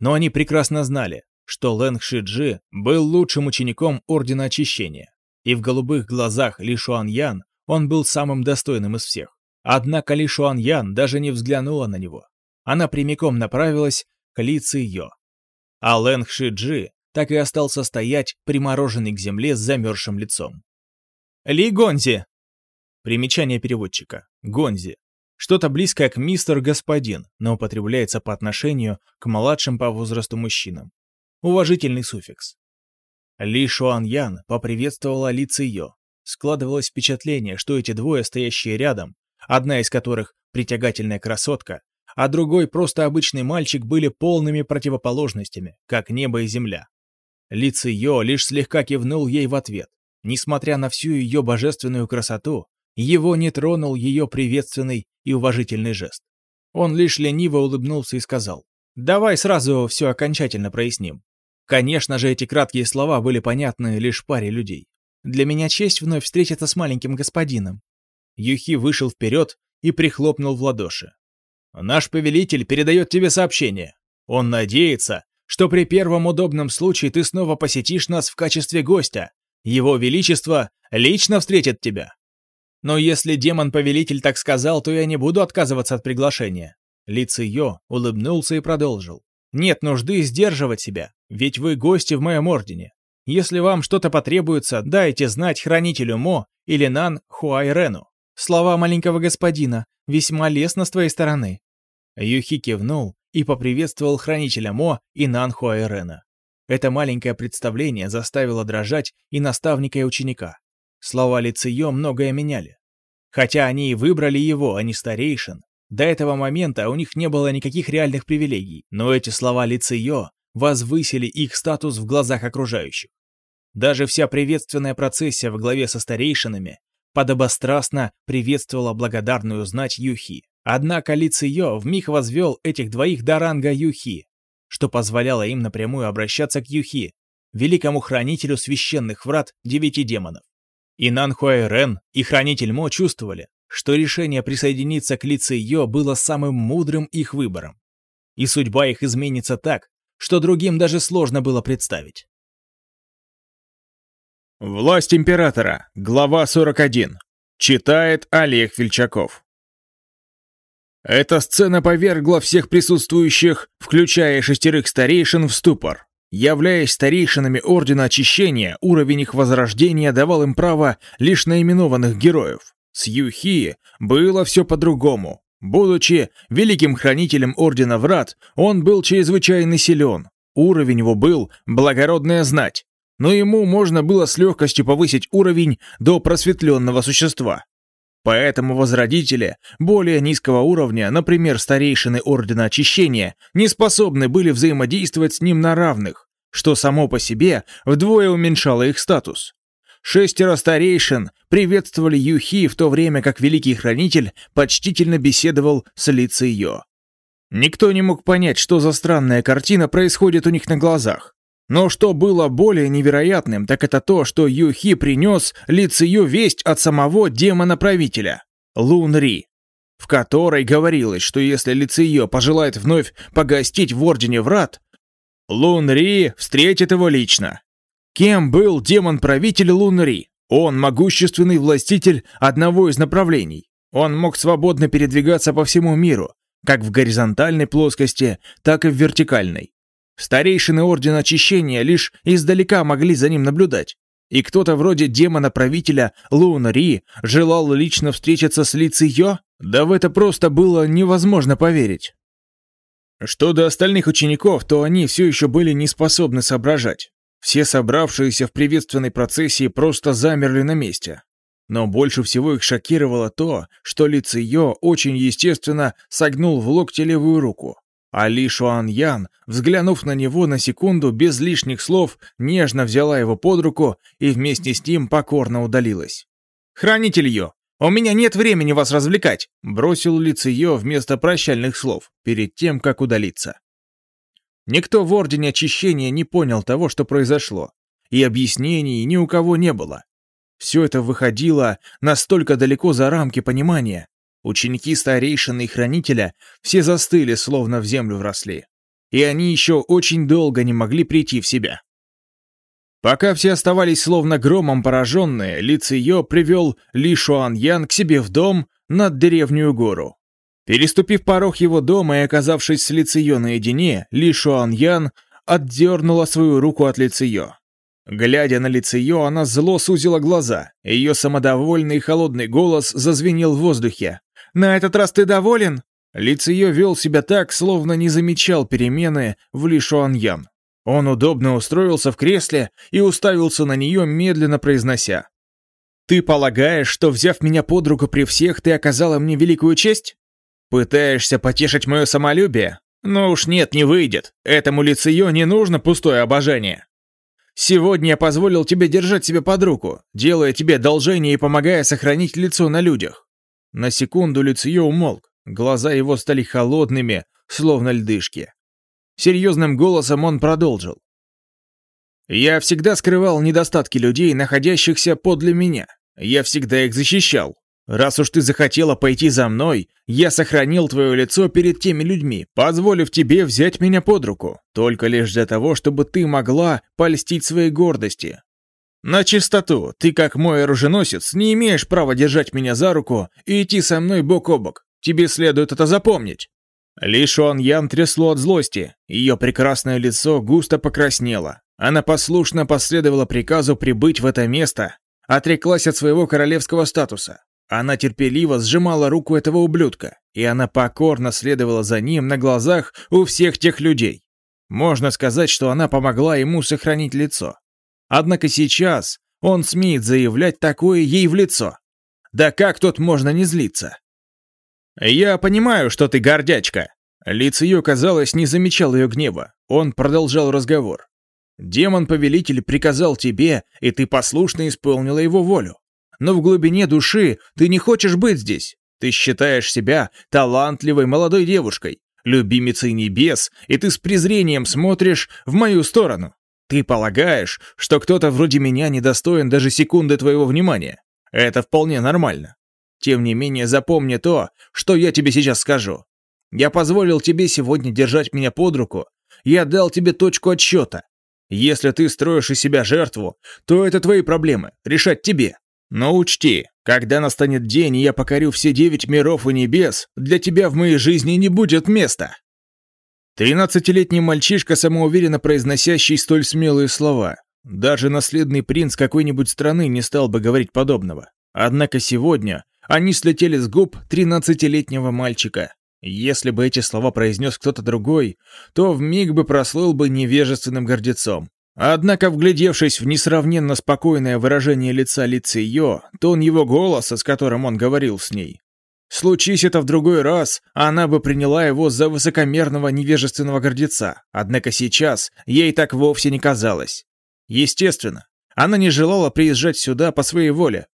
Но они прекрасно знали, что Лэнг Шиджи был лучшим учеником Ордена Очищения, и в голубых глазах Ли Шуан Ян он был самым достойным из всех. Однако Ли Шуан Ян даже не взглянула на него. Она прямиком направилась к Ли Ци Йо. А Лэнг Шиджи так и остался стоять, примороженный к земле с замерзшим лицом. «Ли Гонзи!» Примечание переводчика. Гонзи. Что-то близкое к мистер господин, но употребляется по отношению к младшим по возрасту мужчинам. Уважительный суффикс. Ли Шуан Ян поприветствовала Ли Циё. Складывалось впечатление, что эти двое, стоящие рядом, одна из которых притягательная красотка, а другой просто обычный мальчик были полными противоположностями, как небо и земля. Лицо Йо лишь слегка кивнул ей в ответ. Несмотря на всю ее божественную красоту, его не тронул ее приветственный и уважительный жест. Он лишь лениво улыбнулся и сказал, «Давай сразу все окончательно проясним. Конечно же, эти краткие слова были понятны лишь паре людей. Для меня честь вновь встретиться с маленьким господином». Юхи вышел вперед и прихлопнул в ладоши. «Наш повелитель передает тебе сообщение. Он надеется, что при первом удобном случае ты снова посетишь нас в качестве гостя. Его Величество лично встретит тебя. Но если демон-повелитель так сказал, то я не буду отказываться от приглашения. Ли Йо улыбнулся и продолжил. Нет нужды сдерживать себя, ведь вы гости в моем ордене. Если вам что-то потребуется, дайте знать хранителю Мо или Нан Хуайрену. Слова маленького господина весьма лестно с твоей стороны. Юхи кивнул и поприветствовал хранителя Мо и Нанхуайрена. Это маленькое представление заставило дрожать и наставника, и ученика. Слова Лициё многое меняли. Хотя они и выбрали его, а не старейшин, до этого момента у них не было никаких реальных привилегий, но эти слова Лициё возвысили их статус в глазах окружающих. Даже вся приветственная процессия в главе со старейшинами подобострастно приветствовала благодарную знать Юхи. Однако Ли Циё вмиг возвел этих двоих до ранга Юхи, что позволяло им напрямую обращаться к Юхи, великому хранителю священных врат девяти демонов. И Нанхуайрен, и Хранитель Мо чувствовали, что решение присоединиться к Ли Йо было самым мудрым их выбором. И судьба их изменится так, что другим даже сложно было представить. Власть императора. Глава 41. Читает Олег Фельчаков. Эта сцена повергла всех присутствующих, включая шестерых старейшин, в ступор. Являясь старейшинами Ордена Очищения, уровень их возрождения давал им право лишь наименованных героев. С Юхи было все по-другому. Будучи великим хранителем Ордена Врат, он был чрезвычайно силен. Уровень его был благородная знать, но ему можно было с легкостью повысить уровень до просветленного существа. Поэтому возродители более низкого уровня, например, старейшины Ордена Очищения, не способны были взаимодействовать с ним на равных, что само по себе вдвое уменьшало их статус. Шестеро старейшин приветствовали Юхи в то время, как Великий Хранитель почтительно беседовал с Лициё. Никто не мог понять, что за странная картина происходит у них на глазах. Но что было более невероятным, так это то, что Юхи принес Лицию весть от самого демона-правителя, Лунри, в которой говорилось, что если Лицио пожелает вновь погостить в Ордене Врат, Лунри встретит его лично. Кем был демон-правитель Лунри? Он могущественный властитель одного из направлений. Он мог свободно передвигаться по всему миру, как в горизонтальной плоскости, так и в вертикальной. Старейшины Ордена Очищения лишь издалека могли за ним наблюдать. И кто-то вроде демона-правителя Луна Ри желал лично встретиться с Ли? Да в это просто было невозможно поверить. Что до остальных учеников, то они все еще были не способны соображать. Все собравшиеся в приветственной процессии просто замерли на месте. Но больше всего их шокировало то, что Ли очень естественно согнул в локте левую руку. А Ли Шуан Ян, взглянув на него на секунду, без лишних слов, нежно взяла его под руку и вместе с ним покорно удалилась. «Хранитель Йо, у меня нет времени вас развлекать!» бросил Ли Циё вместо прощальных слов, перед тем, как удалиться. Никто в Ордене Очищения не понял того, что произошло, и объяснений ни у кого не было. Все это выходило настолько далеко за рамки понимания, Ученики старейшины и хранителя все застыли, словно в землю вросли. И они еще очень долго не могли прийти в себя. Пока все оставались словно громом пораженные, Ли Циё привел Ли Шуан Ян к себе в дом над деревнюю гору. Переступив порог его дома и оказавшись с Ли Циё наедине, Ли Шуан Ян отдернула свою руку от Ли Циё. Глядя на Лицеё, она зло сузила глаза. Ее самодовольный и холодный голос зазвенел в воздухе. На этот раз ты доволен?» Лиц ее вел себя так, словно не замечал перемены в Ли Шуаньян. Он удобно устроился в кресле и уставился на нее, медленно произнося. «Ты полагаешь, что, взяв меня под руку при всех, ты оказала мне великую честь? Пытаешься потешить мое самолюбие? Ну уж нет, не выйдет. Этому лицею не нужно пустое обожание. Сегодня я позволил тебе держать себя под руку, делая тебе одолжение и помогая сохранить лицо на людях. На секунду Люцио умолк, глаза его стали холодными, словно льдышки. Серьезным голосом он продолжил. «Я всегда скрывал недостатки людей, находящихся подле меня. Я всегда их защищал. Раз уж ты захотела пойти за мной, я сохранил твое лицо перед теми людьми, позволив тебе взять меня под руку, только лишь для того, чтобы ты могла польстить своей гордости, «На чистоту, ты как мой оруженосец не имеешь права держать меня за руку и идти со мной бок о бок. Тебе следует это запомнить». Ли Шуан Ян трясло от злости, ее прекрасное лицо густо покраснело. Она послушно последовала приказу прибыть в это место, отреклась от своего королевского статуса. Она терпеливо сжимала руку этого ублюдка, и она покорно следовала за ним на глазах у всех тех людей. Можно сказать, что она помогла ему сохранить лицо. Однако сейчас он смеет заявлять такое ей в лицо. Да как тут можно не злиться? «Я понимаю, что ты гордячка». Лиц ее, казалось, не замечал ее гнева. Он продолжал разговор. «Демон-повелитель приказал тебе, и ты послушно исполнила его волю. Но в глубине души ты не хочешь быть здесь. Ты считаешь себя талантливой молодой девушкой, любимицей небес, и ты с презрением смотришь в мою сторону. Ты полагаешь, что кто-то вроде меня недостоин даже секунды твоего внимания? Это вполне нормально. Тем не менее, запомни то, что я тебе сейчас скажу. Я позволил тебе сегодня держать меня под руку. Я дал тебе точку отсчета. Если ты строишь из себя жертву, то это твои проблемы, решать тебе. Но учти, когда настанет день, и я покорю все девять миров и небес, для тебя в моей жизни не будет места. Тринадцатилетний мальчишка, самоуверенно произносящий столь смелые слова. Даже наследный принц какой-нибудь страны не стал бы говорить подобного. Однако сегодня они слетели с губ тринадцатилетнего мальчика. Если бы эти слова произнес кто-то другой, то вмиг бы прослыл бы невежественным гордецом. Однако, вглядевшись в несравненно спокойное выражение лица Лициё, тон его голоса, с которым он говорил с ней, Случись это в другой раз, она бы приняла его за высокомерного невежественного гордеца, однако сейчас ей так вовсе не казалось. Естественно, она не желала приезжать сюда по своей воле.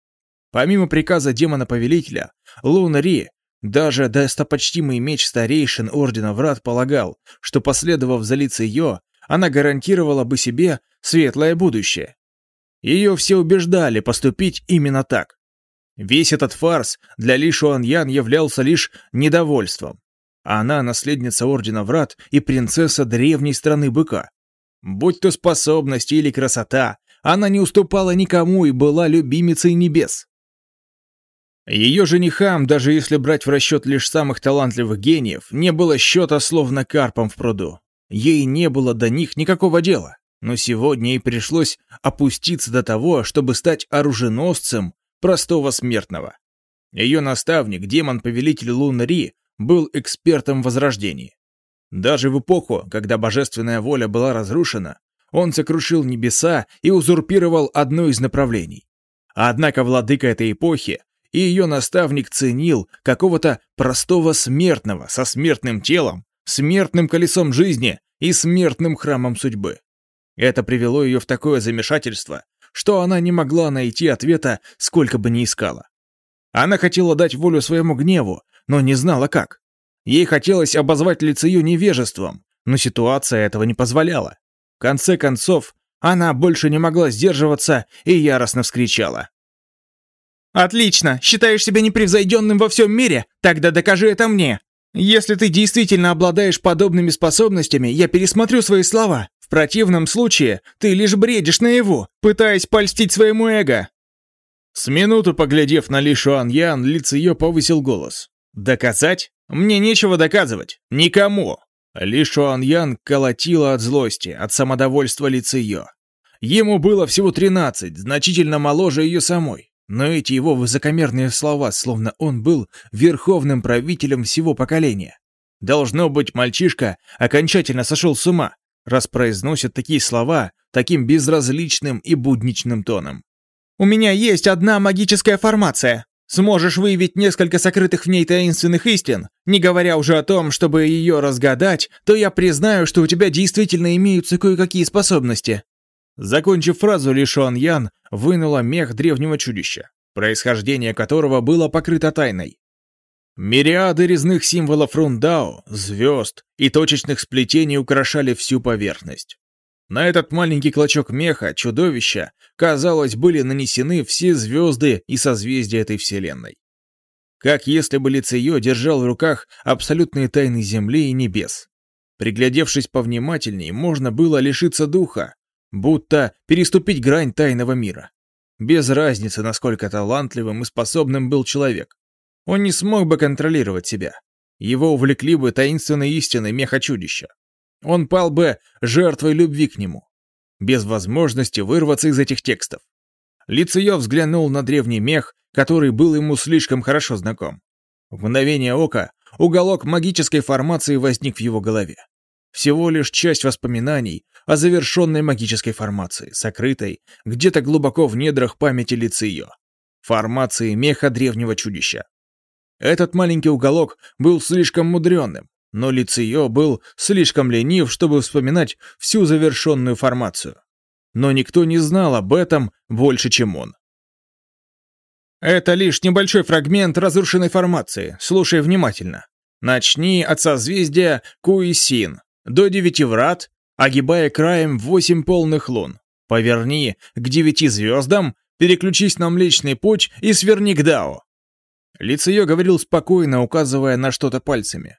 Помимо приказа демона-повелителя, Лун Ри даже достопочтимый меч старейшин Ордена Врат полагал, что, последовав за лицей Йо, она гарантировала бы себе светлое будущее. Ее все убеждали поступить именно так. Весь этот фарс для Ли Шуаньян являлся лишь недовольством. Она наследница Ордена Врат и принцесса древней страны Быка. Будь то способность или красота, она не уступала никому и была любимицей небес. Ее женихам, даже если брать в расчет лишь самых талантливых гениев, не было счета словно карпом в пруду. Ей не было до них никакого дела. Но сегодня ей пришлось опуститься до того, чтобы стать оруженосцем простого смертного. Ее наставник, демон-повелитель Лунари, был экспертом в возрождении. Даже в эпоху, когда божественная воля была разрушена, он сокрушил небеса и узурпировал одно из направлений. Однако владыка этой эпохи и ее наставник ценил какого-то простого смертного со смертным телом, смертным колесом жизни и смертным храмом судьбы. Это привело ее в такое замешательство, что она не могла найти ответа, сколько бы ни искала. Она хотела дать волю своему гневу, но не знала как. Ей хотелось обозвать лицею невежеством, но ситуация этого не позволяла. В конце концов, она больше не могла сдерживаться и яростно вскричала. «Отлично! Считаешь себя непревзойденным во всем мире? Тогда докажи это мне! Если ты действительно обладаешь подобными способностями, я пересмотрю свои слова. Противном случае ты лишь бредишь наяву, пытаясь польстить своему эго». С минуту поглядев на Ли Шуан Ян, лиц ее повысил голос. «Доказать? Мне нечего доказывать. Никому!» Ли Шуан Ян колотила от злости, от самодовольства лица ее. Ему было всего тринадцать, значительно моложе ее самой. Но эти его высокомерные слова, словно он был верховным правителем всего поколения. Должно быть, мальчишка окончательно сошел с ума, раз произносит такие слова таким безразличным и будничным тоном. «У меня есть одна магическая формация. Сможешь выявить несколько сокрытых в ней таинственных истин, не говоря уже о том, чтобы ее разгадать, то я признаю, что у тебя действительно имеются кое-какие способности. Закончив фразу, Ли Шуан Ян вынула мех древнего чудища, происхождение которого было покрыто тайной. Мириады резных символов рундао, звезд и точечных сплетений украшали всю поверхность. На этот маленький клочок меха чудовища, казалось, были нанесены все звезды и созвездия этой вселенной. Как если бы Лицеё держал в руках абсолютные тайны Земли и небес. Приглядевшись повнимательней, можно было лишиться духа, будто переступить грань тайного мира. Без разницы, насколько талантливым и способным был человек. Он не смог бы контролировать себя. Его увлекли бы таинственной истины меха чудища. Он пал бы жертвой любви к нему, без возможности вырваться из этих текстов. Лицеё взглянул на древний мех, который был ему слишком хорошо знаком. В мгновение ока уголок магической формации возник в его голове. Всего лишь часть воспоминаний о завершенной магической формации, сокрытой где-то глубоко в недрах памяти Лицио. Формации меха древнего чудища. Этот маленький уголок был слишком мудренным, но Лицио был слишком ленив, чтобы вспоминать всю завершенную формацию. Но никто не знал об этом больше, чем он. Это лишь небольшой фрагмент разрушенной формации, слушай внимательно. Начни от созвездия Куисин, до девяти врат огибая краем восемь полных лун. Поверни к девяти звездам, переключись на Млечный Путь и сверни к Дао. Лицеё говорил спокойно, указывая на что-то пальцами.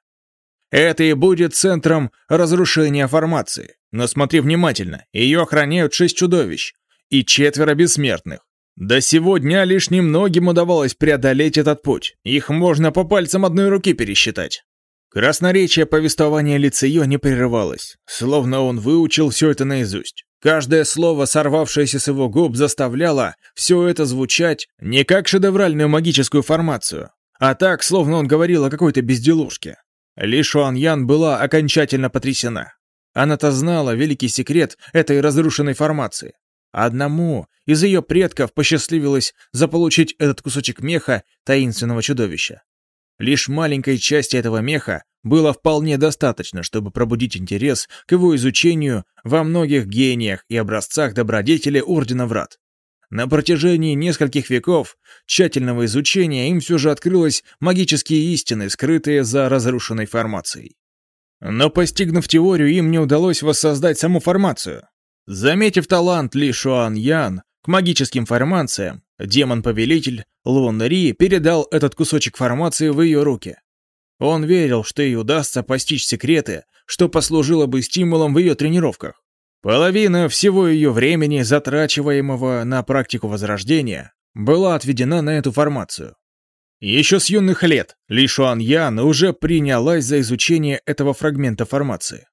Это и будет центром разрушения формации. Но смотри внимательно, ее охраняют шесть чудовищ и четверо бессмертных. До сегодня лишь немногим удавалось преодолеть этот путь. Их можно по пальцам одной руки пересчитать. Красноречие повествования Лицеё не прерывалось, словно он выучил все это наизусть. Каждое слово, сорвавшееся с его губ, заставляло все это звучать не как шедевральную магическую формацию, а так, словно он говорил о какой-то безделушке. Ли Шуан Ян была окончательно потрясена. Она-то знала великий секрет этой разрушенной формации. Одному из ее предков посчастливилось заполучить этот кусочек меха таинственного чудовища. Лишь маленькой части этого меха было вполне достаточно, чтобы пробудить интерес к его изучению во многих гениях и образцах добродетели Ордена Врат. На протяжении нескольких веков тщательного изучения им все же открылось магические истины, скрытые за разрушенной формацией. Но постигнув теорию, им не удалось воссоздать саму формацию. Заметив талант Ли Шуан Ян к магическим формациям, демон-повелитель Лун Ри передал этот кусочек формации в ее руки. Он верил, что ей удастся постичь секреты, что послужило бы стимулом в ее тренировках. Половина всего ее времени, затрачиваемого на практику возрождения, была отведена на эту формацию. Еще с юных лет Ли Шуан Ян уже принялась за изучение этого фрагмента формации.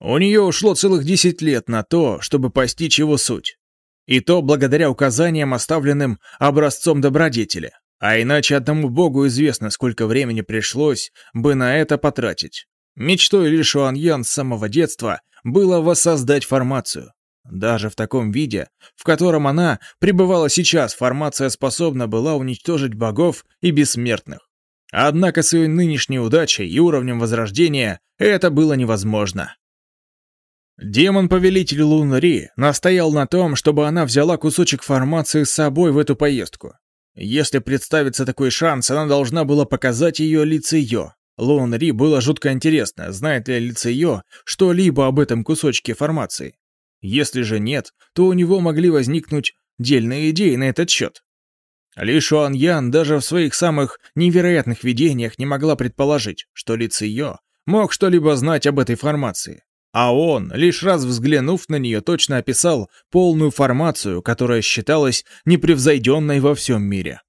У нее ушло целых 10 лет на то, чтобы постичь его суть. И то благодаря указаниям, оставленным образцом добродетели. А иначе одному богу известно, сколько времени пришлось бы на это потратить. Мечтой Ли Шуан Ян с самого детства было воссоздать формацию. Даже в таком виде, в котором она пребывала сейчас, формация способна была уничтожить богов и бессмертных. Однако с ее нынешней удачей и уровнем возрождения это было невозможно. Демон-повелитель Лунари настоял на том, чтобы она взяла кусочек формации с собой в эту поездку. Если представится такой шанс, она должна была показать ее лицеё. Лунри было жутко интересно, знает ли лицеё что-либо об этом кусочке формации. Если же нет, то у него могли возникнуть дельные идеи на этот счет. Ли Шуан Ян даже в своих самых невероятных видениях не могла предположить, что лицеё мог что-либо знать об этой формации. А он, лишь раз взглянув на нее, точно описал полную формацию, которая считалась непревзойденной во всем мире.